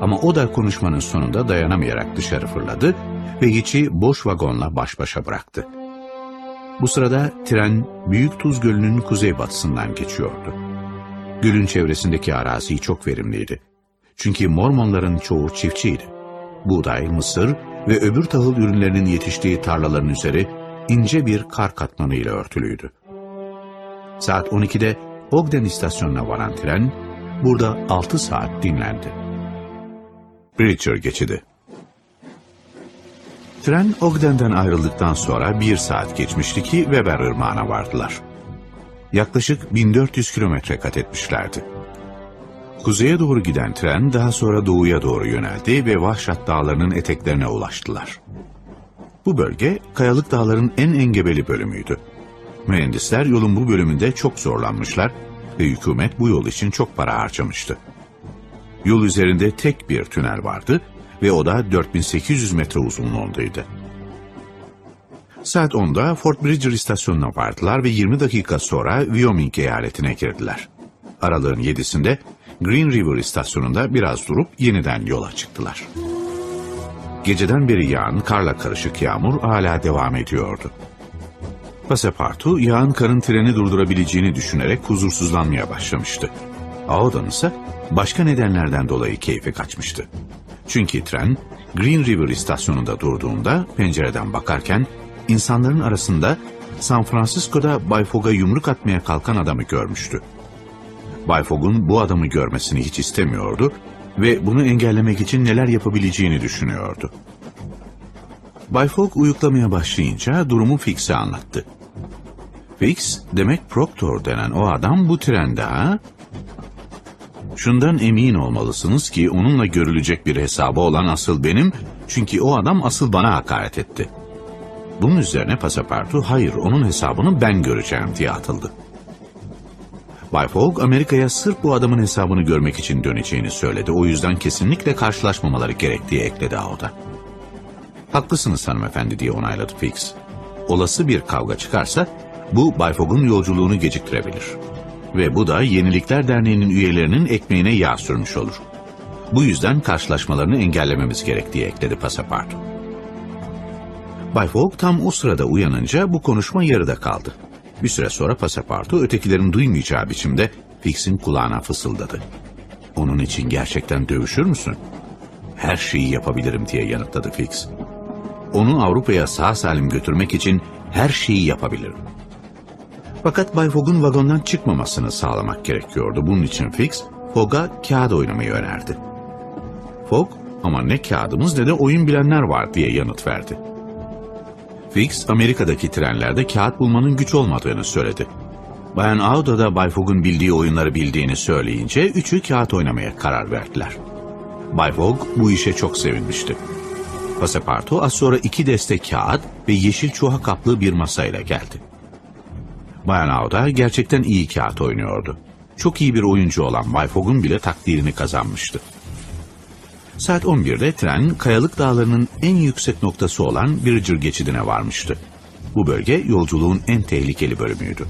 Ama o da konuşmanın sonunda dayanamayarak dışarı fırladı ve Hiç'i boş vagonla baş başa bıraktı. Bu sırada tren Büyük Tuz Gölü'nün kuzeybatısından geçiyordu. Gölün çevresindeki arazi çok verimliydi. Çünkü Mormonların çoğu çiftçiydi. Buğday, mısır ve öbür tahıl ürünlerinin yetiştiği tarlaların üzeri ince bir kar katmanıyla örtülüydü. Saat 12'de Ogden istasyonuna varan tren burada 6 saat dinlendi. Bridger geçidi. Tren Ogden'den ayrıldıktan sonra bir saat geçmişti ki Weber Irmağı'na vardılar. Yaklaşık 1400 kilometre kat etmişlerdi. Kuzeye doğru giden tren daha sonra doğuya doğru yöneldi ve Vahşat Dağları'nın eteklerine ulaştılar. Bu bölge Kayalık Dağları'nın en engebeli bölümüydü. Mühendisler yolun bu bölümünde çok zorlanmışlar ve hükümet bu yol için çok para harcamıştı. Yol üzerinde tek bir tünel vardı ve o da 4800 metre uzunluğundaydı. Saat 10'da Fort Bridger istasyonuna vardılar ve 20 dakika sonra Wyoming eyaletine girdiler. Aralığın 7'sinde Green River istasyonunda biraz durup yeniden yola çıktılar. Geceden beri yağan karla karışık yağmur hala devam ediyordu. Pasapartu yağan karın treni durdurabileceğini düşünerek huzursuzlanmaya başlamıştı. Ao'dan ise başka nedenlerden dolayı keyfi kaçmıştı. Çünkü tren Green River istasyonunda durduğunda pencereden bakarken insanların arasında San Francisco'da Bay Fogg'a yumruk atmaya kalkan adamı görmüştü. Bay Fogg'un bu adamı görmesini hiç istemiyordu ve bunu engellemek için neler yapabileceğini düşünüyordu. Bay Fogg uyuklamaya başlayınca durumu Fix'e anlattı. Fix, demek Proctor denen o adam bu trende ha? Şundan emin olmalısınız ki onunla görülecek bir hesabı olan asıl benim, çünkü o adam asıl bana hakaret etti. Bunun üzerine pasapartu, hayır onun hesabını ben göreceğim diye atıldı. Bay Fogg, Amerika'ya sırf bu adamın hesabını görmek için döneceğini söyledi. O yüzden kesinlikle karşılaşmamaları gerektiği ekledi Ao'da. Haklısınız hanımefendi diye onayladı Fix. Olası bir kavga çıkarsa, bu Bay Fogg'un yolculuğunu geciktirebilir. Ve bu da Yenilikler Derneği'nin üyelerinin ekmeğine yağ sürmüş olur. Bu yüzden karşılaşmalarını engellememiz gerektiği ekledi Pasaport. Bay Fogg tam o sırada uyanınca bu konuşma yarıda kaldı. Bir süre sonra pasaportu ötekilerin duymayacağı biçimde Fix'in kulağına fısıldadı. Onun için gerçekten dövüşür müsün? Her şeyi yapabilirim diye yanıtladı Fix. Onu Avrupa'ya sağ salim götürmek için her şeyi yapabilirim. Fakat Bay Fogg'un vagondan çıkmamasını sağlamak gerekiyordu. Bunun için Fix, Fogg'a kağıt oynamayı önerdi. Fogg, ama ne kağıdımız ne de oyun bilenler var diye yanıt verdi. Fix, Amerika'daki trenlerde kağıt bulmanın güç olmadığını söyledi. Bayan Auda da Bay Fogg'un bildiği oyunları bildiğini söyleyince üçü kağıt oynamaya karar verdiler. Bay Fogg bu işe çok sevinmişti. Pasapartu az sonra iki deste kağıt ve yeşil çuha kaplı bir masayla geldi. Bayan Auda gerçekten iyi kağıt oynuyordu. Çok iyi bir oyuncu olan Bay Fogg'un bile takdirini kazanmıştı. Saat 11'de tren Kayalık Dağları'nın en yüksek noktası olan Bridger geçidine varmıştı. Bu bölge yolculuğun en tehlikeli bölümüydü.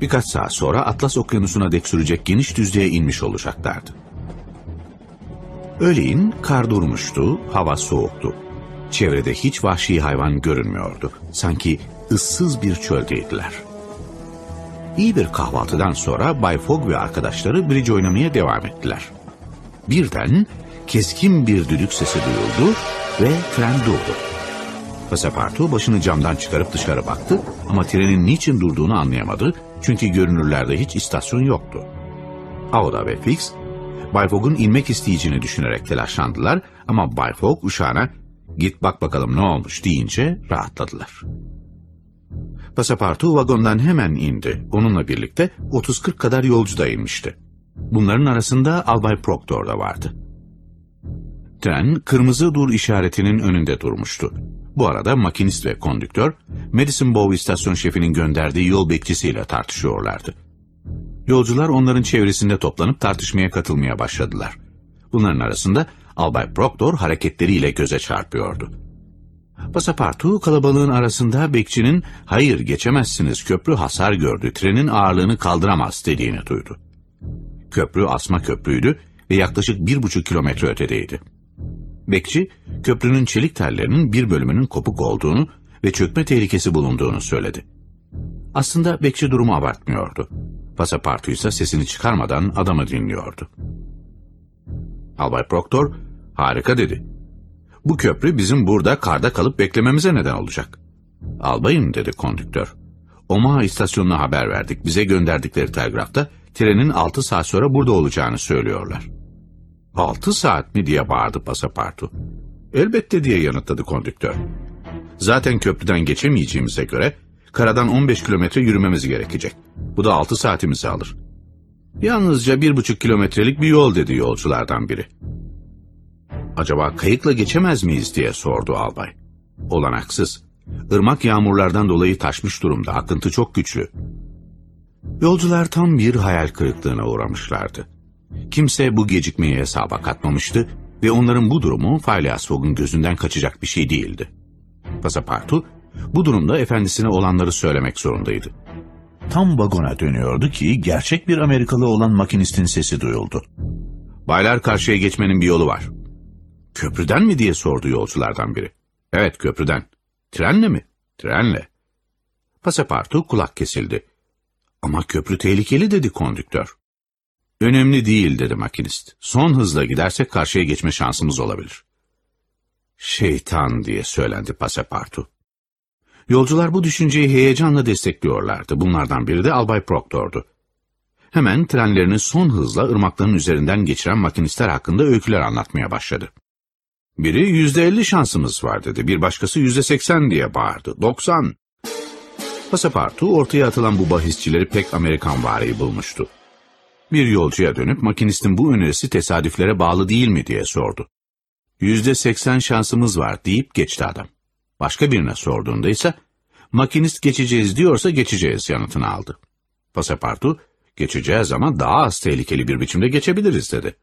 Birkaç saat sonra Atlas Okyanusu'na dek sürecek geniş düzlüğe inmiş olacaklardı. Öğleyin kar durmuştu, hava soğuktu. Çevrede hiç vahşi hayvan görünmüyordu. Sanki ıssız bir çöldeydiler. İyi bir kahvaltıdan sonra Bay Fogg ve arkadaşları bridge oynamaya devam ettiler. Birden keskin bir düdük sesi duyuldu ve tren durdu. Pasapartu başını camdan çıkarıp dışarı baktı ama trenin niçin durduğunu anlayamadı çünkü görünürlerde hiç istasyon yoktu. Auda ve Fix, Bay Fogg'un inmek isteyeceğini düşünerek telaşlandılar ama Bay Fogg uşağına git bak bakalım ne olmuş deyince rahatladılar. Pasapartu vagondan hemen indi. Onunla birlikte 30-40 kadar yolcu da inmişti. Bunların arasında Albay Proctor da vardı. Tren kırmızı dur işaretinin önünde durmuştu. Bu arada makinist ve kondüktör Madison Bow istasyon şefinin gönderdiği yol bekçisiyle tartışıyorlardı. Yolcular onların çevresinde toplanıp tartışmaya katılmaya başladılar. Bunların arasında Albay Proctor hareketleriyle göze çarpıyordu. Pasapartu kalabalığın arasında bekçinin hayır geçemezsiniz köprü hasar gördü trenin ağırlığını kaldıramaz dediğini duydu. Köprü asma köprüydü ve yaklaşık bir buçuk kilometre ötedeydi. Bekçi, köprünün çelik tellerinin bir bölümünün kopuk olduğunu ve çökme tehlikesi bulunduğunu söyledi. Aslında bekçi durumu abartmıyordu. Pasapartu ise sesini çıkarmadan adamı dinliyordu. Albay Proctor, harika dedi. Bu köprü bizim burada karda kalıp beklememize neden olacak. Albayım dedi kondüktör. Omaha istasyonuna haber verdik. Bize gönderdikleri telgrafta trenin altı saat sonra burada olacağını söylüyorlar. Altı saat mi diye bağırdı pasapartu. Elbette diye yanıtladı kondüktör. Zaten köprüden geçemeyeceğimize göre karadan 15 kilometre yürümemiz gerekecek. Bu da 6 saatimizi alır. Yalnızca bir buçuk kilometrelik bir yol dedi yolculardan biri. Acaba kayıkla geçemez miyiz diye sordu albay. Olanaksız. Irmak yağmurlardan dolayı taşmış durumda, akıntı çok güçlü. Yolcular tam bir hayal kırıklığına uğramışlardı. Kimse bu gecikmeyi hesaba katmamıştı ve onların bu durumu Phileas Fogg'un gözünden kaçacak bir şey değildi. Pasapartu, bu durumda efendisine olanları söylemek zorundaydı. Tam vagona dönüyordu ki gerçek bir Amerikalı olan makinistin sesi duyuldu. Baylar karşıya geçmenin bir yolu var. Köprüden mi diye sordu yolculardan biri. Evet köprüden. Trenle mi? Trenle. Pasapartu kulak kesildi. Ama köprü tehlikeli dedi kondüktör. Önemli değil dedi makinist. Son hızla gidersek karşıya geçme şansımız olabilir. Şeytan diye söylendi Pasapartu. Yolcular bu düşünceyi heyecanla destekliyorlardı. Bunlardan biri de Albay Proctor'du. Hemen trenlerini son hızla ırmakların üzerinden geçiren makinistler hakkında öyküler anlatmaya başladı. Biri yüzde elli şansımız var dedi, bir başkası yüzde seksen diye bağırdı. Doksan. Pasapartu ortaya atılan bu bahisçileri pek Amerikan vari bulmuştu. Bir yolcuya dönüp makinistin bu önerisi tesadüflere bağlı değil mi diye sordu. Yüzde seksen şansımız var deyip geçti adam. Başka birine sorduğunda ise makinist geçeceğiz diyorsa geçeceğiz yanıtını aldı. Pasapartu geçeceğiz ama daha az tehlikeli bir biçimde geçebiliriz dedi.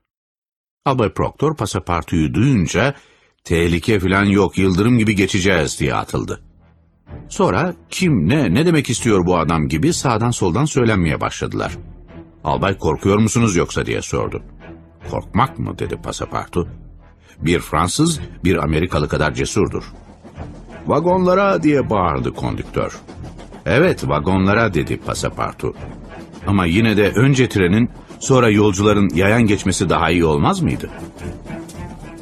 Albay Proctor pasapartuyu duyunca tehlike falan yok yıldırım gibi geçeceğiz diye atıldı. Sonra kim ne ne demek istiyor bu adam gibi sağdan soldan söylenmeye başladılar. Albay korkuyor musunuz yoksa diye sordu. Korkmak mı dedi pasapartu. Bir Fransız bir Amerikalı kadar cesurdur. Vagonlara diye bağırdı kondüktör. Evet vagonlara dedi pasapartu. Ama yine de önce trenin sonra yolcuların yayan geçmesi daha iyi olmaz mıydı?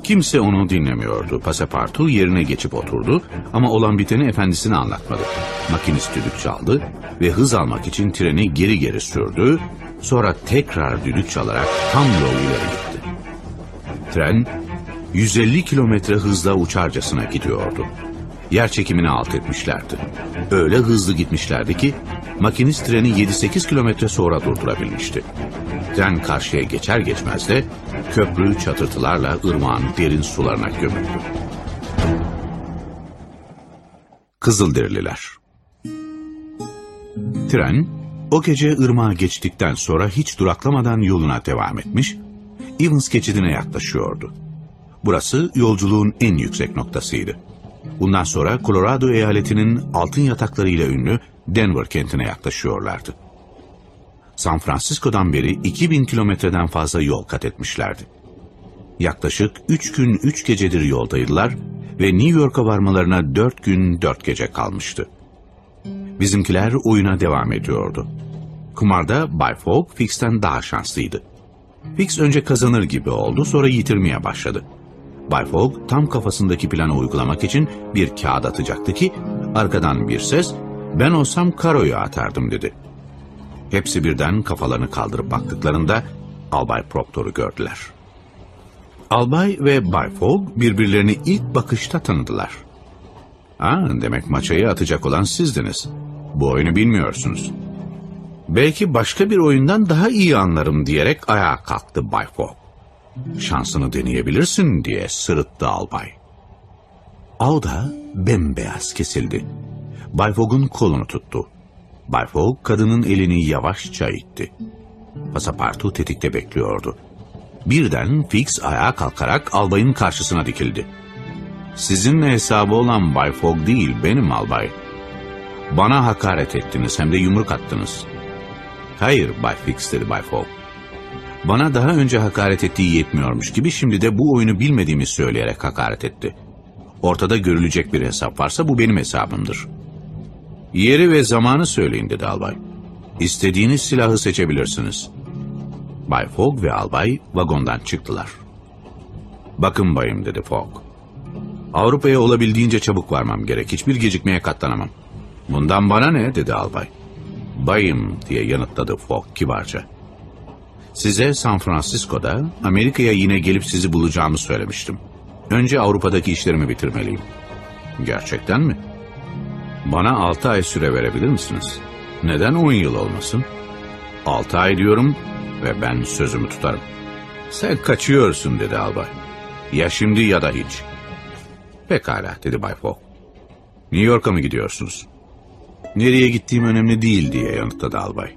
Kimse onu dinlemiyordu. Pasapartu yerine geçip oturdu ama olan biteni efendisine anlatmadı. Makinist düdük çaldı ve hız almak için treni geri geri sürdü. Sonra tekrar düdük çalarak tam yol ileri gitti. Tren 150 kilometre hızla uçarcasına gidiyordu. yer çekimini alt etmişlerdi. Öyle hızlı gitmişlerdi ki makinist treni 7-8 kilometre sonra durdurabilmişti. Tren karşıya geçer geçmez de köprü çatırtılarla ırmağın derin sularına gömüldü. Kızılderililer Tren o gece ırmağa geçtikten sonra hiç duraklamadan yoluna devam etmiş, Evans geçidine yaklaşıyordu. Burası yolculuğun en yüksek noktasıydı. Bundan sonra Colorado eyaletinin altın yataklarıyla ünlü Denver kentine yaklaşıyorlardı. San Francisco'dan beri 2000 kilometreden fazla yol kat etmişlerdi. Yaklaşık 3 gün 3 gecedir yoldaydılar ve New York'a varmalarına 4 gün 4 gece kalmıştı. Bizimkiler oyuna devam ediyordu. Kumarda Bay Fogg Fix'ten daha şanslıydı. Fix önce kazanır gibi oldu sonra yitirmeye başladı. Bay Fogg tam kafasındaki planı uygulamak için bir kağıt atacaktı ki arkadan bir ses ben olsam karoyu atardım dedi. Hepsi birden kafalarını kaldırıp baktıklarında Albay Proctor'u gördüler. Albay ve Bay Fogg birbirlerini ilk bakışta tanıdılar. Ha, demek maçayı atacak olan sizdiniz. Bu oyunu bilmiyorsunuz. Belki başka bir oyundan daha iyi anlarım diyerek ayağa kalktı Bay Fogg. Şansını deneyebilirsin diye sırıttı albay. Avda bembeyaz kesildi. Bay Fogg'un kolunu tuttu. Bay Fogg kadının elini yavaşça itti. Pasapartu tetikte bekliyordu. Birden Fix ayağa kalkarak albayın karşısına dikildi. Sizinle hesabı olan Bay Fogg değil benim albay. Bana hakaret ettiniz hem de yumruk attınız. Hayır Bay Fix dedi Bay Fogg. Bana daha önce hakaret ettiği yetmiyormuş gibi şimdi de bu oyunu bilmediğimi söyleyerek hakaret etti. Ortada görülecek bir hesap varsa bu benim hesabımdır. Yeri ve zamanı söyleyin dedi albay. İstediğiniz silahı seçebilirsiniz. Bay Fogg ve albay vagondan çıktılar. Bakın bayım dedi Fogg. Avrupa'ya olabildiğince çabuk varmam gerek. Hiçbir gecikmeye katlanamam. Bundan bana ne dedi albay. Bayım diye yanıtladı Fogg kibarca. Size San Francisco'da Amerika'ya yine gelip sizi bulacağımı söylemiştim. Önce Avrupa'daki işlerimi bitirmeliyim. Gerçekten mi? Bana altı ay süre verebilir misiniz? Neden on yıl olmasın? Altı ay diyorum ve ben sözümü tutarım. Sen kaçıyorsun dedi albay. Ya şimdi ya da hiç. Pekala dedi Bay Fogg. New York'a mı gidiyorsunuz? Nereye gittiğim önemli değil diye yanıtladı albay.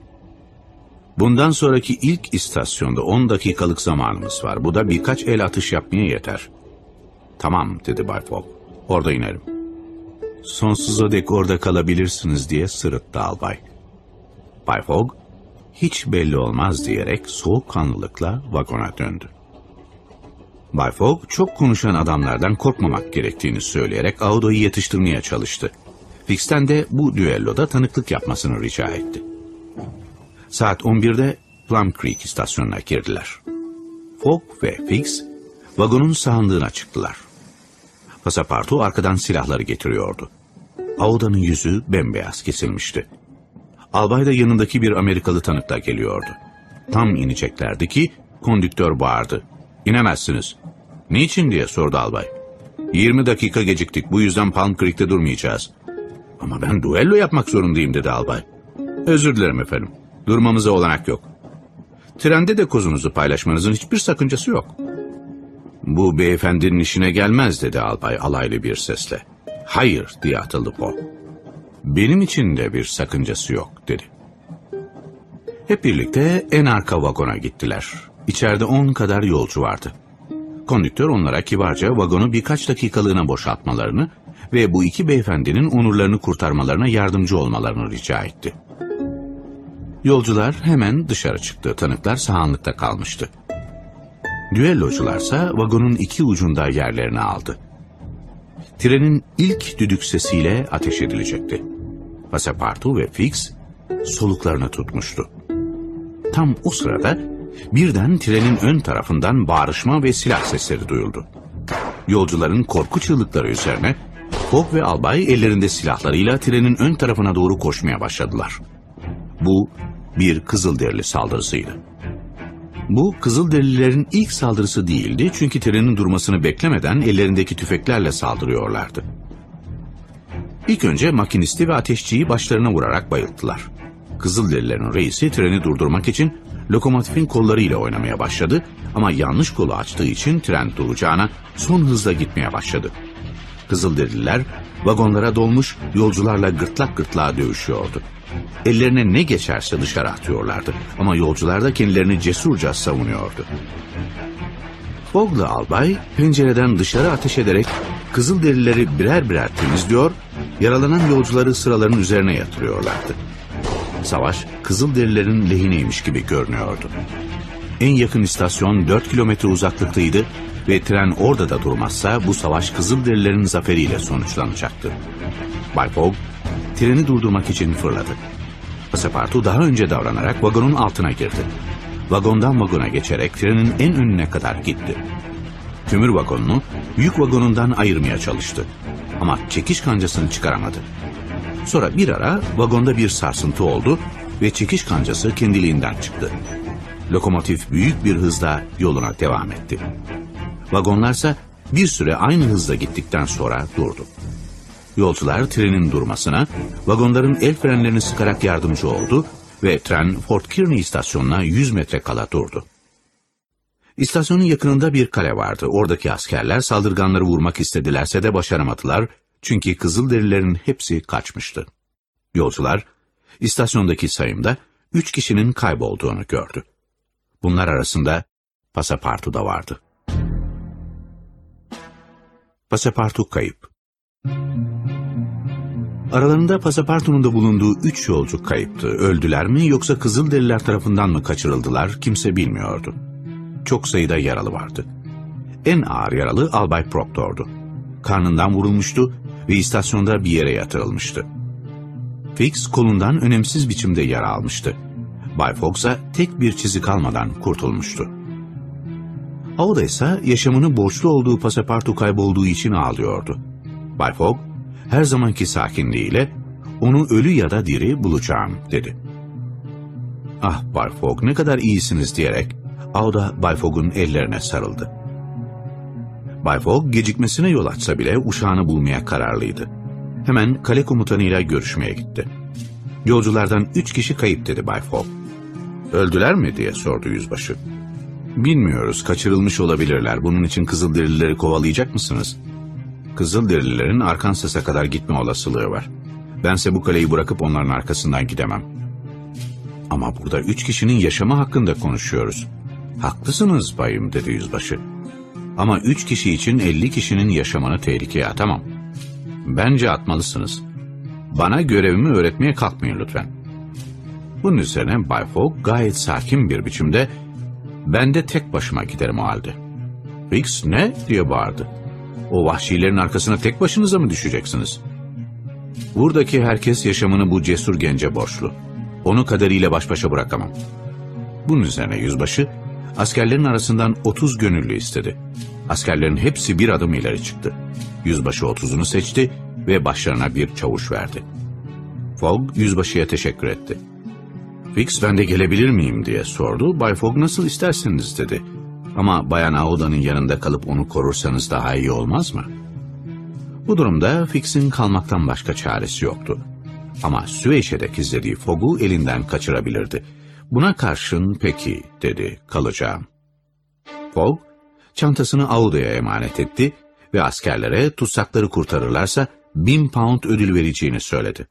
Bundan sonraki ilk istasyonda 10 dakikalık zamanımız var. Bu da birkaç el atış yapmaya yeter. Tamam dedi Bay Fogg. Orada inerim. Sonsuza dek orada kalabilirsiniz diye sırıttı albay. Bay Fogg hiç belli olmaz diyerek soğukkanlılıkla vagona döndü. Bay Fogg çok konuşan adamlardan korkmamak gerektiğini söyleyerek Audo'yu yetiştirmeye çalıştı. Fix'ten de bu düelloda tanıklık yapmasını rica etti. Saat 11'de Plum Creek istasyonuna girdiler. Fogg ve Fix vagonun sağındığına çıktılar. Pasapartu arkadan silahları getiriyordu. Auda'nın yüzü bembeyaz kesilmişti. Albay da yanındaki bir Amerikalı tanıkla geliyordu. Tam ineceklerdi ki kondüktör bağırdı. İnemezsiniz. Niçin diye sordu albay. 20 dakika geciktik bu yüzden Palm Creek'te durmayacağız. Ama ben duello yapmak zorundayım dedi albay. Özür dilerim efendim. Durmamıza olanak yok. Trende de kozunuzu paylaşmanızın hiçbir sakıncası yok. Bu beyefendinin işine gelmez dedi albay alaylı bir sesle. Hayır diye atıldı Paul. Benim için de bir sakıncası yok dedi. Hep birlikte en arka vagona gittiler. İçeride on kadar yolcu vardı. Kondüktör onlara kibarca vagonu birkaç dakikalığına boşaltmalarını ve bu iki beyefendinin onurlarını kurtarmalarına yardımcı olmalarını rica etti. Yolcular hemen dışarı çıktı. Tanıklar sahanlıkta kalmıştı. Düellocularsa vagonun iki ucunda yerlerini aldı. Trenin ilk düdük sesiyle ateş edilecekti. Pasapartu ve Fix soluklarını tutmuştu. Tam o sırada birden trenin ön tarafından bağırışma ve silah sesleri duyuldu. Yolcuların korku çığlıkları üzerine Fogg ve Albay ellerinde silahlarıyla trenin ön tarafına doğru koşmaya başladılar. Bu bir Kızılderili saldırısıydı. Bu Kızılderililerin ilk saldırısı değildi çünkü trenin durmasını beklemeden ellerindeki tüfeklerle saldırıyorlardı. İlk önce makinisti ve ateşçiyi başlarına vurarak bayılttılar. Kızılderililerin reisi treni durdurmak için lokomotifin kollarıyla oynamaya başladı ama yanlış kolu açtığı için tren duracağına son hızla gitmeye başladı. Kızılderililer vagonlara dolmuş yolcularla gırtlak gırtlağa dövüşüyordu. Ellerine ne geçerse dışarı atıyorlardı ama yolcular da kendilerini cesurca savunuyordu. Fog'la albay pencereden dışarı ateş ederek Kızılderilileri birer birer temizliyor, yaralanan yolcuları sıraların üzerine yatırıyorlardı. Savaş Kızılderililerin lehineymiş gibi görünüyordu. En yakın istasyon 4 kilometre uzaklıktaydı ve tren orada da durmazsa bu savaş Kızılderililerin zaferiyle sonuçlanacaktı. Bay Fogg treni durdurmak için fırladı. Pasapartu daha önce davranarak vagonun altına girdi. Vagondan vagona geçerek trenin en önüne kadar gitti. Kömür vagonunu yük vagonundan ayırmaya çalıştı. Ama çekiş kancasını çıkaramadı. Sonra bir ara vagonda bir sarsıntı oldu ve çekiş kancası kendiliğinden çıktı. Lokomotif büyük bir hızla yoluna devam etti. Vagonlarsa bir süre aynı hızla gittikten sonra durdu. Yolcular trenin durmasına, vagonların el frenlerini sıkarak yardımcı oldu ve tren Fort Kearney istasyonuna 100 metre kala durdu. İstasyonun yakınında bir kale vardı. Oradaki askerler saldırganları vurmak istedilerse de başaramadılar çünkü Kızılderililerin hepsi kaçmıştı. Yolcular istasyondaki sayımda üç kişinin kaybolduğunu gördü. Bunlar arasında Pasapartu da vardı. Pasapartu kayıp. Aralarında Pasapartu'nun da bulunduğu üç yolcu kayıptı. Öldüler mi yoksa Kızılderililer tarafından mı kaçırıldılar kimse bilmiyordu. Çok sayıda yaralı vardı. En ağır yaralı Albay Proctor'du. Karnından vurulmuştu ve istasyonda bir yere yatırılmıştı. Fix kolundan önemsiz biçimde yara almıştı. Bay Fox'a tek bir çizik almadan kurtulmuştu. Auda ise yaşamını borçlu olduğu pasapartu kaybolduğu için ağlıyordu. Bay Fogg her zamanki sakinliğiyle onu ölü ya da diri bulacağım dedi. Ah Bay Fogg ne kadar iyisiniz diyerek Auda Bay Fogg'un ellerine sarıldı. Bay Fogg gecikmesine yol açsa bile uşağını bulmaya kararlıydı. Hemen kale komutanıyla görüşmeye gitti. Yolculardan üç kişi kayıp dedi Bay Fogg. Öldüler mi diye sordu yüzbaşı. Bilmiyoruz, kaçırılmış olabilirler. Bunun için Kızılderilileri kovalayacak mısınız? Kızılderililerin Arkansas'a kadar gitme olasılığı var. Bense bu kaleyi bırakıp onların arkasından gidemem. Ama burada üç kişinin yaşamı hakkında konuşuyoruz. Haklısınız bayım dedi yüzbaşı. Ama üç kişi için elli kişinin yaşamını tehlikeye atamam. Bence atmalısınız. Bana görevimi öğretmeye kalkmayın lütfen. Bunun üzerine Bay Fogg gayet sakin bir biçimde ben de tek başıma giderim o halde. Fix ne diye bağırdı. O vahşilerin arkasına tek başınıza mı düşeceksiniz? Buradaki herkes yaşamını bu cesur gence borçlu. Onu kaderiyle baş başa bırakamam. Bunun üzerine yüzbaşı askerlerin arasından 30 gönüllü istedi. Askerlerin hepsi bir adım ileri çıktı. Yüzbaşı 30'unu seçti ve başlarına bir çavuş verdi. Fogg yüzbaşıya teşekkür etti. Fix ben de gelebilir miyim diye sordu. Bay Fogg nasıl isterseniz dedi. Ama Bayan Auda'nın yanında kalıp onu korursanız daha iyi olmaz mı? Bu durumda Fix'in kalmaktan başka çaresi yoktu. Ama Süveyş'e de gizlediği Fogg'u elinden kaçırabilirdi. Buna karşın peki dedi kalacağım. Fogg çantasını Auda'ya emanet etti ve askerlere tutsakları kurtarırlarsa bin pound ödül vereceğini söyledi.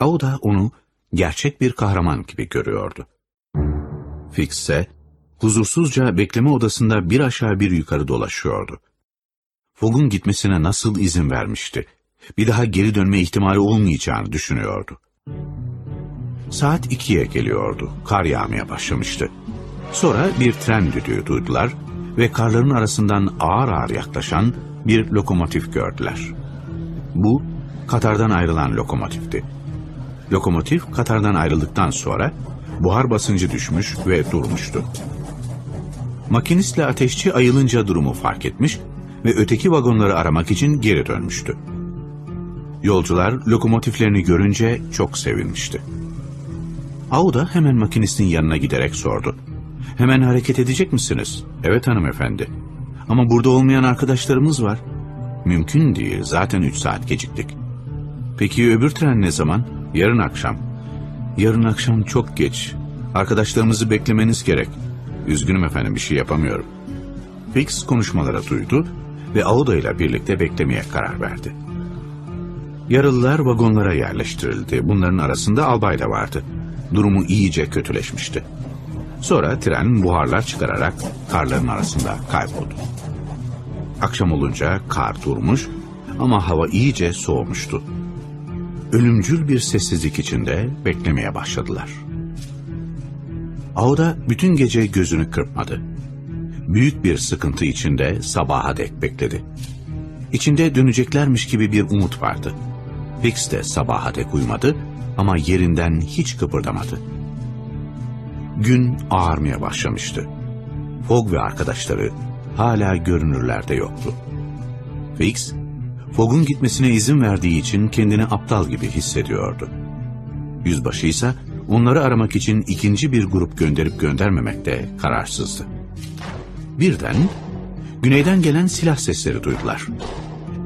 Auda onu gerçek bir kahraman gibi görüyordu. Fix ise huzursuzca bekleme odasında bir aşağı bir yukarı dolaşıyordu. Fogg'un gitmesine nasıl izin vermişti? Bir daha geri dönme ihtimali olmayacağını düşünüyordu. Saat ikiye geliyordu. Kar yağmaya başlamıştı. Sonra bir tren düdüğü duydular ve karların arasından ağır ağır yaklaşan bir lokomotif gördüler. Bu, Katar'dan ayrılan lokomotifti. Lokomotif Katar'dan ayrıldıktan sonra buhar basıncı düşmüş ve durmuştu. Makinistle ateşçi ayılınca durumu fark etmiş ve öteki vagonları aramak için geri dönmüştü. Yolcular lokomotiflerini görünce çok sevinmişti. Auda hemen makinistin yanına giderek sordu. Hemen hareket edecek misiniz? Evet hanımefendi. Ama burada olmayan arkadaşlarımız var. Mümkün değil, zaten üç saat geciktik. Peki öbür tren ne zaman? Yarın akşam. Yarın akşam çok geç. Arkadaşlarımızı beklemeniz gerek. Üzgünüm efendim bir şey yapamıyorum. Fix konuşmaları duydu ve Auda ile birlikte beklemeye karar verdi. Yaralılar vagonlara yerleştirildi. Bunların arasında albay da vardı. Durumu iyice kötüleşmişti. Sonra tren buharlar çıkararak karların arasında kayboldu. Akşam olunca kar durmuş ama hava iyice soğumuştu. Ölümcül bir sessizlik içinde beklemeye başladılar. Auda bütün gece gözünü kırpmadı. Büyük bir sıkıntı içinde sabaha dek bekledi. İçinde döneceklermiş gibi bir umut vardı. Fix de sabaha dek uymadı ama yerinden hiç kıpırdamadı. Gün ağarmaya başlamıştı. Fogg ve arkadaşları hala görünürlerde yoktu. Fix, Fogg'un gitmesine izin verdiği için kendini aptal gibi hissediyordu. Yüzbaşı ise onları aramak için ikinci bir grup gönderip göndermemekte kararsızdı. Birden güneyden gelen silah sesleri duydular.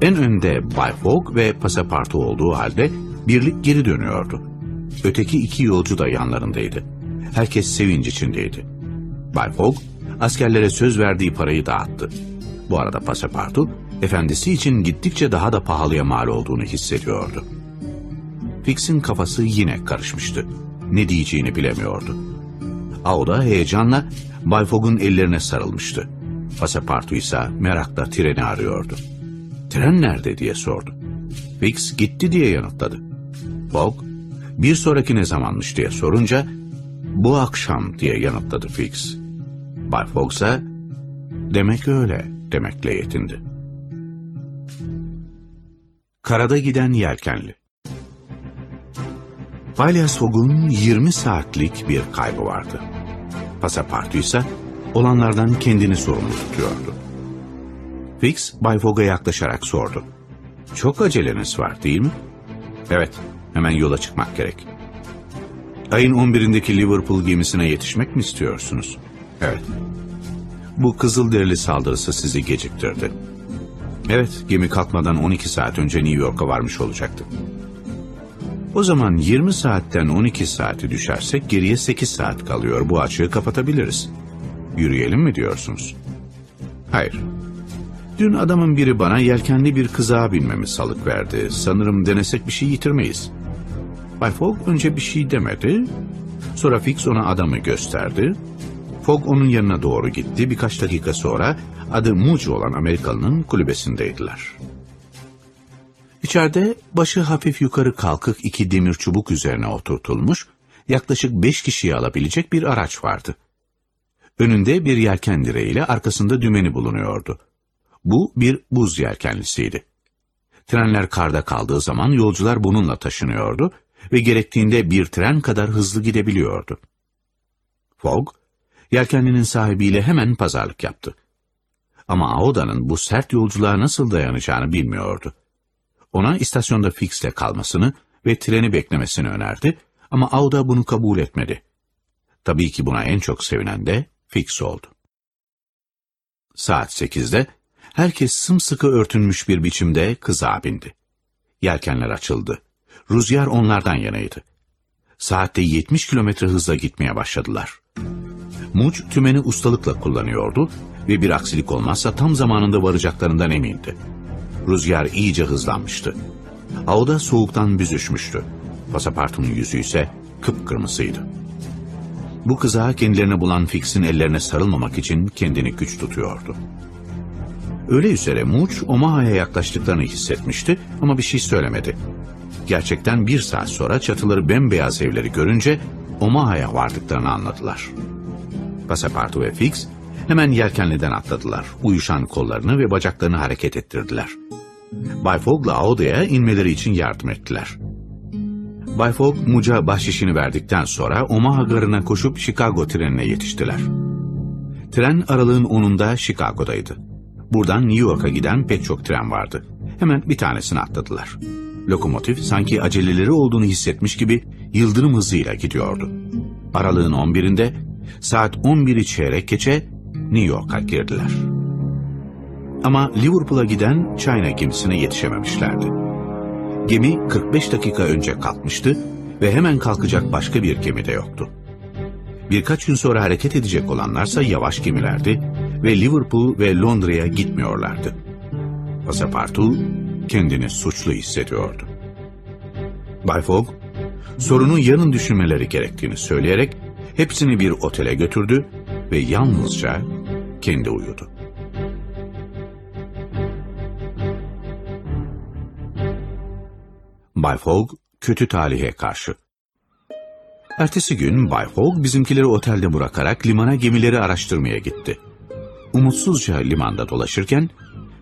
En önde Bay Fogg ve pasapartu olduğu halde birlik geri dönüyordu. Öteki iki yolcu da yanlarındaydı. Herkes sevinç içindeydi. Bay Fogg askerlere söz verdiği parayı dağıttı. Bu arada pasapartu efendisi için gittikçe daha da pahalıya mal olduğunu hissediyordu. Fix'in kafası yine karışmıştı. Ne diyeceğini bilemiyordu. Auda heyecanla Bay Fogg'un ellerine sarılmıştı. Pasapartu ise merakla treni arıyordu. Tren nerede diye sordu. Fix gitti diye yanıtladı. Fogg, bir sonraki ne zamanmış diye sorunca, bu akşam diye yanıtladı Fix. Bay Fogg ise, demek öyle demekle yetindi. Karada giden yelkenli Phileas Fogg'un 20 saatlik bir kaybı vardı. Pasapartu ise olanlardan kendini sorumlu tutuyordu. Fix, Bay Fogg'a yaklaşarak sordu. Çok aceleniz var değil mi? Evet, hemen yola çıkmak gerek. Ayın 11'indeki Liverpool gemisine yetişmek mi istiyorsunuz? Evet. Bu Kızılderili saldırısı sizi geciktirdi. Evet, gemi kalkmadan 12 saat önce New York'a varmış olacaktı. O zaman 20 saatten 12 saati düşersek geriye 8 saat kalıyor. Bu açığı kapatabiliriz. Yürüyelim mi diyorsunuz? Hayır. Dün adamın biri bana yelkenli bir kızağa binmemi salık verdi. Sanırım denesek bir şey yitirmeyiz. Bay Fogg önce bir şey demedi. Sonra Fix ona adamı gösterdi. Fogg onun yanına doğru gitti. Birkaç dakika sonra adı Muci olan Amerikalının kulübesindeydiler. İçeride başı hafif yukarı kalkık iki demir çubuk üzerine oturtulmuş, yaklaşık beş kişiyi alabilecek bir araç vardı. Önünde bir yelken direğiyle arkasında dümeni bulunuyordu. Bu bir buz yelkenlisiydi. Trenler karda kaldığı zaman yolcular bununla taşınıyordu ve gerektiğinde bir tren kadar hızlı gidebiliyordu. Fogg, yelkenlinin sahibiyle hemen pazarlık yaptı. Ama Aoda'nın bu sert yolculuğa nasıl dayanacağını bilmiyordu. Ona istasyonda Fix'le kalmasını ve treni beklemesini önerdi ama Auda bunu kabul etmedi. Tabii ki buna en çok sevinen de Fix oldu. Saat sekizde herkes sımsıkı örtünmüş bir biçimde kıza bindi. Yelkenler açıldı. Rüzgar onlardan yanaydı. Saatte 70 kilometre hızla gitmeye başladılar. Muç tümeni ustalıkla kullanıyordu ve bir aksilik olmazsa tam zamanında varacaklarından emindi. Rüzgar iyice hızlanmıştı. Havada soğuktan büzüşmüştü. Pasapartunun yüzü ise kıpkırmızıydı. Bu kıza kendilerini bulan Fix'in ellerine sarılmamak için kendini güç tutuyordu. Öyle üzere Muç, Omaha'ya yaklaştıklarını hissetmişti ama bir şey söylemedi. Gerçekten bir saat sonra çatıları bembeyaz evleri görünce Omaha'ya vardıklarını anladılar. Pasapartu ve Fix hemen yelkenliden atladılar. Uyuşan kollarını ve bacaklarını hareket ettirdiler. Bay Fogg'la Aoda'ya inmeleri için yardım ettiler. Bay Fogg, Muca bahşişini verdikten sonra Omaha garına koşup Chicago trenine yetiştiler. Tren aralığın 10'unda Chicago'daydı. Buradan New York'a giden pek çok tren vardı. Hemen bir tanesini atladılar. Lokomotif sanki aceleleri olduğunu hissetmiş gibi yıldırım hızıyla gidiyordu. Aralığın 11'inde saat 11'i çeyrek geçe New York'a girdiler. Ama Liverpool'a giden China gemisine yetişememişlerdi. Gemi 45 dakika önce kalkmıştı ve hemen kalkacak başka bir gemi de yoktu. Birkaç gün sonra hareket edecek olanlarsa yavaş gemilerdi ve Liverpool ve Londra'ya gitmiyorlardı. Passepartout kendini suçlu hissediyordu. Bay Fogg, sorunu yarın düşünmeleri gerektiğini söyleyerek hepsini bir otele götürdü ve yalnızca kendi uyudu. Bay Fogg kötü talihe karşı. Ertesi gün Bay Fogg bizimkileri otelde bırakarak limana gemileri araştırmaya gitti. Umutsuzca limanda dolaşırken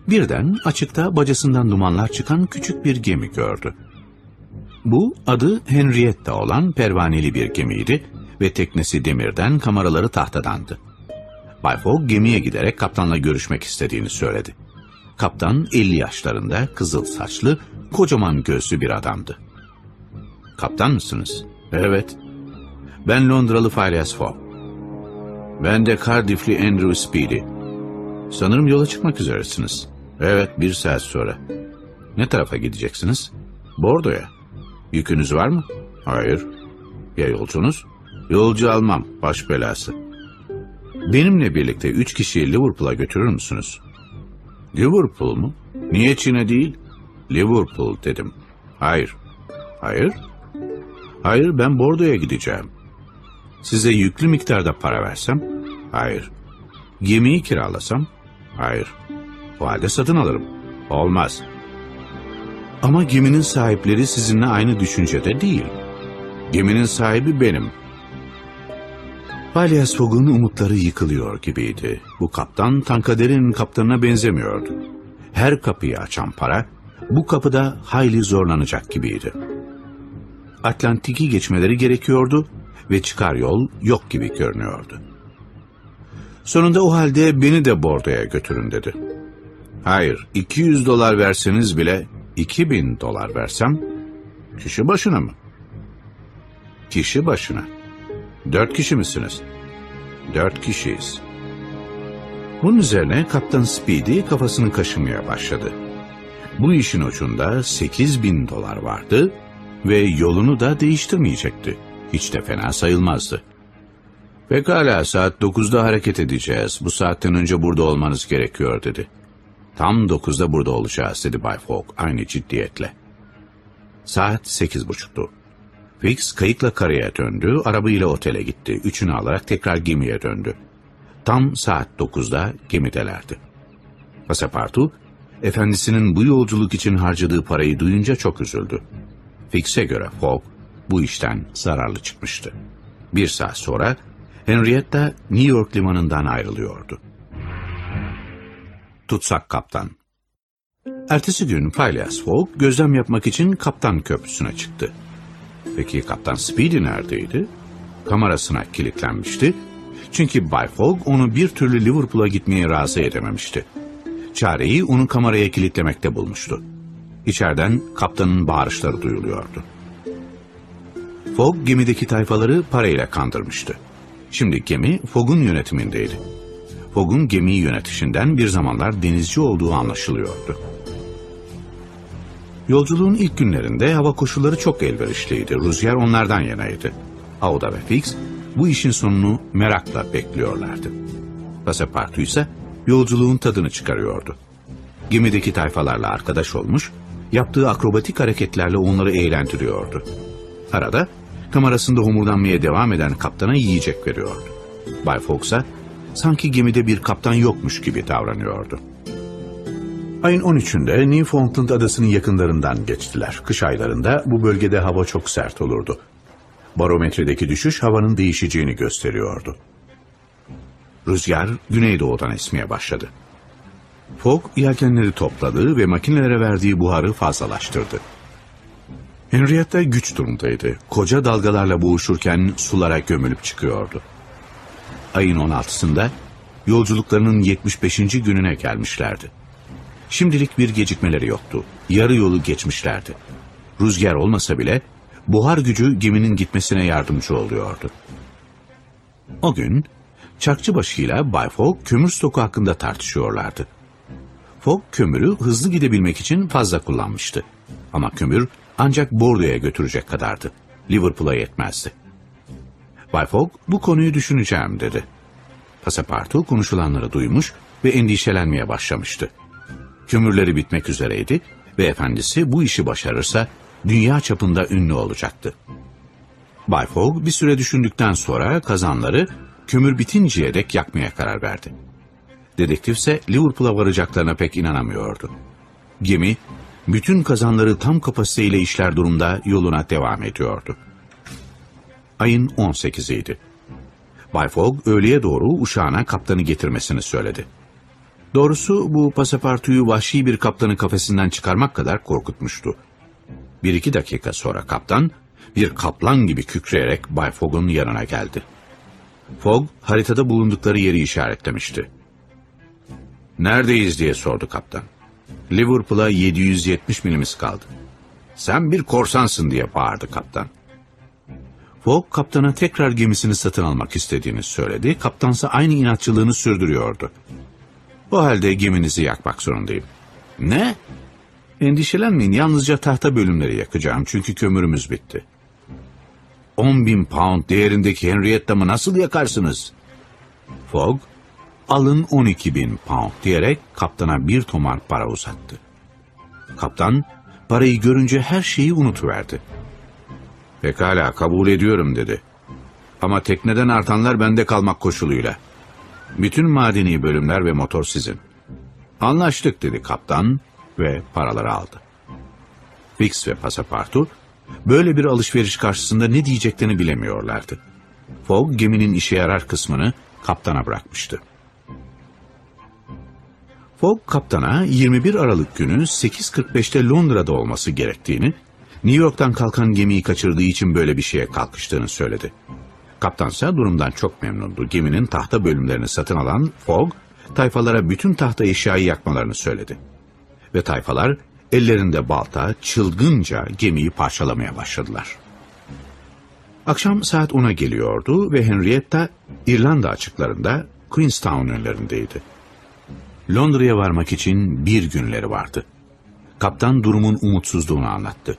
birden açıkta bacasından dumanlar çıkan küçük bir gemi gördü. Bu adı Henrietta olan pervaneli bir gemiydi ve teknesi demirden, kameraları tahtadandı. Bay Fogg gemiye giderek kaptanla görüşmek istediğini söyledi. Kaptan 50 yaşlarında, kızıl saçlı, kocaman gözlü bir adamdı. Kaptan mısınız? Evet. Ben Londralı Phileas Fogg. Ben de Cardiff'li Andrew Speedy. Sanırım yola çıkmak üzeresiniz. Evet, bir saat sonra. Ne tarafa gideceksiniz? Bordo'ya. Yükünüz var mı? Hayır. Ya yolcunuz? Yolcu almam, baş belası. Benimle birlikte üç kişiyi Liverpool'a götürür müsünüz? Liverpool mu? Niye Çin'e değil? Liverpool dedim. Hayır. Hayır? Hayır, ben Bordo'ya gideceğim. Size yüklü miktarda para versem? Hayır. Gemiyi kiralasam? Hayır. O halde satın alırım. Olmaz. Ama geminin sahipleri sizinle aynı düşüncede değil. Geminin sahibi benim. Phileas Fogg'un umutları yıkılıyor gibiydi. Bu kaptan Tankader'in kaptanına benzemiyordu. Her kapıyı açan para, bu kapıda hayli zorlanacak gibiydi. Atlantik'i geçmeleri gerekiyordu ve çıkar yol yok gibi görünüyordu. Sonunda o halde beni de Bordo'ya götürün dedi. Hayır, 200 dolar verseniz bile 2000 dolar versem, kişi başına mı? Kişi başına. Dört kişi misiniz? Dört kişiyiz. Bunun üzerine Kaptan Speedy kafasını kaşımaya başladı. Bu işin ucunda 8000 dolar vardı ve yolunu da değiştirmeyecekti. Hiç de fena sayılmazdı. Pekala saat 9'da hareket edeceğiz. Bu saatten önce burada olmanız gerekiyor dedi. Tam 9'da burada olacağız dedi Bay Fogg aynı ciddiyetle. Saat sekiz buçuktu. Fix kayıkla karaya döndü, arabayla otele gitti. Üçünü alarak tekrar gemiye döndü. Tam saat 9'da gemidelerdi. Passepartout, efendisinin bu yolculuk için harcadığı parayı duyunca çok üzüldü. Fix'e göre Fogg bu işten zararlı çıkmıştı. Bir saat sonra Henrietta New York limanından ayrılıyordu. Tutsak Kaptan Ertesi gün Phileas Fogg gözlem yapmak için Kaptan Köprüsü'ne çıktı. Peki Kaptan Speedy neredeydi? Kamerasına kilitlenmişti. Çünkü Bay Fogg onu bir türlü Liverpool'a gitmeye razı edememişti. Çareyi onu kameraya kilitlemekte bulmuştu. İçeriden kaptanın bağırışları duyuluyordu. Fogg gemideki tayfaları parayla kandırmıştı. Şimdi gemi Fogg'un yönetimindeydi. Fogg'un gemiyi yönetişinden bir zamanlar denizci olduğu anlaşılıyordu. Yolculuğun ilk günlerinde hava koşulları çok elverişliydi. Rüzgar onlardan yanaydı. Auda ve Fix bu işin sonunu merakla bekliyorlardı. Passepartout ise yolculuğun tadını çıkarıyordu. Gemideki tayfalarla arkadaş olmuş, yaptığı akrobatik hareketlerle onları eğlendiriyordu. Arada kamerasında homurdanmaya devam eden kaptana yiyecek veriyordu. Bay Fox'a sanki gemide bir kaptan yokmuş gibi davranıyordu. Ayın 13'ünde Newfoundland adasının yakınlarından geçtiler. Kış aylarında bu bölgede hava çok sert olurdu. Barometredeki düşüş havanın değişeceğini gösteriyordu. Rüzgar güneydoğudan esmeye başladı. Fogg yelkenleri topladı ve makinelere verdiği buharı fazlalaştırdı. Henrietta güç durumdaydı. Koca dalgalarla boğuşurken sulara gömülüp çıkıyordu. Ayın 16'sında yolculuklarının 75. gününe gelmişlerdi. Şimdilik bir gecikmeleri yoktu. Yarı yolu geçmişlerdi. Rüzgar olmasa bile buhar gücü geminin gitmesine yardımcı oluyordu. O gün Çakçıbaşı ile Bay Fogg kömür stoku hakkında tartışıyorlardı. Fogg kömürü hızlı gidebilmek için fazla kullanmıştı. Ama kömür ancak Bordo'ya götürecek kadardı. Liverpool'a yetmezdi. Bay Fogg bu konuyu düşüneceğim dedi. Pasapartu konuşulanları duymuş ve endişelenmeye başlamıştı. Kömürleri bitmek üzereydi ve efendisi bu işi başarırsa dünya çapında ünlü olacaktı. Bay Fogg bir süre düşündükten sonra kazanları kömür bitinceye dek yakmaya karar verdi. Dedektif ise Liverpool'a varacaklarına pek inanamıyordu. Gemi, bütün kazanları tam kapasiteyle işler durumda yoluna devam ediyordu. Ayın 18'iydi. Bay Fogg öğleye doğru uşağına kaptanı getirmesini söyledi. Doğrusu bu pasapartuyu vahşi bir kaptanın kafesinden çıkarmak kadar korkutmuştu. Bir iki dakika sonra kaptan, bir kaplan gibi kükreyerek Bay Fogg'un yanına geldi. Fogg, haritada bulundukları yeri işaretlemişti. Neredeyiz diye sordu kaptan. Liverpool'a 770 milimiz kaldı. Sen bir korsansın diye bağırdı kaptan. Fogg kaptana tekrar gemisini satın almak istediğini söyledi. Kaptansa aynı inatçılığını sürdürüyordu. O halde geminizi yakmak zorundayım. Ne? Endişelenmeyin yalnızca tahta bölümleri yakacağım çünkü kömürümüz bitti. 10 bin pound değerindeki Henrietta'mı nasıl yakarsınız? Fogg, alın 12 bin pound diyerek kaptana bir tomar para uzattı. Kaptan parayı görünce her şeyi unutuverdi. Pekala kabul ediyorum dedi. Ama tekneden artanlar bende kalmak koşuluyla. Bütün madeni bölümler ve motor sizin. Anlaştık dedi kaptan ve paraları aldı. Fix ve pasapartu böyle bir alışveriş karşısında ne diyeceklerini bilemiyorlardı. Fogg geminin işe yarar kısmını kaptana bırakmıştı. Fogg kaptana 21 Aralık günü 8.45'te Londra'da olması gerektiğini, New York'tan kalkan gemiyi kaçırdığı için böyle bir şeye kalkıştığını söyledi. Kaptansa durumdan çok memnundu. Geminin tahta bölümlerini satın alan Fogg, tayfalara bütün tahta eşyayı yakmalarını söyledi. Ve tayfalar ellerinde balta çılgınca gemiyi parçalamaya başladılar. Akşam saat 10'a geliyordu ve Henrietta İrlanda açıklarında Queenstown önlerindeydi. Londra'ya varmak için bir günleri vardı. Kaptan durumun umutsuzluğunu anlattı.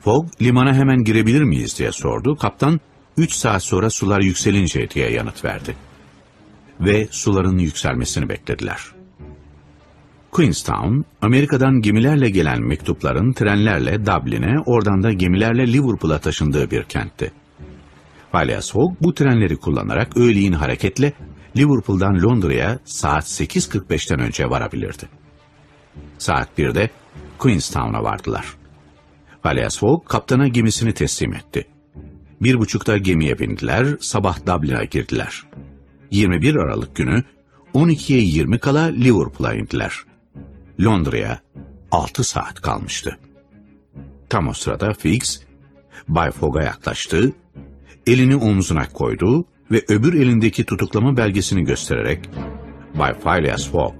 Fogg limana hemen girebilir miyiz diye sordu. Kaptan 3 saat sonra sular yükselince diye yanıt verdi. Ve suların yükselmesini beklediler. Queenstown, Amerika'dan gemilerle gelen mektupların trenlerle Dublin'e, oradan da gemilerle Liverpool'a taşındığı bir kentti. Phileas Fogg bu trenleri kullanarak öğleyin hareketle Liverpool'dan Londra'ya saat 8.45'ten önce varabilirdi. Saat 1'de Queenstown'a vardılar. Phileas Fogg kaptana gemisini teslim etti. Bir buçukta gemiye bindiler, sabah Dublin'a girdiler. 21 Aralık günü 12'ye 20 kala Liverpool'a indiler. Londra'ya 6 saat kalmıştı. Tam o sırada Fix, Bay Fogg'a yaklaştı, elini omzuna koydu ve öbür elindeki tutuklama belgesini göstererek Bay Phileas Fogg,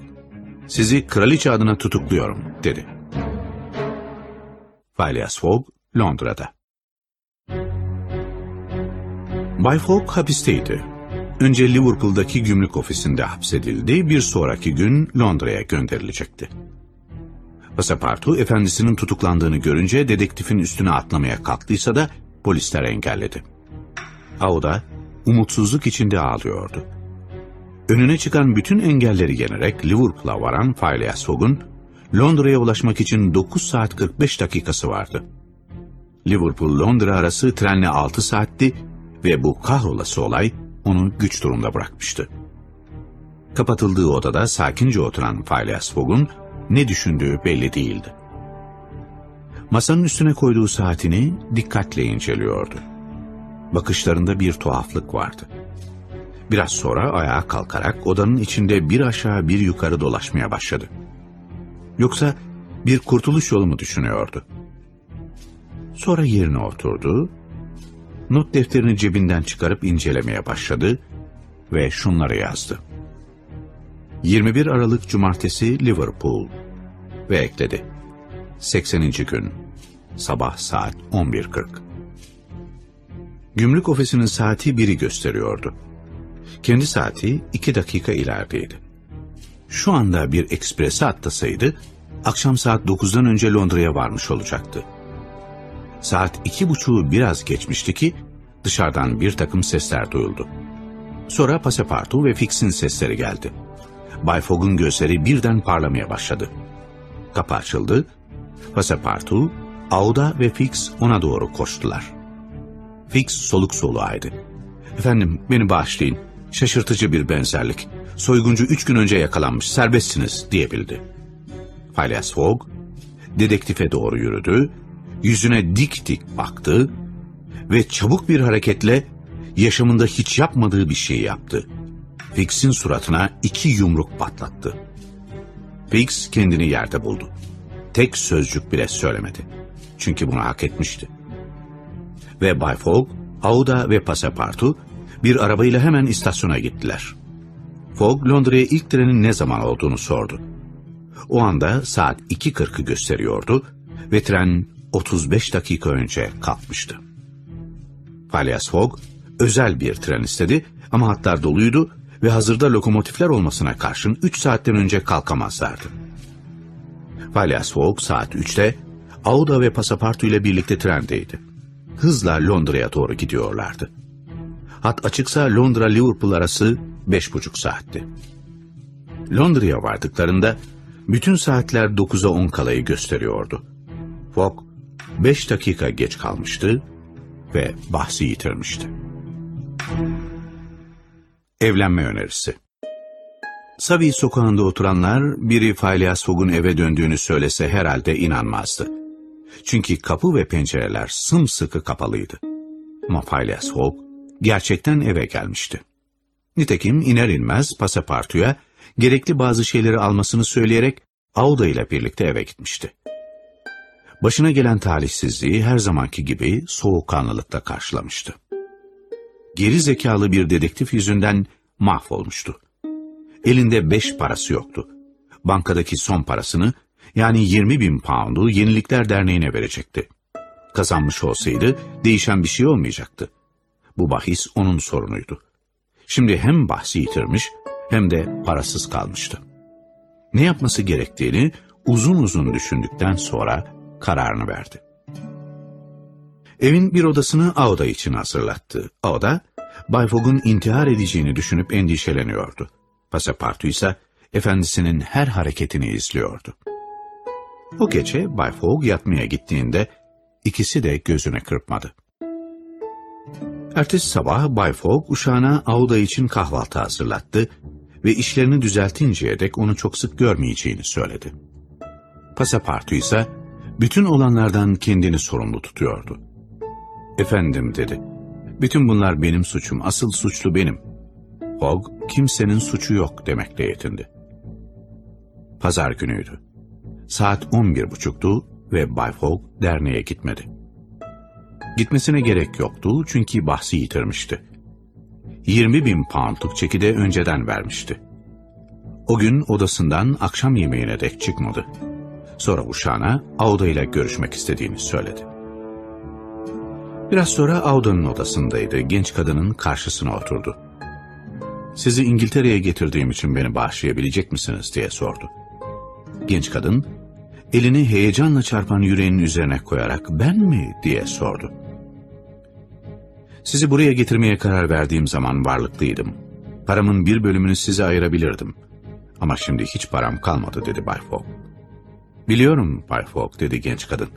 sizi kraliçe adına tutukluyorum dedi. Phileas Fogg, Londra'da. Bay Fogg hapisteydi. Önce Liverpool'daki gümrük ofisinde hapsedildi, bir sonraki gün Londra'ya gönderilecekti. Pasapartu efendisinin tutuklandığını görünce dedektifin üstüne atlamaya kalktıysa da polisler engelledi. Auda umutsuzluk içinde ağlıyordu. Önüne çıkan bütün engelleri yenerek Liverpool'a varan Phileas Fogg'un Londra'ya ulaşmak için 9 saat 45 dakikası vardı. Liverpool-Londra arası trenle 6 saatti ve bu kahrolası olay onu güç durumda bırakmıştı. Kapatıldığı odada sakince oturan Phileas Fogg'un ne düşündüğü belli değildi. Masanın üstüne koyduğu saatini dikkatle inceliyordu. Bakışlarında bir tuhaflık vardı. Biraz sonra ayağa kalkarak odanın içinde bir aşağı bir yukarı dolaşmaya başladı. Yoksa bir kurtuluş yolu mu düşünüyordu? Sonra yerine oturdu, not defterini cebinden çıkarıp incelemeye başladı ve şunları yazdı. 21 Aralık Cumartesi Liverpool ve ekledi. 80. gün sabah saat 11.40. Gümrük ofisinin saati biri gösteriyordu. Kendi saati iki dakika ilerideydi. Şu anda bir ekspresi atlasaydı akşam saat 9'dan önce Londra'ya varmış olacaktı. Saat iki buçuğu biraz geçmişti ki dışarıdan bir takım sesler duyuldu. Sonra Pasepartout ve Fix'in sesleri geldi. Bay Fogg'un gözleri birden parlamaya başladı. Kapı açıldı. Pasepartout, Auda ve Fix ona doğru koştular. Fix soluk soluğaydı. Efendim beni bağışlayın. Şaşırtıcı bir benzerlik. Soyguncu üç gün önce yakalanmış, serbestsiniz diyebildi. Phileas Fogg, dedektife doğru yürüdü, yüzüne dik dik baktı ve çabuk bir hareketle yaşamında hiç yapmadığı bir şey yaptı. Fix'in suratına iki yumruk patlattı. Fix kendini yerde buldu. Tek sözcük bile söylemedi. Çünkü bunu hak etmişti. Ve Bay Fogg, Auda ve Passepartout bir arabayla hemen istasyona gittiler. Fogg Londra'ya ilk trenin ne zaman olduğunu sordu. O anda saat 2.40'ı gösteriyordu ve tren 35 dakika önce kalkmıştı. Phileas Fogg özel bir tren istedi ama hatlar doluydu ve hazırda lokomotifler olmasına karşın 3 saatten önce kalkamazlardı. Phileas Fogg saat 3'te Auda ve Passepartout ile birlikte trendeydi. Hızla Londra'ya doğru gidiyorlardı. Hat açıksa Londra-Liverpool arası beş buçuk saatti. Londra'ya vardıklarında bütün saatler 9'a 10 kalayı gösteriyordu. Fogg 5 dakika geç kalmıştı ve bahsi yitirmişti. Evlenme önerisi Savi sokağında oturanlar biri Phileas Fogg'un eve döndüğünü söylese herhalde inanmazdı. Çünkü kapı ve pencereler sımsıkı kapalıydı. Ama Phileas Fogg gerçekten eve gelmişti. Nitekim iner inmez pasapartuya gerekli bazı şeyleri almasını söyleyerek Auda ile birlikte eve gitmişti. Başına gelen talihsizliği her zamanki gibi soğukkanlılıkla karşılamıştı. Geri zekalı bir dedektif yüzünden mahvolmuştu. Elinde beş parası yoktu. Bankadaki son parasını yani 20 bin poundu Yenilikler Derneği'ne verecekti. Kazanmış olsaydı değişen bir şey olmayacaktı. Bu bahis onun sorunuydu. Şimdi hem bahsi yitirmiş hem de parasız kalmıştı. Ne yapması gerektiğini uzun uzun düşündükten sonra kararını verdi. Evin bir odasını Auda için hazırlattı. Auda, Bay Fogg'un intihar edeceğini düşünüp endişeleniyordu. Pasapartu ise efendisinin her hareketini izliyordu. O gece Bay Fogg yatmaya gittiğinde ikisi de gözüne kırpmadı. Ertesi sabah Bay Fogg uşağına Auda için kahvaltı hazırlattı ve işlerini düzeltinceye dek onu çok sık görmeyeceğini söyledi. Pasapartu ise bütün olanlardan kendini sorumlu tutuyordu. Efendim dedi, bütün bunlar benim suçum, asıl suçlu benim. Fogg kimsenin suçu yok demekle yetindi. Pazar günüydü. Saat on bir buçuktu ve Bay Fogg derneğe gitmedi. Gitmesine gerek yoktu çünkü bahsi yitirmişti. 20 bin poundluk çeki de önceden vermişti. O gün odasından akşam yemeğine dek çıkmadı. Sonra uşağına Auda ile görüşmek istediğini söyledi. Biraz sonra Auda'nın odasındaydı. Genç kadının karşısına oturdu. Sizi İngiltere'ye getirdiğim için beni bağışlayabilecek misiniz diye sordu. Genç kadın elini heyecanla çarpan yüreğinin üzerine koyarak ben mi diye sordu. Sizi buraya getirmeye karar verdiğim zaman varlıklıydım. Paramın bir bölümünü size ayırabilirdim. Ama şimdi hiç param kalmadı dedi Bay Fogg. Biliyorum Bay Fogg dedi genç kadın.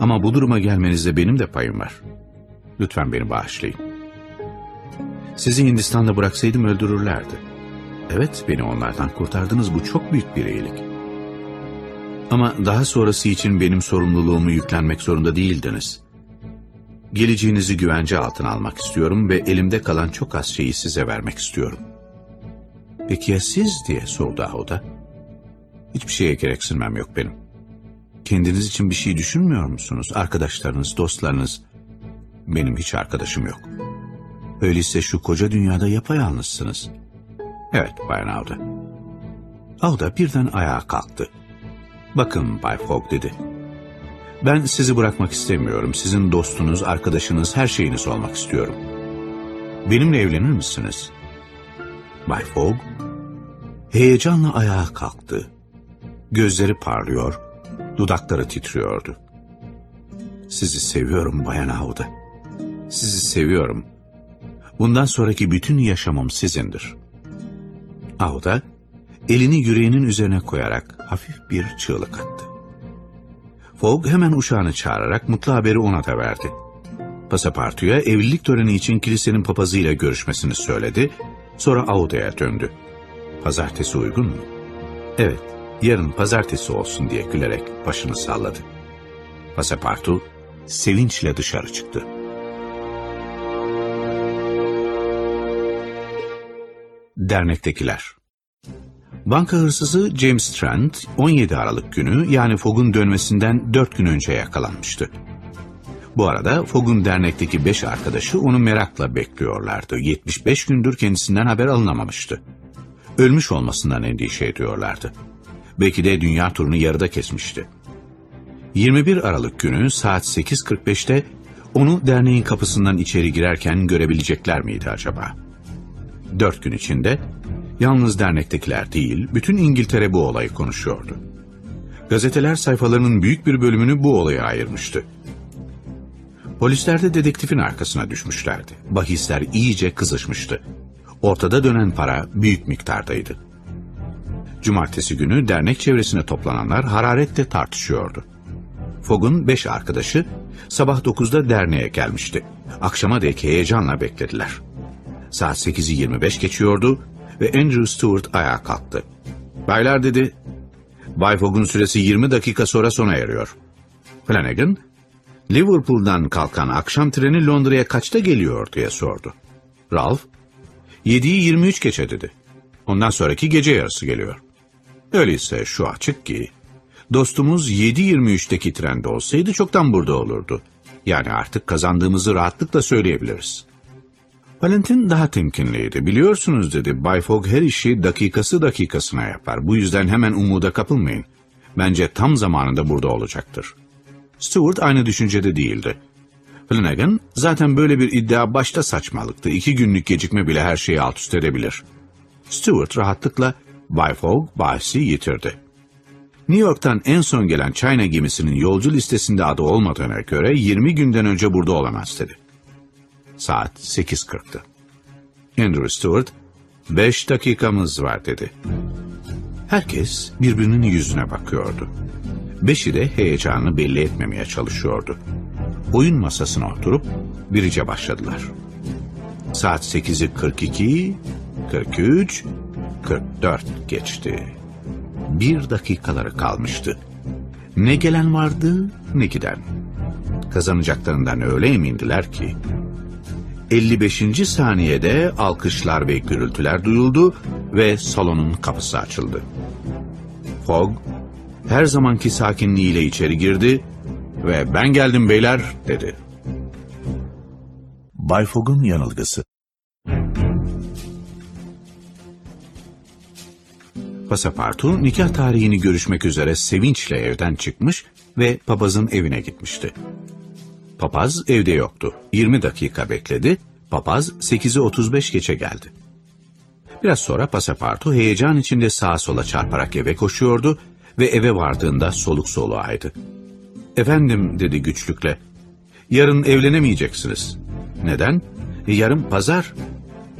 Ama bu duruma gelmenizde benim de payım var. Lütfen beni bağışlayın. Sizi Hindistan'da bıraksaydım öldürürlerdi. Evet beni onlardan kurtardınız bu çok büyük bir iyilik. Ama daha sonrası için benim sorumluluğumu yüklenmek zorunda değildiniz. Geleceğinizi güvence altına almak istiyorum ve elimde kalan çok az şeyi size vermek istiyorum. Peki ya siz diye sordu Ahuda. Hiçbir şeye gereksinmem yok benim. Kendiniz için bir şey düşünmüyor musunuz? Arkadaşlarınız, dostlarınız. Benim hiç arkadaşım yok. Öyleyse şu koca dünyada yapayalnızsınız. Evet Bayan Ahuda. Ahuda birden ayağa kalktı. Bakın Bay Fogg dedi. Ben sizi bırakmak istemiyorum. Sizin dostunuz, arkadaşınız, her şeyiniz olmak istiyorum. Benimle evlenir misiniz? Bay Fogg heyecanla ayağa kalktı. Gözleri parlıyor, dudakları titriyordu. Sizi seviyorum Bayan Ahuda. Sizi seviyorum. Bundan sonraki bütün yaşamım sizindir. Ahuda, elini yüreğinin üzerine koyarak hafif bir çığlık attı. Fogg hemen uşağını çağırarak mutlu haberi ona da verdi. Pasapartu'ya evlilik töreni için kilisenin papazıyla görüşmesini söyledi, sonra Ahuda'ya döndü. Pazartesi uygun mu? Evet, yarın pazartesi olsun diye gülerek başını salladı. Pasapartu sevinçle dışarı çıktı. Dernektekiler Banka hırsızı James Strand 17 Aralık günü yani Fogg'un dönmesinden 4 gün önce yakalanmıştı. Bu arada Fogg'un dernekteki 5 arkadaşı onu merakla bekliyorlardı. 75 gündür kendisinden haber alınamamıştı. Ölmüş olmasından endişe ediyorlardı. Belki de dünya turunu yarıda kesmişti. 21 Aralık günü saat 8.45'te onu derneğin kapısından içeri girerken görebilecekler miydi acaba? Dört gün içinde yalnız dernektekiler değil, bütün İngiltere bu olayı konuşuyordu. Gazeteler sayfalarının büyük bir bölümünü bu olaya ayırmıştı. Polisler de dedektifin arkasına düşmüşlerdi. Bahisler iyice kızışmıştı. Ortada dönen para büyük miktardaydı. Cumartesi günü dernek çevresine toplananlar hararetle tartışıyordu. Fogg'un beş arkadaşı sabah 9'da derneğe gelmişti. Akşama dek heyecanla beklediler. Saat 8'i 25 geçiyordu ve Andrew Stewart ayağa kalktı. Baylar dedi, Bay Fogg'un süresi 20 dakika sonra sona eriyor. Flanagan, Liverpool'dan kalkan akşam treni Londra'ya kaçta geliyor diye sordu. Ralph, 7'yi 23 geçe dedi. Ondan sonraki gece yarısı geliyor. Öyleyse şu açık ki, dostumuz 7.23'teki trende olsaydı çoktan burada olurdu. Yani artık kazandığımızı rahatlıkla söyleyebiliriz. Valentin daha temkinliydi. Biliyorsunuz dedi, Bay Fogg her işi dakikası dakikasına yapar. Bu yüzden hemen umuda kapılmayın. Bence tam zamanında burada olacaktır. Stewart aynı düşüncede değildi. Flanagan, zaten böyle bir iddia başta saçmalıktı. İki günlük gecikme bile her şeyi alt üst edebilir. Stewart rahatlıkla Bay Fogg bahsi yitirdi. New York'tan en son gelen China gemisinin yolcu listesinde adı olmadığına göre 20 günden önce burada olamaz dedi. Saat 8.40'tı. Andrew Stewart, 5 dakikamız var dedi. Herkes birbirinin yüzüne bakıyordu. Beşi de heyecanını belli etmemeye çalışıyordu. Oyun masasına oturup birice başladılar. Saat 8'i 42, 43, 44 geçti. Bir dakikaları kalmıştı. Ne gelen vardı ne giden. Kazanacaklarından öyle emindiler ki 55. saniyede alkışlar ve gürültüler duyuldu ve salonun kapısı açıldı. Fogg her zamanki sakinliğiyle içeri girdi ve ben geldim beyler dedi. Bay Fogg'un yanılgısı. Pasapartu nikah tarihini görüşmek üzere sevinçle evden çıkmış ve papazın evine gitmişti. Papaz evde yoktu. 20 dakika bekledi. Papaz 8'i 35 geçe geldi. Biraz sonra pasapartu heyecan içinde sağa sola çarparak eve koşuyordu ve eve vardığında soluk soluğaydı. Efendim dedi güçlükle. Yarın evlenemeyeceksiniz. Neden? E, yarın pazar.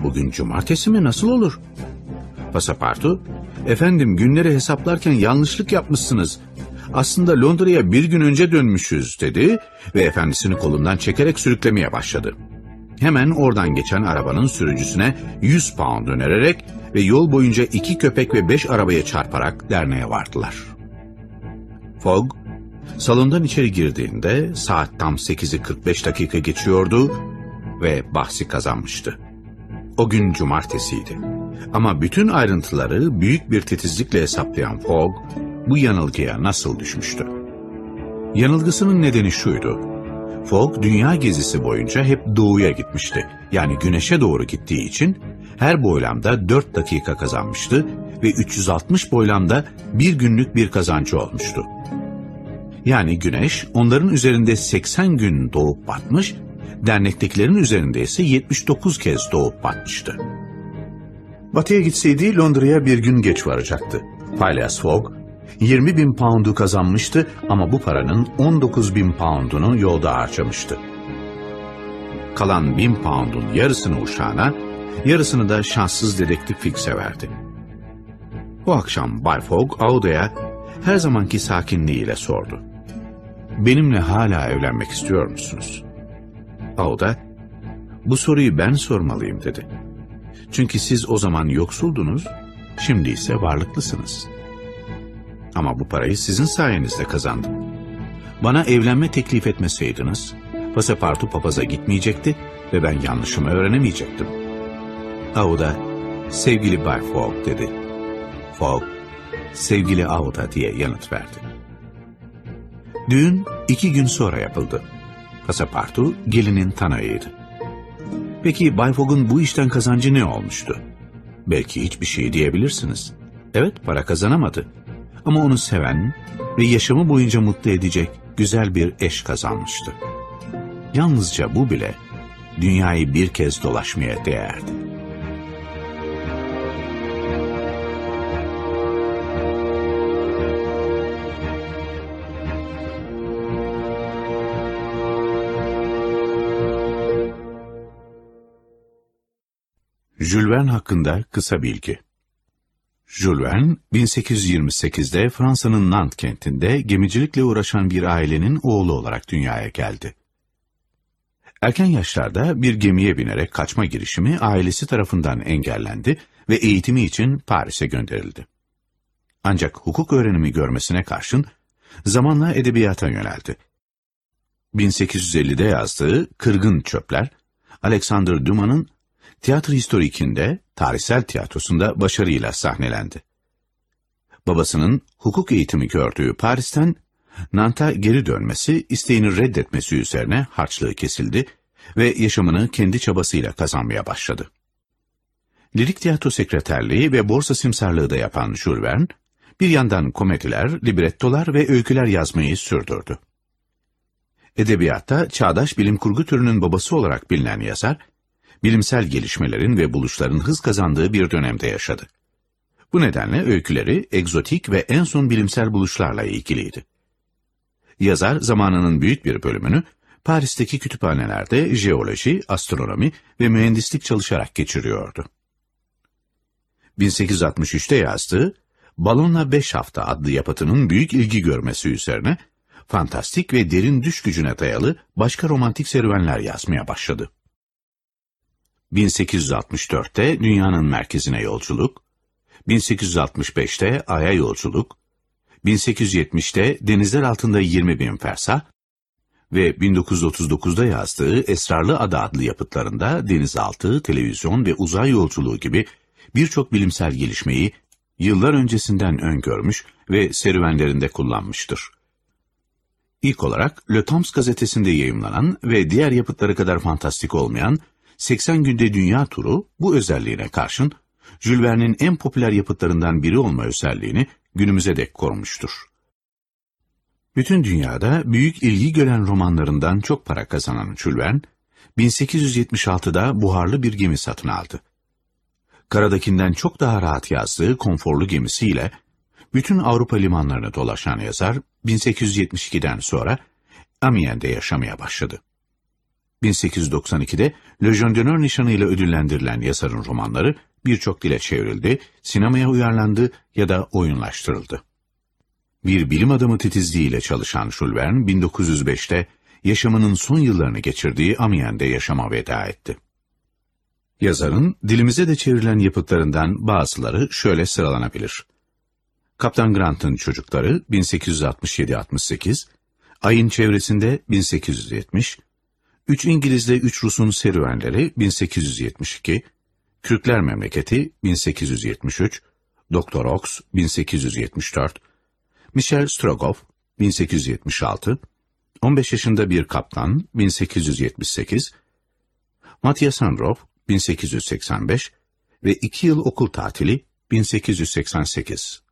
Bugün cumartesi mi nasıl olur? Pasapartu, efendim günleri hesaplarken yanlışlık yapmışsınız. Aslında Londra'ya bir gün önce dönmüşüz dedi ve efendisini kolundan çekerek sürüklemeye başladı. Hemen oradan geçen arabanın sürücüsüne 100 pound önererek ve yol boyunca iki köpek ve beş arabaya çarparak derneğe vardılar. Fogg, salondan içeri girdiğinde saat tam 8'i 45 dakika geçiyordu ve bahsi kazanmıştı. O gün cumartesiydi. Ama bütün ayrıntıları büyük bir titizlikle hesaplayan Fogg, bu yanılgıya nasıl düşmüştü? Yanılgısının nedeni şuydu. Fogg dünya gezisi boyunca hep doğuya gitmişti. Yani güneşe doğru gittiği için her boylamda 4 dakika kazanmıştı ve 360 boylamda bir günlük bir kazancı olmuştu. Yani güneş onların üzerinde 80 gün doğup batmış, dernektekilerin üzerinde ise 79 kez doğup batmıştı. Batıya gitseydi Londra'ya bir gün geç varacaktı. Phileas Fogg, 20 bin poundu kazanmıştı ama bu paranın 19 bin poundunu yolda harcamıştı. Kalan bin poundun yarısını uşağına, yarısını da şanssız dedektif Fix'e verdi. Bu akşam Bay Fogg Auda'ya her zamanki sakinliğiyle sordu. Benimle hala evlenmek istiyor musunuz? Auda, bu soruyu ben sormalıyım dedi. Çünkü siz o zaman yoksuldunuz, şimdi ise varlıklısınız. Ama bu parayı sizin sayenizde kazandım. Bana evlenme teklif etmeseydiniz, pasapartu papaza gitmeyecekti ve ben yanlışımı öğrenemeyecektim. Auda, sevgili Bay Fogg dedi. Fogg, sevgili Auda diye yanıt verdi. Düğün iki gün sonra yapıldı. Pasapartu gelinin tanığıydı. Peki Bay Fogg'un bu işten kazancı ne olmuştu? Belki hiçbir şey diyebilirsiniz. Evet para kazanamadı. Ama onu seven ve yaşamı boyunca mutlu edecek güzel bir eş kazanmıştı. Yalnızca bu bile dünyayı bir kez dolaşmaya değerdi. Jules Verne hakkında kısa bilgi. Jules Verne, 1828'de Fransa'nın Nantes kentinde gemicilikle uğraşan bir ailenin oğlu olarak dünyaya geldi. Erken yaşlarda bir gemiye binerek kaçma girişimi ailesi tarafından engellendi ve eğitimi için Paris'e gönderildi. Ancak hukuk öğrenimi görmesine karşın zamanla edebiyata yöneldi. 1850'de yazdığı Kırgın Çöpler, Alexander Dumas'ın tiyatro historikinde, tarihsel tiyatrosunda başarıyla sahnelendi. Babasının hukuk eğitimi gördüğü Paris'ten Nant'a geri dönmesi, isteğini reddetmesi üzerine harçlığı kesildi ve yaşamını kendi çabasıyla kazanmaya başladı. Lirik tiyatro sekreterliği ve borsa simsarlığı da yapan Jules bir yandan komediler, librettolar ve öyküler yazmayı sürdürdü. Edebiyatta çağdaş bilim kurgu türünün babası olarak bilinen yazar, bilimsel gelişmelerin ve buluşların hız kazandığı bir dönemde yaşadı. Bu nedenle öyküleri egzotik ve en son bilimsel buluşlarla ilgiliydi. Yazar zamanının büyük bir bölümünü Paris'teki kütüphanelerde jeoloji, astronomi ve mühendislik çalışarak geçiriyordu. 1863'te yazdığı Balonla Beş Hafta adlı yapıtının büyük ilgi görmesi üzerine fantastik ve derin düş gücüne dayalı başka romantik serüvenler yazmaya başladı. 1864'te dünyanın merkezine yolculuk, 1865'te Ay'a yolculuk, 1870'te denizler altında 20 bin fersah ve 1939'da yazdığı Esrarlı Ada adlı yapıtlarında denizaltı, televizyon ve uzay yolculuğu gibi birçok bilimsel gelişmeyi yıllar öncesinden öngörmüş ve serüvenlerinde kullanmıştır. İlk olarak Le Temps gazetesinde yayımlanan ve diğer yapıtları kadar fantastik olmayan 80 günde dünya turu bu özelliğine karşın Jules Verne'in en popüler yapıtlarından biri olma özelliğini günümüze dek korumuştur. Bütün dünyada büyük ilgi gören romanlarından çok para kazanan Jules Verne, 1876'da buharlı bir gemi satın aldı. Karadakinden çok daha rahat yazdığı konforlu gemisiyle bütün Avrupa limanlarını dolaşan yazar 1872'den sonra Amiens'de yaşamaya başladı. 1892'de Legion d'Honneur nişanıyla ödüllendirilen yazarın romanları birçok dile çevrildi, sinemaya uyarlandı ya da oyunlaştırıldı. Bir bilim adamı titizliğiyle çalışan Jules Verne 1905'te yaşamının son yıllarını geçirdiği Amiens'de yaşama veda etti. Yazarın dilimize de çevrilen yapıtlarından bazıları şöyle sıralanabilir. Kaptan Grant'ın Çocukları 1867-68, Ayın Çevresinde 1870, Üç İngilizle Üç Rus'un Serüvenleri 1872, Kürkler Memleketi 1873, Doktor Ox 1874, Michel Strogoff 1876, 15 yaşında bir kaptan 1878, Matya Sandrov 1885 ve 2 yıl okul tatili 1888.